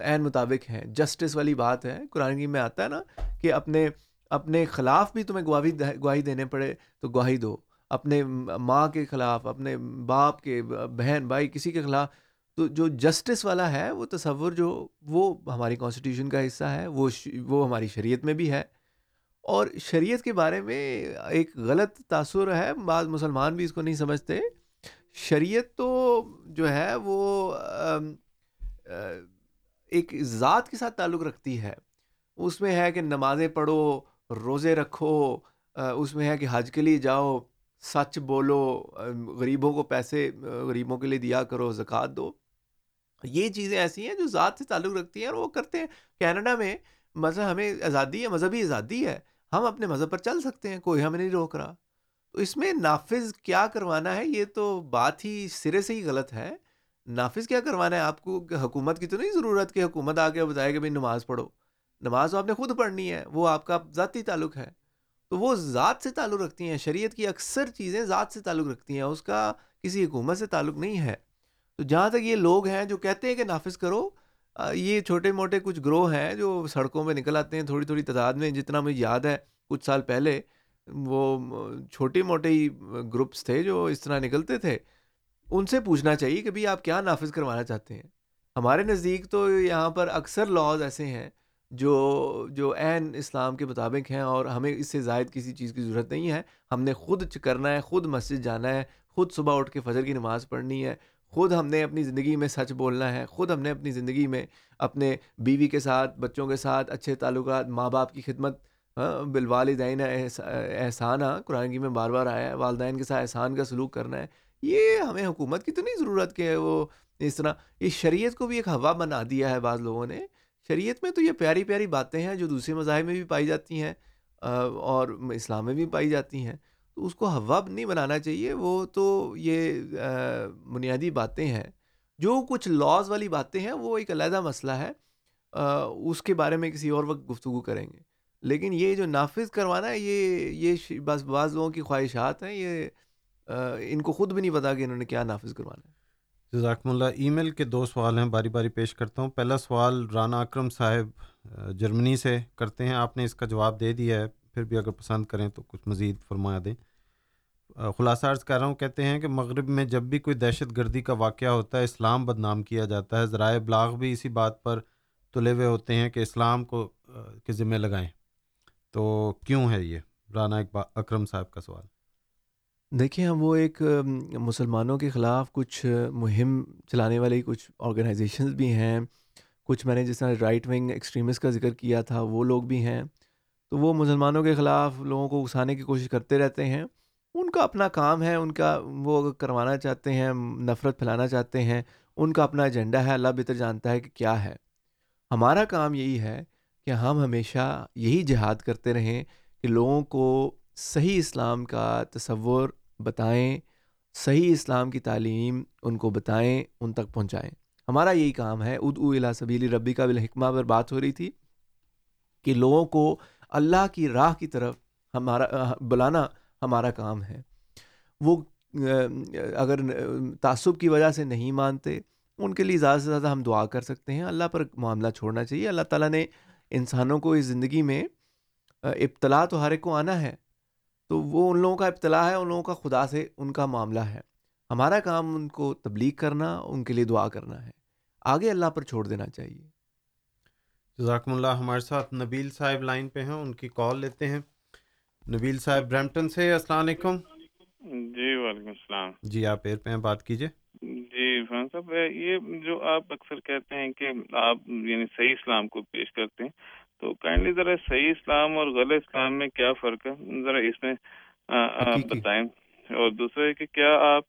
عین مطابق ہیں۔ جسٹس والی بات ہے۔ قرآن کی میں آتا ہے نا کہ اپنے اپنے خلاف بھی تمہیں گواہی گواہی دینے پڑے تو گواہی دو۔ اپنے ماں کے خلاف، اپنے باپ کے بہن، بھائی، کسی کے خلاف۔ تو جو جسٹس والا ہے، وہ تصور جو، وہ ہماری کانسٹیٹیوشن کا حصہ ہے۔ وہ وہ ہماری شریعت میں بھی ہے۔ اور شریعت کے بارے میں ایک غلط تاثر ہے، بعض مسلمان بھی اس کو نہیں سمجھتے۔ شریعت تو جو ہے وہ ایک ذات کے ساتھ تعلق رکھتی ہے۔ اس میں ہے کہ نمازیں پڑھو، روزے رکھو اس میں ہے کہ حج کے لیے جاؤ، سچ بولو غریبوں کو پیسے غریبوں کے لیے دیا کرو، زکوٰۃ دو۔ یہ چیزیں ایسی ہیں جو ذات سے تعلق رکھتی ہیں اور وہ کرتے ہیں۔ کینیڈا میں مذہب ہمیں آزادی ہے، مذہبی آزادی ہے۔ ہم اپنے مذہب پر چل سکتے ہیں، کوئی ہمیں نہیں روک رہا۔ تو اس میں نافذ کیا کروانا ہے؟ یہ تو بات ہی سرے سے ہی غلط ہے۔ نافذ کیا کروانا ہے؟ آپ کو حکومت کی تو نہیں ضرورت کہ حکومت آ کے بتائے کہ بھائی نماز پڑھو۔ نماز تو آپ نے خود پڑھنی ہے، وہ آپ کا ذاتی تعلق ہے۔ تو وہ ذات سے تعلق رکھتی ہیں، شریعت کی اکثر چیزیں ذات سے تعلق رکھتی ہیں، اس کا کسی حکومت سے تعلق نہیں ہے۔ تو جہاں تک یہ لوگ ہیں جو کہتے ہیں کہ نافذ کرو یہ چھوٹے موٹے کچھ گروہ ہیں جو سڑکوں پہ نکل آتے ہیں، تھوڑی تھوڑی تعداد میں، جتنا مجھے یاد ہے، کچھ سال پہلے وہ چھوٹے موٹے ہی گروپس تھے جو اس طرح نکلتے تھے۔ ان سے پوچھنا چاہیے کہ بھائی آپ کیا نافذ کروانا چاہتے ہیں؟ ہمارے نزدیک تو یہاں پر اکثر لاز ایسے ہیں جو جو عین اسلام کے مطابق ہیں اور ہمیں اس سے زائد کسی چیز کی ضرورت نہیں ہے۔ ہم نے خود کرنا ہے، خود مسجد جانا ہے، خود صبح اٹھ کے فجر کی نماز پڑھنی ہے۔ خود ہم نے اپنی زندگی میں سچ بولنا ہے، خود ہم نے اپنی زندگی میں اپنے بیوی کے ساتھ، بچوں کے ساتھ اچھے تعلقات، ماں باپ کی خدمت بالوالدین احسان قرآن کی میں بار بار آیا ہے، والدین کے ساتھ احسان کا سلوک کرنا ہے۔ یہ ہمیں حکومت کی تو نہیں ضرورت کہ وہ اس طرح اس شریعت کو بھی ایک ہوا بنا دیا ہے بعض لوگوں نے۔ شریعت میں تو یہ پیاری پیاری باتیں ہیں جو دوسرے مذاہب میں بھی پائی جاتی ہیں اور اسلام میں بھی پائی جاتی ہیں۔ اس کو ہوا نہیں بنانا چاہیے، وہ تو یہ بنیادی باتیں ہیں۔ جو کچھ لاز والی باتیں ہیں، وہ ایک علیحدہ مسئلہ ہے۔ اس کے بارے میں کسی اور وقت گفتگو کریں گے۔ لیکن یہ جو نافذ کروانا ہے، یہ یہ بس بعض لوگوں کی خواہشات ہیں، یہ ان کو خود بھی نہیں پتا کہ انہوں نے کیا نافذ کروانا ہے۔ جزاکم اللہ۔ ای میل کے دو سوال ہیں، باری باری پیش کرتا ہوں۔ پہلا سوال رانا اکرم صاحب جرمنی سے کرتے ہیں۔ آپ نے اس کا جواب دے دیا ہے۔ پھر بھی اگر پسند کریں تو کچھ مزید فرما دیں۔ خلاصہ عرض کر رہا ہوں، کہتے ہیں کہ مغرب میں جب بھی کوئی دہشت گردی کا واقعہ ہوتا ہے، اسلام بدنام کیا جاتا ہے۔ ذرائع ابلاغ بھی اسی بات پر تلے ہوئے ہوتے ہیں کہ اسلام کو کے ذمہ لگائیں۔ تو کیوں ہے یہ؟ رانا اکرم صاحب کا سوال۔ دیکھیں، ہم وہ ایک مسلمانوں کے خلاف کچھ مہم چلانے والی کچھ آرگنائزیشنز بھی ہیں۔ کچھ میں نے جس طرح رائٹ ونگ ایکسٹریمسٹ کا ذکر کیا تھا، وہ لوگ بھی ہیں۔ تو وہ مسلمانوں کے خلاف لوگوں کو اکسانے کی کوشش کرتے رہتے ہیں۔ ان کا اپنا کام ہے، ان کا وہ اگر کروانا چاہتے ہیں، نفرت پھیلانا چاہتے ہیں، ان کا اپنا ایجنڈا ہے۔ اللہ بہتر جانتا ہے کہ کیا ہے۔ ہمارا کام یہی ہے کہ ہم ہمیشہ یہی جہاد کرتے رہیں کہ لوگوں کو صحیح اسلام کا تصور بتائیں، صحیح اسلام کی تعلیم ان کو بتائیں، ان تک پہنچائیں۔ ہمارا یہی کام ہے۔ ادعو الا سبیل ربی کا بالحکمہ پر بات ہو رہی تھی کہ لوگوں کو اللہ کی راہ کی طرف ہمارا، بلانا ہمارا کام ہے۔ وہ، اگر تعصب کی وجہ سے نہیں مانتے، ان کے لیے زیادہ سے زیادہ ہم دعا کر سکتے ہیں۔ اللہ پر معاملہ چھوڑنا چاہیے۔ اللہ تعالیٰ نے انسانوں کو اس زندگی میں ابتلا تو ہر ایک کو آنا ہے، تو وہ ان لوگوں کا ابتلا ہے، ان لوگوں کا خدا سے ان کا معاملہ ہے۔ ہمارا کام ان کو تبلیغ کرنا، ان کے لیے دعا کرنا ہے۔ آگے اللہ پر چھوڑ دینا چاہیے۔ جزاکم اللہ ہمارے ساتھ نبیل صاحب لائن پہ ہیں ان کی کال لیتے ہیں۔ نبیل صاحب برمپٹن سے السلام علیکم۔ جی وعلیکم السلام۔ جی آپ ایئر پہ ہیں بات کیجیے جی فرحان صاحب یہ جو آپ اکثر کہتے ہیں کہ آپ یعنی صحیح اسلام کو پیش کرتے ہیں تو کائنڈلی ذرا صحیح اسلام اور غلط اسلام میں کیا فرق ہے؟ ذرا اس میں بتائیں۔ اور دوسرا ہے کہ کیا آپ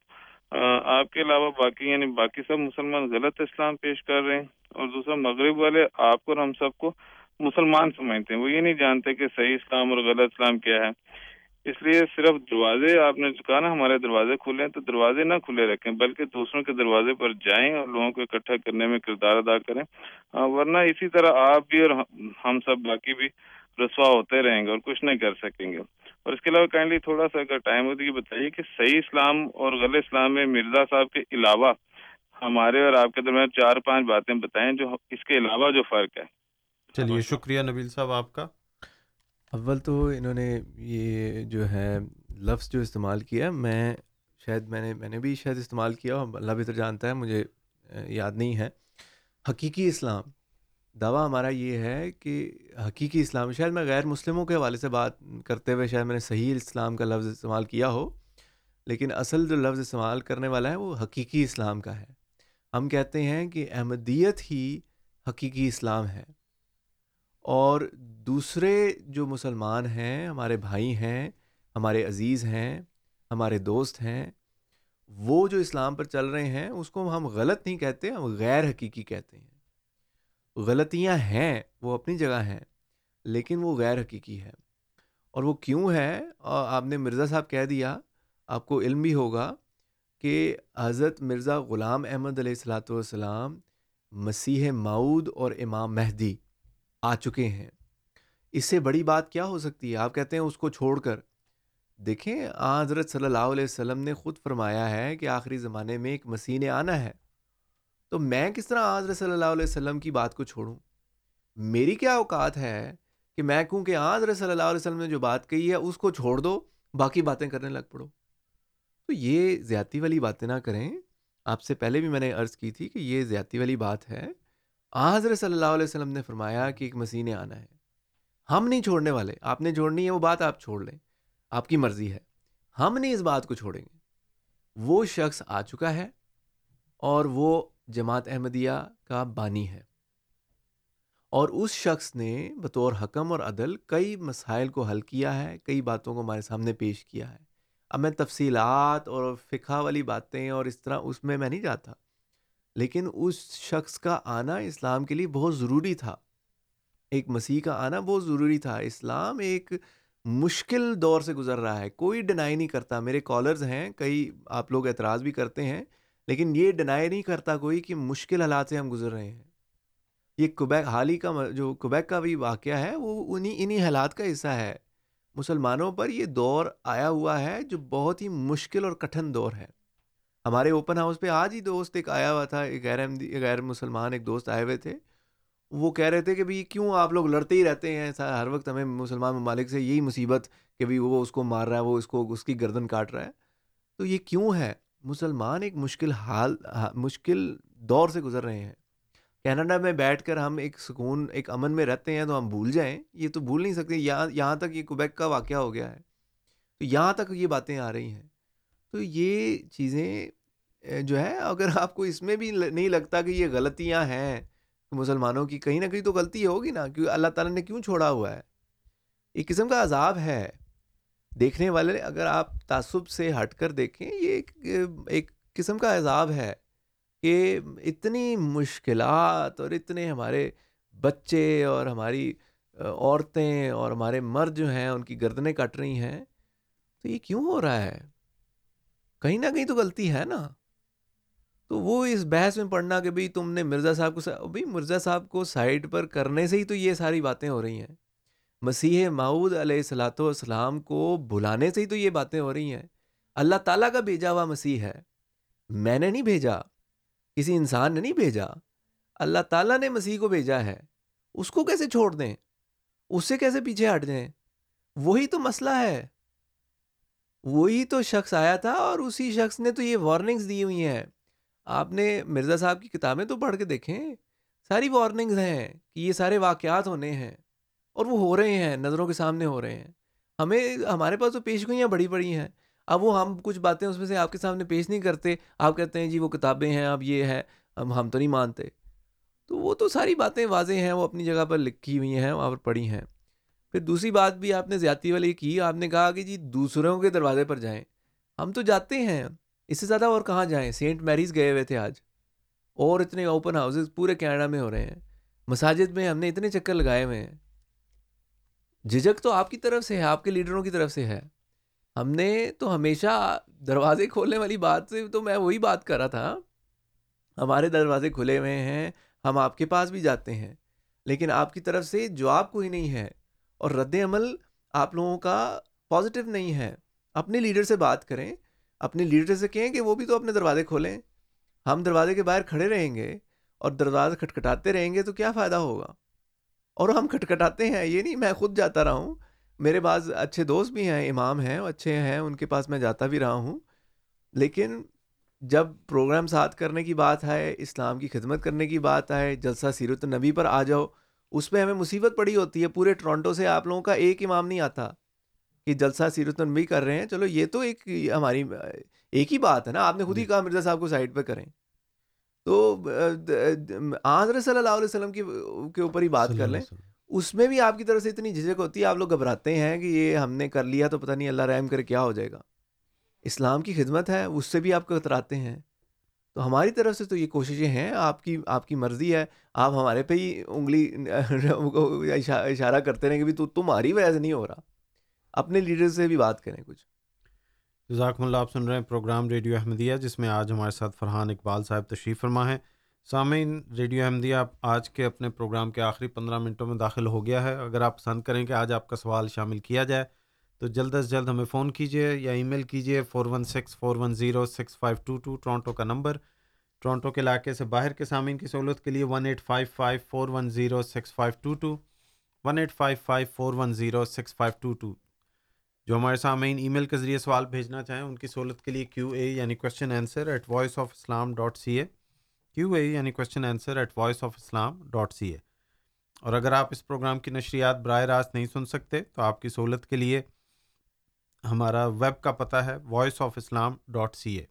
آپ کے علاوہ باقی یعنی باقی سب مسلمان غلط اسلام پیش کر رہے ہیں اور دوسرا مغرب والے آپ کو اور ہم سب کو مسلمان سمجھتے ہیں۔ وہ یہ نہیں جانتے کہ صحیح اسلام اور غلط اسلام کیا ہے۔ اس لیے صرف دروازے آپ نے کہا نا، ہمارے دروازے کھلے ہیں تو دروازے نہ کھلے رکھیں، بلکہ دوسروں کے دروازے پر جائیں اور لوگوں کو اکٹھا کرنے میں کردار ادا کریں۔ ورنہ اسی طرح آپ بھی اور ہم سب باقی بھی رسوا ہوتے رہیں گے اور کچھ نہیں کر سکیں گے۔ اور اس کے علاوہ کائنڈلی تھوڑا سا اگر ٹائم ہوتی ہے بتائیے کہ صحیح اسلام اور غلط اسلام میں مرزا صاحب کے علاوہ ہمارے اور آپ کے درمیان چار پانچ باتیں بتائیں جو اس کے علاوہ جو فرق ہے۔ چلیے شکریہ نبیل صاحب آپ کا؟ اول تو انہوں نے یہ جو ہے لفظ جو استعمال کیا میں شاید میں نے میں نے بھی شاید استعمال کیا اللہ بہتر جانتا ہے مجھے یاد نہیں ہے۔ حقیقی اسلام دعویٰ ہمارا یہ ہے کہ حقیقی اسلام، شاید میں غیر مسلموں کے حوالے سے بات کرتے ہوئے شاید میں نے صحیح اسلام کا لفظ استعمال کیا ہو، لیکن اصل جو لفظ استعمال کرنے والا ہے وہ حقیقی اسلام کا ہے۔ ہم کہتے ہیں کہ احمدیت ہی حقیقی اسلام ہے۔ اور دوسرے جو مسلمان ہیں، ہمارے بھائی ہیں، ہمارے عزیز ہیں، ہمارے دوست ہیں، وہ جو اسلام پر چل رہے ہیں، اس کو ہم غلط نہیں کہتے، ہم غیر حقیقی کہتے ہیں۔ غلطیاں ہیں، وہ اپنی جگہ ہیں، لیکن وہ غیر حقیقی ہے۔ اور وہ کیوں ہے؟ اور آپ نے مرزا صاحب کہہ دیا، آپ کو علم بھی ہوگا کہ حضرت مرزا غلام احمد علیہ السلاۃ والسلام مسیح معود اور امام مہدی آ چکے ہیں۔ اس سے بڑی بات کیا ہو سکتی ہے؟ آپ کہتے ہیں اس کو چھوڑ کر۔ دیکھیں حضرت صلی اللہ علیہ وسلم نے خود فرمایا ہے کہ آخری زمانے میں ایک مسیح نے آنا ہے۔ تو میں کس طرح حضرت صلی اللہ علیہ وسلم کی بات کو چھوڑوں؟ میری کیا اوقات ہے کہ میں کہوں کہ حضرت صلی اللہ علیہ وسلم نے جو بات کہی ہے اس کو چھوڑ دو، باقی باتیں کرنے لگ پڑو۔ تو یہ زیادتی والی باتیں نہ کریں۔ آپ سے پہلے بھی میں نے عرض کی تھی کہ یہ زیادتی والی بات ہے۔ حضرت صلی اللہ علیہ وسلم نے فرمایا کہ ایک مسیح نے آنا ہے۔ ہم نہیں چھوڑنے والے۔ آپ نے چھوڑنی ہے وہ بات آپ چھوڑ لیں۔ آپ کی مرضی ہے۔ ہم نہیں اس بات کو چھوڑیں گے۔ وہ شخص آ چکا ہے اور وہ جماعت احمدیہ کا بانی ہے۔ اور اس شخص نے بطور حکم اور عدل کئی مسائل کو حل کیا ہے، کئی باتوں کو ہمارے سامنے پیش کیا ہے۔ اب میں تفصیلات اور فقہ والی باتیں اور اس طرح اس میں میں نہیں جاتا، لیکن اس شخص کا آنا اسلام کے لیے بہت ضروری تھا۔ ایک مسیح کا آنا بہت ضروری تھا۔ اسلام ایک مشکل دور سے گزر رہا ہے۔ کوئی ڈنائی نہیں کرتا۔ میرے کالرز ہیں، کئی آپ لوگ اعتراض بھی کرتے ہیں۔ لیکن یہ ڈنائی نہیں کرتا کوئی کہ مشکل حالات سے ہم گزر رہے ہیں۔ یہ کوبیک حال ہی کا جو کوبیک کا بھی واقعہ ہے، وہ انہی انہی حالات کا حصہ ہے۔ مسلمانوں پر یہ دور آیا ہوا ہے جو بہت ہی مشکل اور کٹھن دور ہے۔ ہمارے اوپن ہاؤس پہ آج ہی دوست ایک آیا ہوا تھا، ایک غیر غیر مسلمان ایک دوست آئے ہوئے تھے۔ وہ کہہ رہے تھے کہ بھائی کیوں آپ لوگ لڑتے ہی رہتے ہیں؟ ہر وقت ہمیں مسلمان ممالک سے یہی مصیبت کہ بھائی وہ اس کو مار رہا ہے، وہ اس کو، اس کی گردن کاٹ رہا ہے۔ تو یہ کیوں ہے؟ مسلمان ایک مشکل حال، مشکل دور سے گزر رہے ہیں۔ کینیڈا میں بیٹھ کر ہم ایک سکون، ایک امن میں رہتے ہیں تو ہم بھول جائیں۔ یہ تو بھول نہیں سکتے، یہاں یہاں تک یہ کوبیک کا واقعہ ہو گیا ہے۔ تو یہاں تک یہ باتیں آ رہی ہیں۔ تو یہ چیزیں جو ہے اگر آپ کو اس میں بھی نہیں لگتا کہ یہ غلطیاں ہیں مسلمانوں کی کہیں نہ کہیں تو غلطی ہوگی نا کیونکہ اللہ تعالیٰ نے کیوں چھوڑا ہوا ہے؟ ایک قسم کا عذاب ہے۔ دیکھنے والے، اگر آپ تعصب سے ہٹ کر دیکھیں، یہ ایک ایک قسم کا عذاب ہے کہ اتنی مشکلات اور اتنے ہمارے بچے اور ہماری، عورتیں اور ہمارے مرد جو ہیں، ان کی گردنیں کٹ رہی ہیں۔ تو یہ کیوں ہو رہا ہے؟ کہیں نہ کہیں تو غلطی ہے نا۔ تو وہ اس بحث میں پڑھنا کہ بھئی تم نے مرزا صاحب کو بھئی مرزا صاحب کو سائڈ پر کرنے سے ہی تو یہ ساری باتیں ہو رہی ہیں۔ مسیح معود علیہ السلاۃ والسلام کو بلانے سے ہی تو یہ باتیں ہو رہی ہیں۔ اللہ تعالیٰ کا بھیجا ہوا مسیح ہے۔ میں نے نہیں بھیجا۔ کسی انسان نے نہیں بھیجا۔ اللہ تعالیٰ نے مسیح کو بھیجا ہے۔ اس کو کیسے چھوڑ دیں؟ اس سے کیسے پیچھے ہٹ جائیں؟ وہی تو مسئلہ ہے۔ وہی تو شخص آیا تھا اور اسی شخص نے تو یہ وارننگز دی ہوئی ہیں۔ آپ نے مرزا صاحب کی کتابیں تو پڑھ کے دیکھیں۔ ساری وارننگز ہیں کہ یہ سارے واقعات ہونے ہیں۔ اور وہ ہو رہے ہیں، نظروں کے سامنے ہو رہے ہیں۔ ہمیں، ہمارے پاس تو پیش گوئیاں بڑی بڑی ہیں۔ اب وہ ہم کچھ باتیں اس میں سے آپ کے سامنے پیش نہیں کرتے۔ آپ کہتے ہیں جی وہ کتابیں ہیں، اب یہ ہے، ہم ہم تو نہیں مانتے۔ تو وہ تو ساری باتیں واضح ہیں، وہ اپنی جگہ پر لکھی ہوئی ہیں، وہاں پر پڑھی ہیں۔ پھر دوسری بات بھی آپ نے زیادتی والی کی، آپ نے کہا کہ جی دوسروں کے دروازے پر جائیں۔ ہم تو جاتے ہیں۔ اس سے زیادہ اور کہاں جائیں؟ سینٹ میریز گئے ہوئے تھے آج۔ اور اتنے اوپن ہاؤسز پورے کینیڈا میں ہو رہے ہیں۔ مساجد میں ہم نے اتنے چکر لگائے ہوئے ہیں۔ جھجک تو آپ کی طرف سے ہے، آپ کے لیڈروں کی طرف سے ہے۔ ہم نے تو ہمیشہ دروازے کھولنے والی بات سے تو میں وہی بات کر رہا تھا۔ ہمارے دروازے کھلے ہوئے ہیں، ہم آپ کے پاس بھی جاتے ہیں۔ لیکن آپ کی طرف سے جواب کوئی نہیں ہے اور رد عمل آپ لوگوں کا پازیٹیو نہیں ہے۔ اپنے لیڈر سے بات کریں۔ اپنے لیڈر سے کہیں کہ وہ بھی تو اپنے دروازے کھولیں۔ ہم دروازے کے باہر کھڑے رہیں گے اور دروازے کھٹکھٹاتے رہیں گے تو کیا فائدہ ہوگا؟ اور ہم کھٹکھٹاتے ہیں۔ یہ نہیں میں خود جاتا رہا ہوں۔ میرے بعض اچھے دوست بھی ہیں امام ہیں اچھے ہیں ان کے پاس میں جاتا بھی رہا ہوں۔ لیکن جب پروگرام ساتھ کرنے کی بات ہے اسلام کی خدمت کرنے کی بات آئے جلسہ سیرت النبی پر آ جاؤ اس میں ہمیں مصیبت پڑی ہوتی ہے۔ پورے ٹورانٹو سے آپ لوگوں کا ایک امام نہیں آتا کہ جلسہ سیرت النبی کر رہے ہیں۔ چلو یہ تو ایک ہماری ایک ہی بات ہے نا۔ آپ نے خود ہی جی۔ کہا مرزا صاحب کو سائڈ پہ کریں۔ تو آضر صلی اللہ علیہ وسلم کے اوپر ہی بات کر لیں۔ اس میں بھی آپ کی طرف سے اتنی جھجک ہوتی ہے آپ لوگ گھبراتے ہیں کہ یہ ہم نے کر لیا تو پتہ نہیں اللہ رحم کر کیا ہو جائے گا۔ اسلام کی خدمت ہے اس سے بھی آپ کو اتراتے ہیں۔ تو ہماری طرف سے تو یہ کوششیں ہیں آپ کی آپ کی مرضی ہے۔ آپ ہمارے پہ ہی انگلی اشارہ کرتے رہیں کہ تو تمہاری وجہ سے نہیں ہو رہا۔ اپنے لیڈر سے بھی بات کریں کچھ۔ جزاکم اللہ، آپ سن رہے ہیں پروگرام ریڈیو احمدیہ، جس میں آج ہمارے ساتھ فرحان اقبال صاحب تشریف فرما ہے سامعین، ریڈیو احمدیہ آج کے اپنے پروگرام کے آخری پندرہ منٹوں میں داخل ہو گیا ہے۔ اگر آپ پسند کریں کہ آج آپ کا سوال شامل کیا جائے، تو جلد از جلد ہمیں فون کیجیے یا ای میل کیجیے four one six four one zero six five two two Toronto کا نمبر۔ ٹورانٹو کے علاقے سے باہر کے سامعین کی سہولت کے لیے one eight five five four one zero six five two two one eight five five four one zero six five two two جو ہمارے سامعین ای میل کے ذریعے سوال بھیجنا چاہیں، ان کی سہولت کے لیے کیو اے یعنی question answer at Voice of Islam dot C A Q A یعنی question answer at Voice of Islam dot C A اور اگر آپ اس پروگرام کی نشریات براہ راست نہیں سن سکتے، تو آپ کی سہولت کے لیے ہمارا ویب کا پتہ ہے Voice of Islam dot C A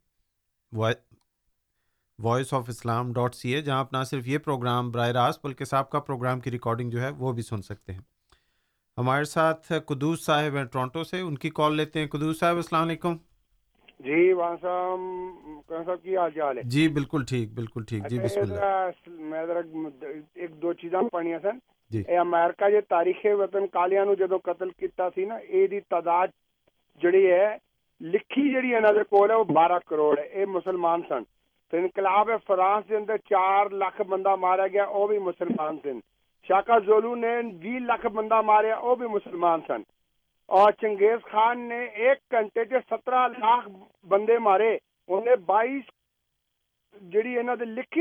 Voice of Islam dot C A جہاں آپ نہ صرف یہ پروگرام براہ راست بلکہ صاحب کا پروگرام کی ریکارڈنگ جو ہے وہ بھی سن سکتے ہیں۔ ہمارے ساتھ قدوس صاحب ہیں ٹورانٹو سے ان کی کال لیتے ہیں۔ قدوس صاحب السلام علیکم۔ جی صاحب کی حال چال ہے؟ جی بالکل ٹھیک بالکل ٹھیک۔ جی بسم اللہ۔ میں ایک دو چیزاں پڑھنی سن۔ جی۔ امریکہ جو تاریخ وطن کالیاں جدو قتل کیتا سی نا یہ تعداد جڑی ہے لکھی جڑی ہے نا کول ہے وہ بارہ کروڑ ہے۔ یہ مسلمان سن۔ تو انقلاب فرانس کے اندر چار لاکھ بندہ مارا گیا وہ بھی مسلمان سن۔ شاکا زولو نے بھی لاکھ بندہ ماریا وہ بھی مسلمان سن۔ اور چنگیز نے لاکھ بندے مارے۔ نے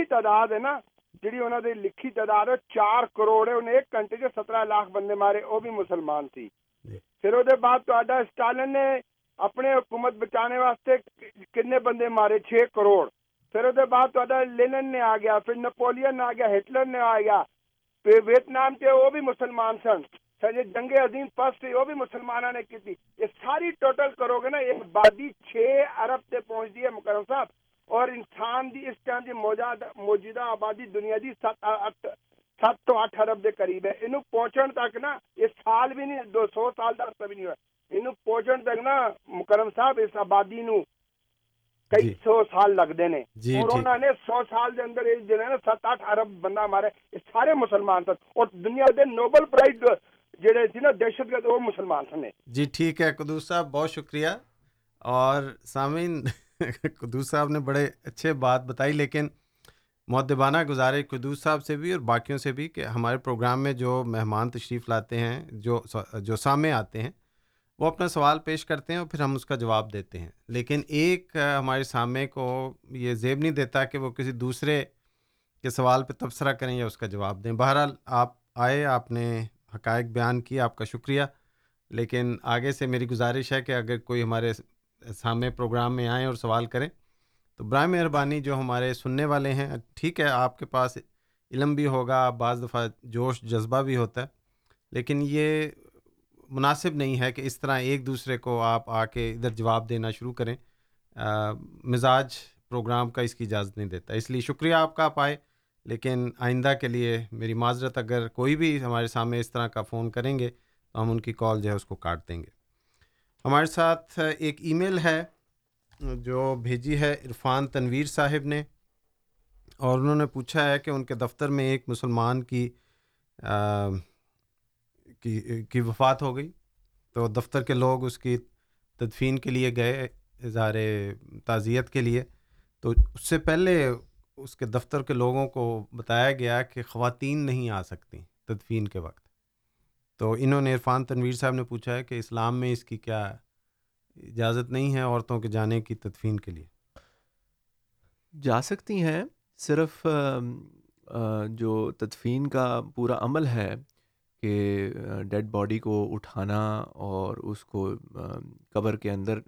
تعداد ہے نا جڑی انہوں نے لکھی تعداد ہے چار کروڑ ہے۔ انہیں ایک گھنٹے چ سترہ لاکھ بندے مارے وہ بھی مسلمان پھر وہ بعد تا اسٹالن نے اپنے حکومت بچانے واسطے کنے بندے مارے چھ کروڑ۔ پھر وہ بعد تا لینن نے آ گیا پھر نپولین آ گیا ہٹلر نے آ گیا۔ ویتنام کے وہ بھی مسلمان سن۔ سر یہ جنگ عظیم پس تھی وہ بھی مسلمانوں نے کی تھی یہ ساری ٹوٹل کرو گے نا، یہ آبادی چھ ارب سے پہنچتی ہے مکرم صاحب۔ اور انسان دی اس ٹائم دی موجودہ آبادی دنیا دی سات سات تو اٹھ ارب دے قریب ہے۔ انہوں پہنچن تک نا، یہ سال بھی نہیں، دو سو سال دا عرصہ بھی نہیں ہوا انہوں پہنچن تک نا مکرم صاحب، اس آبادی نو کئی سو سال لگتے نے۔ جی، نے سو سال دے اندر نا سات اٹھ ارب بندہ مارے سارے مسلمان سن اور دنیا دے نوبل پرائز جڑے تھی نا دہشت گرد وہ مسلمان سن جی ٹھیک ہے قدوس صاحب بہت شکریہ۔ اور سامعین قدوس صاحب نے بڑے اچھے بات بتائی لیکن معدبانہ گزارے قدوس صاحب سے بھی اور باقیوں سے بھی کہ ہمارے پروگرام میں جو مہمان تشریف لاتے ہیں جو جو سامع آتے ہیں وہ اپنا سوال پیش کرتے ہیں اور پھر ہم اس کا جواب دیتے ہیں۔ لیکن ایک ہمارے سامع کو یہ زیب نہیں دیتا کہ وہ کسی دوسرے کے سوال پہ تبصرہ کریں یا اس کا جواب دیں۔ بہرحال آپ آئے، آپ نے حقائق بیان کیا آپ کا شکریہ۔ لیکن آگے سے میری گزارش ہے کہ اگر کوئی ہمارے سامنے پروگرام میں آئیں اور سوال کریں تو برائے مہربانی جو ہمارے سننے والے ہیں، ٹھیک ہے، آپ کے پاس علم بھی ہوگا، بعض دفعہ جوش، جذبہ بھی ہوتا ہے۔ لیکن یہ مناسب نہیں ہے کہ اس طرح ایک دوسرے کو آپ آ کے ادھر جواب دینا شروع کریں۔ آ، مزاج پروگرام کا اس کی اجازت نہیں دیتا۔ اس لیے شکریہ آپ کا آپ آئے لیکن آئندہ کے لیے میری معذرت اگر کوئی بھی ہمارے سامنے اس طرح کا فون کریں گے تو ہم ان کی کال جو ہے اس کو کاٹ دیں گے۔ ہمارے ساتھ ایک ای میل ہے جو بھیجی ہے عرفان تنویر صاحب نے اور انہوں نے پوچھا ہے کہ ان کے دفتر میں ایک مسلمان کی آ، کی کی وفات ہو گئی۔ تو دفتر کے لوگ اس کی تدفین کے لیے گئے، اظہار تعزیت کے لیے۔ تو اس سے پہلے اس کے دفتر کے لوگوں کو بتایا گیا کہ خواتین نہیں آ سکتی تدفین کے وقت۔ تو انہوں نے عرفان تنویر صاحب نے پوچھا ہے کہ اسلام میں اس کی کیا اجازت نہیں ہے عورتوں کے جانے کی تدفین کے لیے؟ جا سکتی ہیں، صرف جو تدفین کا پورا عمل ہے کہ ڈیڈ باڈی کو اٹھانا اور اس کو قبر کے اندر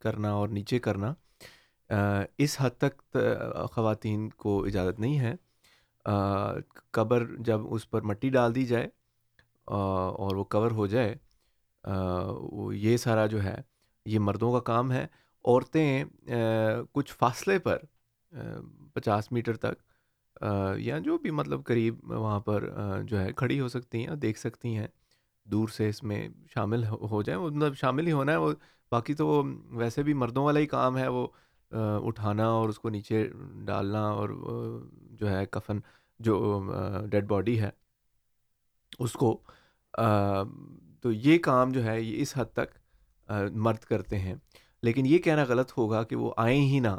کرنا اور نیچے کرنا اس حد تک خواتین کو اجازت نہیں ہے۔ قبر جب اس پر مٹی ڈال دی جائے اور وہ کور ہو جائے یہ سارا جو ہے، یہ مردوں کا کام ہے۔ عورتیں کچھ فاصلے پر پچاس میٹر تک یا جو بھی مطلب قریب وہاں پر جو ہے، کھڑی ہو سکتی ہیں، دیکھ سکتی ہیں، دور سے اس میں شامل ہو ہو جائیں مطلب شامل ہی ہونا ہے، وہ باقی تو وہ ویسے بھی مردوں والا ہی کام ہے، وہ اٹھانا اور اس کو نیچے ڈالنا اور جو ہے، کفن جو ڈیڈ باڈی ہے، اس کو تو یہ کام جو ہے، یہ اس حد تک مرد کرتے ہیں۔ لیکن یہ کہنا غلط ہوگا کہ وہ آئیں ہی نہ۔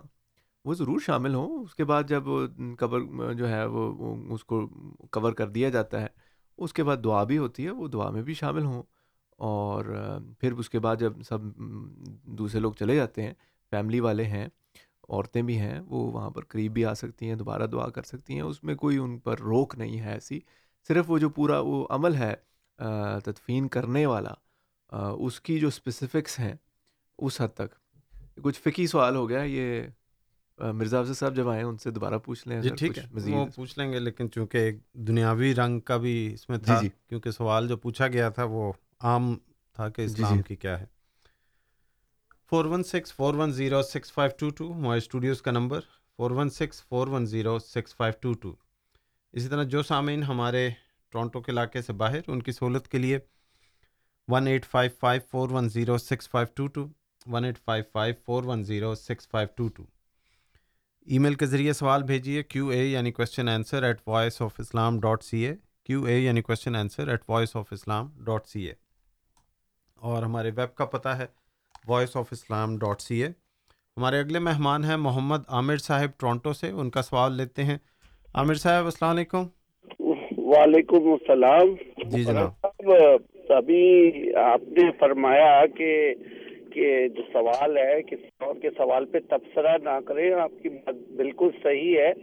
وہ ضرور شامل ہوں۔ اس کے بعد جب وہ قبر جو ہے وہ اس کو کور کر دیا جاتا ہے، اس کے بعد دعا بھی ہوتی ہے، وہ دعا میں بھی شامل ہوں۔ اور پھر اس کے بعد جب سب دوسرے لوگ چلے جاتے ہیں فیملی والے ہیں، عورتیں بھی ہیں، وہ وہاں پر قریب بھی آ سکتی ہیں، دوبارہ دعا کر سکتی ہیں۔ اس میں کوئی ان پر روک نہیں ہے ایسی۔ صرف وہ جو پورا وہ عمل ہے تدفین کرنے والا اس کی جو اسپیسیفکس ہیں، اس حد تک۔ کچھ فقی سوال ہو گیا، یہ مرزا افضل صاحب جب آئیں ان سے دوبارہ پوچھ لیں جی ٹھیک ہے وہ پوچھ لیں گے لیکن چونکہ ایک دنیاوی رنگ کا بھی اس میں تھا جی۔ کیونکہ سوال جو پوچھا گیا تھا وہ عام تھا کہ جی، اسلام جی۔ کی کیا ہے four one six four one zero six five two two ہمارے اسٹوڈیوز کا number four one six four one zero six five two two اسی طرح جو سامعین ہمارے ٹورنٹو کے علاقے سے باہر ان کی سہولت کے لیے one eight five five four one zero six five two two one eight five five four one zero six five two two email کے ذریعے سوال بھیجیے کیو اے یعنی question answer at Voice of Islam dot C A Q A یعنی question answer at Voice of Islam dot C A اور ہمارے web کا پتہ ہے Voice of Islam dot C A ہمارے اگلے مہمان ہیں محمد عامر صاحب ٹورنٹو سے ان کا سوال لیتے ہیں۔ عامر صاحب السلام علیکم۔ وعلیکم السلام۔ جی جناب۔ ابھی آپ نے فرمایا کہ کہ جو سوال ہے کہ اور کے سوال پہ تبصرہ نہ کریں، آپ کی بات بالکل صحیح ہے۔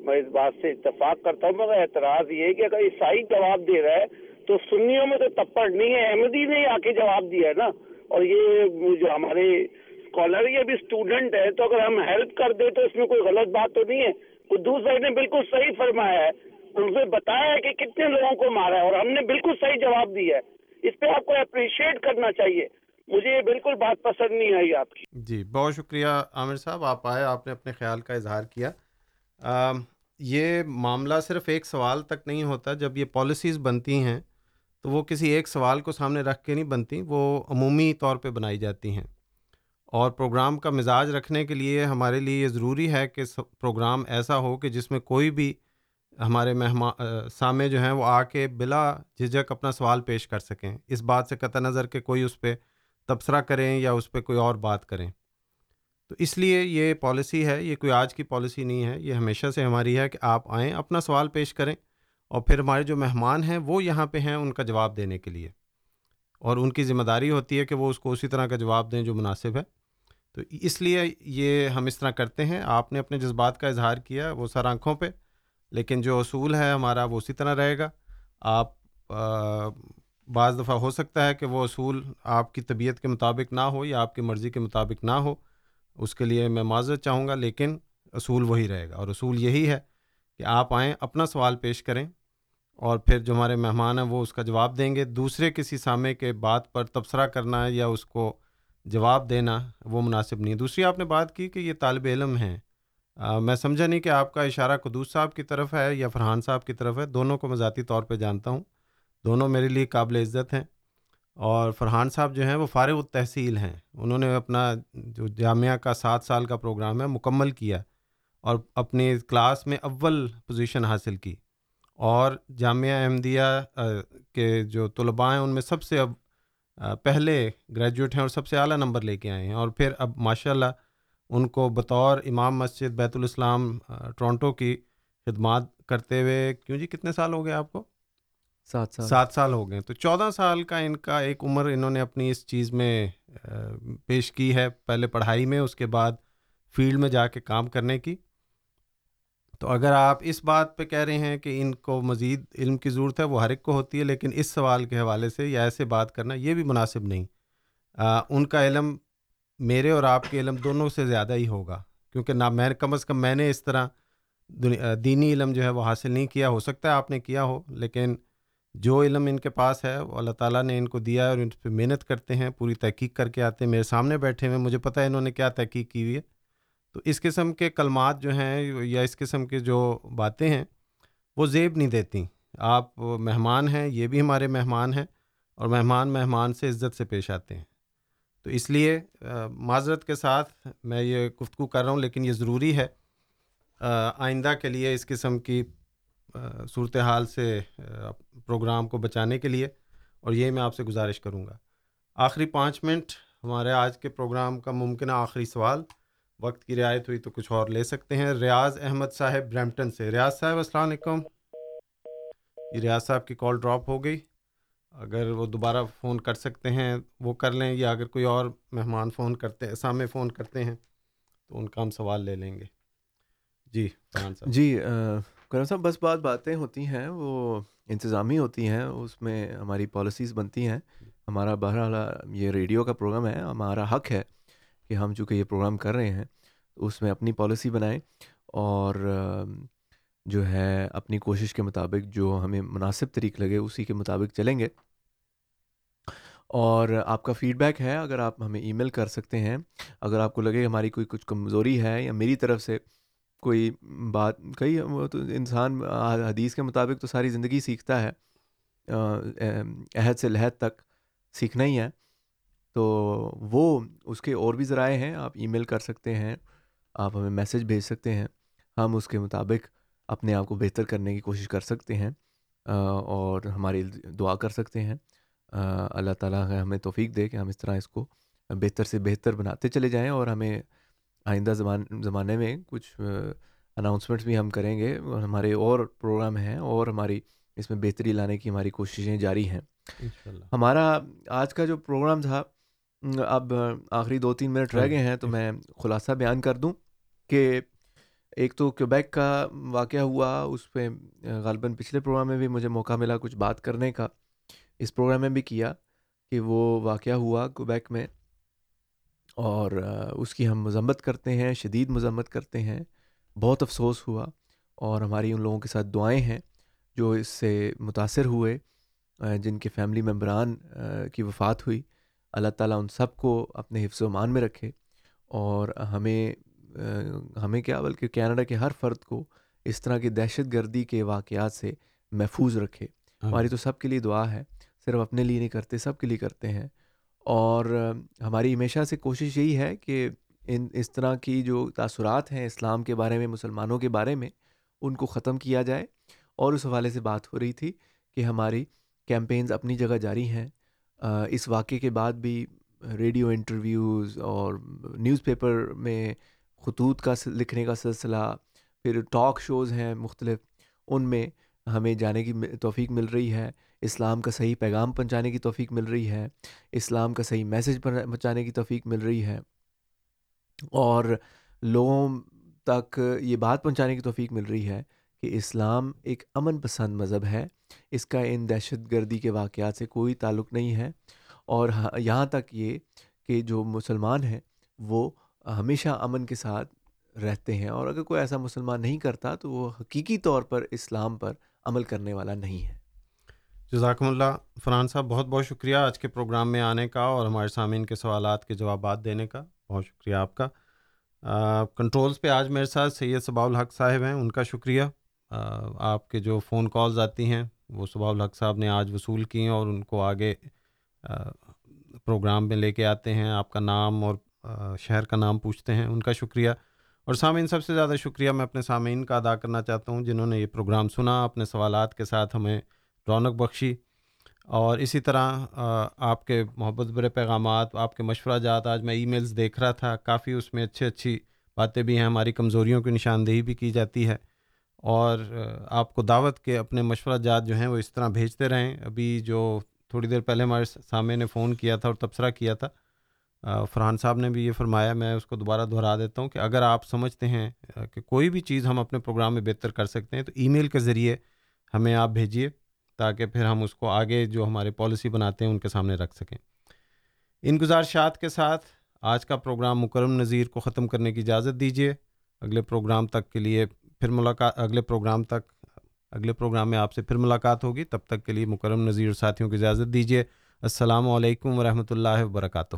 میں اس بات سے اتفاق کرتا ہوں، مگر اعتراض یہ ہے کہ اگر عیسائی جواب دے رہا ہے تو سنیوں میں تو تپڑ نہیں ہے، احمدی نے آ کے جواب دیا ہے نا۔ اور یہ جو ہمارے اسکالر یہ بھی اسٹوڈنٹ ہے تو اگر ہم ہیلپ کر دیں تو اس میں کوئی غلط بات تو نہیں ہے۔ قدوس بھائی نے بالکل صحیح فرمایا ہے۔ انہیں بتایا ہے کہ کتنے لوگوں کو مارا ہے اور ہم نے بالکل صحیح جواب دیا ہے۔ اس پہ آپ کو اپریشیٹ کرنا چاہیے۔ مجھے یہ بالکل بات پسند نہیں آئی آپ کی۔ جی بہت شکریہ عامر صاحب، آپ آئے، آپ نے اپنے خیال کا اظہار کیا۔ یہ معاملہ صرف ایک سوال تک نہیں ہوتا، جب یہ پالیسیز بنتی ہیں، تو وہ کسی ایک سوال کو سامنے رکھ کے نہیں بنتی، وہ عمومی طور پہ بنائی جاتی ہیں۔ اور پروگرام کا مزاج رکھنے کے لیے ہمارے لیے یہ ضروری ہے کہ پروگرام ایسا ہو کہ جس میں کوئی بھی ہمارے مہمان سامنے جو ہیں، وہ آ کے بلا جھجک اپنا سوال پیش کر سکیں۔ اس بات سے قطع نظر کہ کوئی اس پہ تبصرہ کریں یا اس پہ کوئی اور بات کریں۔ تو اس لیے یہ پالیسی ہے، یہ کوئی آج کی پالیسی نہیں ہے، یہ ہمیشہ سے ہماری ہے کہ آپ آئیں، اپنا سوال پیش کریں اور پھر ہمارے جو مہمان ہیں وہ یہاں پہ ہیں ان کا جواب دینے کے لیے۔ اور ان کی ذمہ داری ہوتی ہے کہ وہ اس کو اسی طرح کا جواب دیں جو مناسب ہے۔ تو اس لیے یہ ہم اس طرح کرتے ہیں۔ آپ نے اپنے جذبات کا اظہار کیا وہ سر آنکھوں پہ، لیکن جو اصول ہے ہمارا وہ اسی طرح رہے گا۔ آپ بعض دفعہ ہو سکتا ہے کہ وہ اصول آپ کی طبیعت کے مطابق نہ ہو یا آپ کی مرضی کے مطابق نہ ہو، اس کے لیے میں معذرت چاہوں گا، لیکن اصول وہی رہے گا۔ اور اصول یہی ہے کہ آپ آئیں، اپنا سوال پیش کریں اور پھر جو ہمارے مہمان ہیں وہ اس کا جواب دیں گے۔ دوسرے کسی سامنے کے بات پر تبصرہ کرنا یا اس کو جواب دینا وہ مناسب نہیں۔ دوسری، آپ نے بات کی کہ یہ طالب علم ہیں۔ میں سمجھا نہیں کہ آپ کا اشارہ قدوس صاحب کی طرف ہے یا فرحان صاحب کی طرف ہے، دونوں کو میں ذاتی طور پہ جانتا ہوں۔ دونوں میرے لیے قابل عزت ہیں اور فرحان صاحب جو ہیں وہ فارغ التحصیل ہیں۔ انہوں نے اپنا جو جامعہ کا سات سال کا پروگرام ہے مکمل کیا اور اپنی کلاس میں اول پوزیشن حاصل کی اور جامعہ احمدیہ کے جو طلباء ہیں ان میں سب سے اب پہلے گریجویٹ ہیں اور سب سے اعلیٰ نمبر لے کے آئے ہیں اور پھر اب ماشاء اللہ ان کو بطور امام مسجد بیت الاسلام ٹورنٹو کی خدمات کرتے ہوئے، کیوں جی کتنے سال ہو گئے آپ کو؟ سات سال۔ سات سال ہو گئے۔ تو چودہ سال کا ان کا ایک عمر انہوں نے اپنی اس چیز میں پیش کی ہے۔ پہلے پڑھائی میں اس کے بعد فیلڈ میں جا کے کام کرنے کی۔ تو اگر آپ اس بات پہ کہہ رہے ہیں کہ ان کو مزید علم کی ضرورت ہے وہ ہر ایک کو ہوتی ہے لیکن اس سوال کے حوالے سے یا ایسے بات کرنا یہ بھی مناسب نہیں۔ آ, ان کا علم میرے اور آپ کے علم دونوں سے زیادہ ہی ہوگا کیونکہ نہ میں کم از کم میں نے اس طرح دینی علم جو ہے وہ حاصل نہیں کیا ہو سکتا ہے آپ نے کیا ہو لیکن جو علم ان کے پاس ہے، وہ اللہ تعالیٰ نے ان کو دیا ہے اور ان پہ محنت کرتے ہیں، پوری تحقیق کر کے آتے ہیں، میرے سامنے بیٹھے ہوئے مجھے پتہ ہے انہوں نے کیا تحقیق کی ہوئی ہے۔ تو اس قسم کے کلمات جو ہیں یا اس قسم کے جو باتیں ہیں، وہ زیب نہیں دیتی آپ مہمان ہیں، یہ بھی ہمارے مہمان ہیں اور مہمان مہمان سے عزت سے پیش آتے ہیں۔ تو اس لیے معذرت کے ساتھ میں یہ گفتگو کر رہا ہوں، لیکن یہ ضروری ہے آئندہ کے لیے اس قسم کی صورت حال سے پروگرام کو بچانے کے لیے اور یہ میں آپ سے گزارش کروں گا۔ آخری پانچ منٹ ہمارے آج کے پروگرام کا ممکنہ آخری سوال، وقت کی رعایت ہوئی تو کچھ اور لے سکتے ہیں۔ ریاض احمد صاحب برمپٹن سے۔ ریاض صاحب، السلام علیکم۔ یہ ریاض صاحب کی کال ڈراپ ہو گئی۔ اگر وہ دوبارہ فون کر سکتے ہیں، وہ کر لیں، یا اگر کوئی اور مہمان فون کرتے ہیں سامنے فون کرتے ہیں تو ان کا ہم سوال لے لیں گے۔ جی صاحب۔ جی کرم صاحب، بس بات باتیں ہوتی ہیں، وہ انتظامی ہوتی ہیں، اس میں ہماری پالیسیز بنتی ہیں۔ ہمارا بہرحال یہ ریڈیو کا پروگرام ہے، ہمارا حق ہے کہ ہم چونکہ یہ پروگرام کر رہے ہیں، اس میں اپنی پالیسی بنائیں اور جو ہے اپنی کوشش کے مطابق جو ہمیں مناسب طریق لگے، اسی کے مطابق چلیں گے۔ اور آپ کا فیڈ بیک ہے، اگر آپ ہمیں ای میل کر سکتے ہیں، اگر آپ کو لگے ہماری کوئی کچھ کمزوری ہے یا میری طرف سے کوئی بات کئی تو انسان، حدیث کے مطابق تو ساری زندگی سیکھتا ہے عہد سے لحد تک سیکھنا ہی ہے۔ تو وہ اس کے اور بھی ذرائع ہیں، آپ ای میل کر سکتے ہیں، آپ ہمیں میسیج بھیج سکتے ہیں، ہم اس کے مطابق اپنے آپ کو بہتر کرنے کی کوشش کر سکتے ہیں اور ہماری دعا کر سکتے ہیں۔ اللہ تعالیٰ ہمیں توفیق دے کہ ہم اس طرح اس کو بہتر سے بہتر بناتے چلے جائیں اور ہمیں آئندہ زمان زمانے میں کچھ اناؤنسمنٹس بھی ہم کریں گے۔ ہمارے اور پروگرام ہیں اور ہماری اس میں بہتری لانے کی ہماری کوششیں جاری ہیں۔ ہمارا آج کا جو پروگرام تھا اب آخری دو تین منٹ رہ گئے ہیں تو میں خلاصہ بیان کر دوں کہ ایک تو کیوبیک کا واقعہ ہوا اس پہ غالباً پچھلے پروگرام میں بھی مجھے موقع ملا کچھ بات کرنے کا۔ اس پروگرام میں بھی کیا کہ وہ واقعہ ہوا کیوبیک میں۔ اور اس کی ہم مذمت کرتے ہیں شدید مذمت کرتے ہیں۔ بہت افسوس ہوا اور ہماری ان لوگوں کے ساتھ دعائیں ہیں جو اس سے متاثر ہوئے جن کے فیملی ممبران کی وفات ہوئی۔ اللہ تعالیٰ ان سب کو اپنے حفظ و مان میں رکھے اور ہمیں ہمیں کیا بلکہ کینیڈا کے ہر فرد کو اس طرح کی دہشت گردی کے واقعات سے محفوظ رکھے۔ ہماری تو سب کے لیے دعا ہے صرف اپنے لیے نہیں کرتے سب کے لیے کرتے ہیں۔ اور ہماری ہمیشہ سے کوشش یہی ہے کہ ان، اس طرح کی جو تاثرات ہیں اسلام کے بارے میں، مسلمانوں کے بارے میں، ان کو ختم کیا جائے۔ اور اس حوالے سے بات ہو رہی تھی کہ ہماری کیمپینز اپنی جگہ جاری ہیں۔ اس واقعے کے بعد بھی ریڈیو انٹرویوز اور نیوز پیپر میں خطوط کا لکھنے کا سلسلہ، پھر ٹاک شوز ہیں مختلف، ان میں ہمیں جانے کی توفیق مل رہی ہے۔ اسلام کا صحیح پیغام پہنچانے کی توفیق مل رہی ہے، اسلام کا صحیح میسج پہنچانے کی توفیق مل رہی ہے، اور لوگوں تک یہ بات پہنچانے کی توفیق مل رہی ہے کہ اسلام ایک امن پسند مذہب ہے۔ اس کا ان دہشت گردی کے واقعات سے کوئی تعلق نہیں ہے، اور ہاں، یہاں تک یہ کہ جو مسلمان ہیں وہ ہمیشہ امن کے ساتھ رہتے ہیں، اور اگر کوئی ایسا مسلمان نہیں کرتا تو وہ حقیقی طور پر اسلام پر عمل کرنے والا نہیں ہے۔ جزاکم اللہ، فرحان صاحب، بہت بہت شکریہ آج کے پروگرام میں آنے کا اور ہمارے سامعین کے سوالات کے جوابات دینے کا۔ بہت شکریہ آپ کا۔ کنٹرولز پہ آج میرے ساتھ سید صباء الحق صاحب ہیں، ان کا شکریہ۔ آپ کے جو فون کالز آتی ہیں، وہ صباء الحق صاحب نے آج وصول کی ہیں اور ان کو آگے پروگرام میں لے کے آتے ہیں۔ آپ کا نام اور شہر کا نام پوچھتے ہیں، ان کا شکریہ۔ اور سامعین، سب سے زیادہ شکریہ میں اپنے سامعین کا ادا کرنا چاہتا ہوں، جنہوں نے یہ پروگرام سنا، اپنے سوالات کے ساتھ ہمیں رونق بخشی۔ اور اسی طرح آپ کے محبت برے پیغامات، آپ کے مشورہ جات، آج میں ای میلز دیکھ رہا تھا۔ کافی اس میں اچھی اچھی باتیں بھی ہیں، ہماری کمزوریوں کی نشاندہی بھی کی جاتی ہے۔ اور آپ کو دعوت کے اپنے مشورہ جات جو ہیں وہ اس طرح بھیجتے رہیں۔ ابھی جو تھوڑی دیر پہلے ہمارے سامنے نے فون کیا تھا اور تبصرہ کیا تھا۔ فرحان صاحب نے بھی یہ فرمایا، میں اس کو دوبارہ دہرا دیتا ہوں کہ اگر آپ سمجھتے ہیں کہ کوئی بھی چیز ہم اپنے پروگرام میں بہتر کر سکتے ہیں، تو ای میل کے ذریعے ہمیں آپ بھیجیے۔ تاکہ پھر ہم اس کو آگے جو ہمارے پالیسی بناتے ہیں ان کے سامنے رکھ سکیں۔ ان گزارشات کے ساتھ آج کا پروگرام مکرم نظیر کو ختم کرنے کی اجازت دیجیے اگلے پروگرام تک کے لیے پھر ملاقات، اگلے پروگرام تک، اگلے پروگرام میں آپ سے پھر ملاقات ہوگی۔ تب تک کے لیے مکرم نظیر ساتھیوں کی اجازت دیجیے السلام علیکم ورحمۃ اللہ وبرکاتہ۔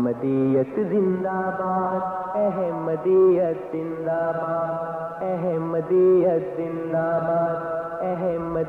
احمدیت زندہ باد احمدیت زندہ باد احمدیت زندہ باد احمد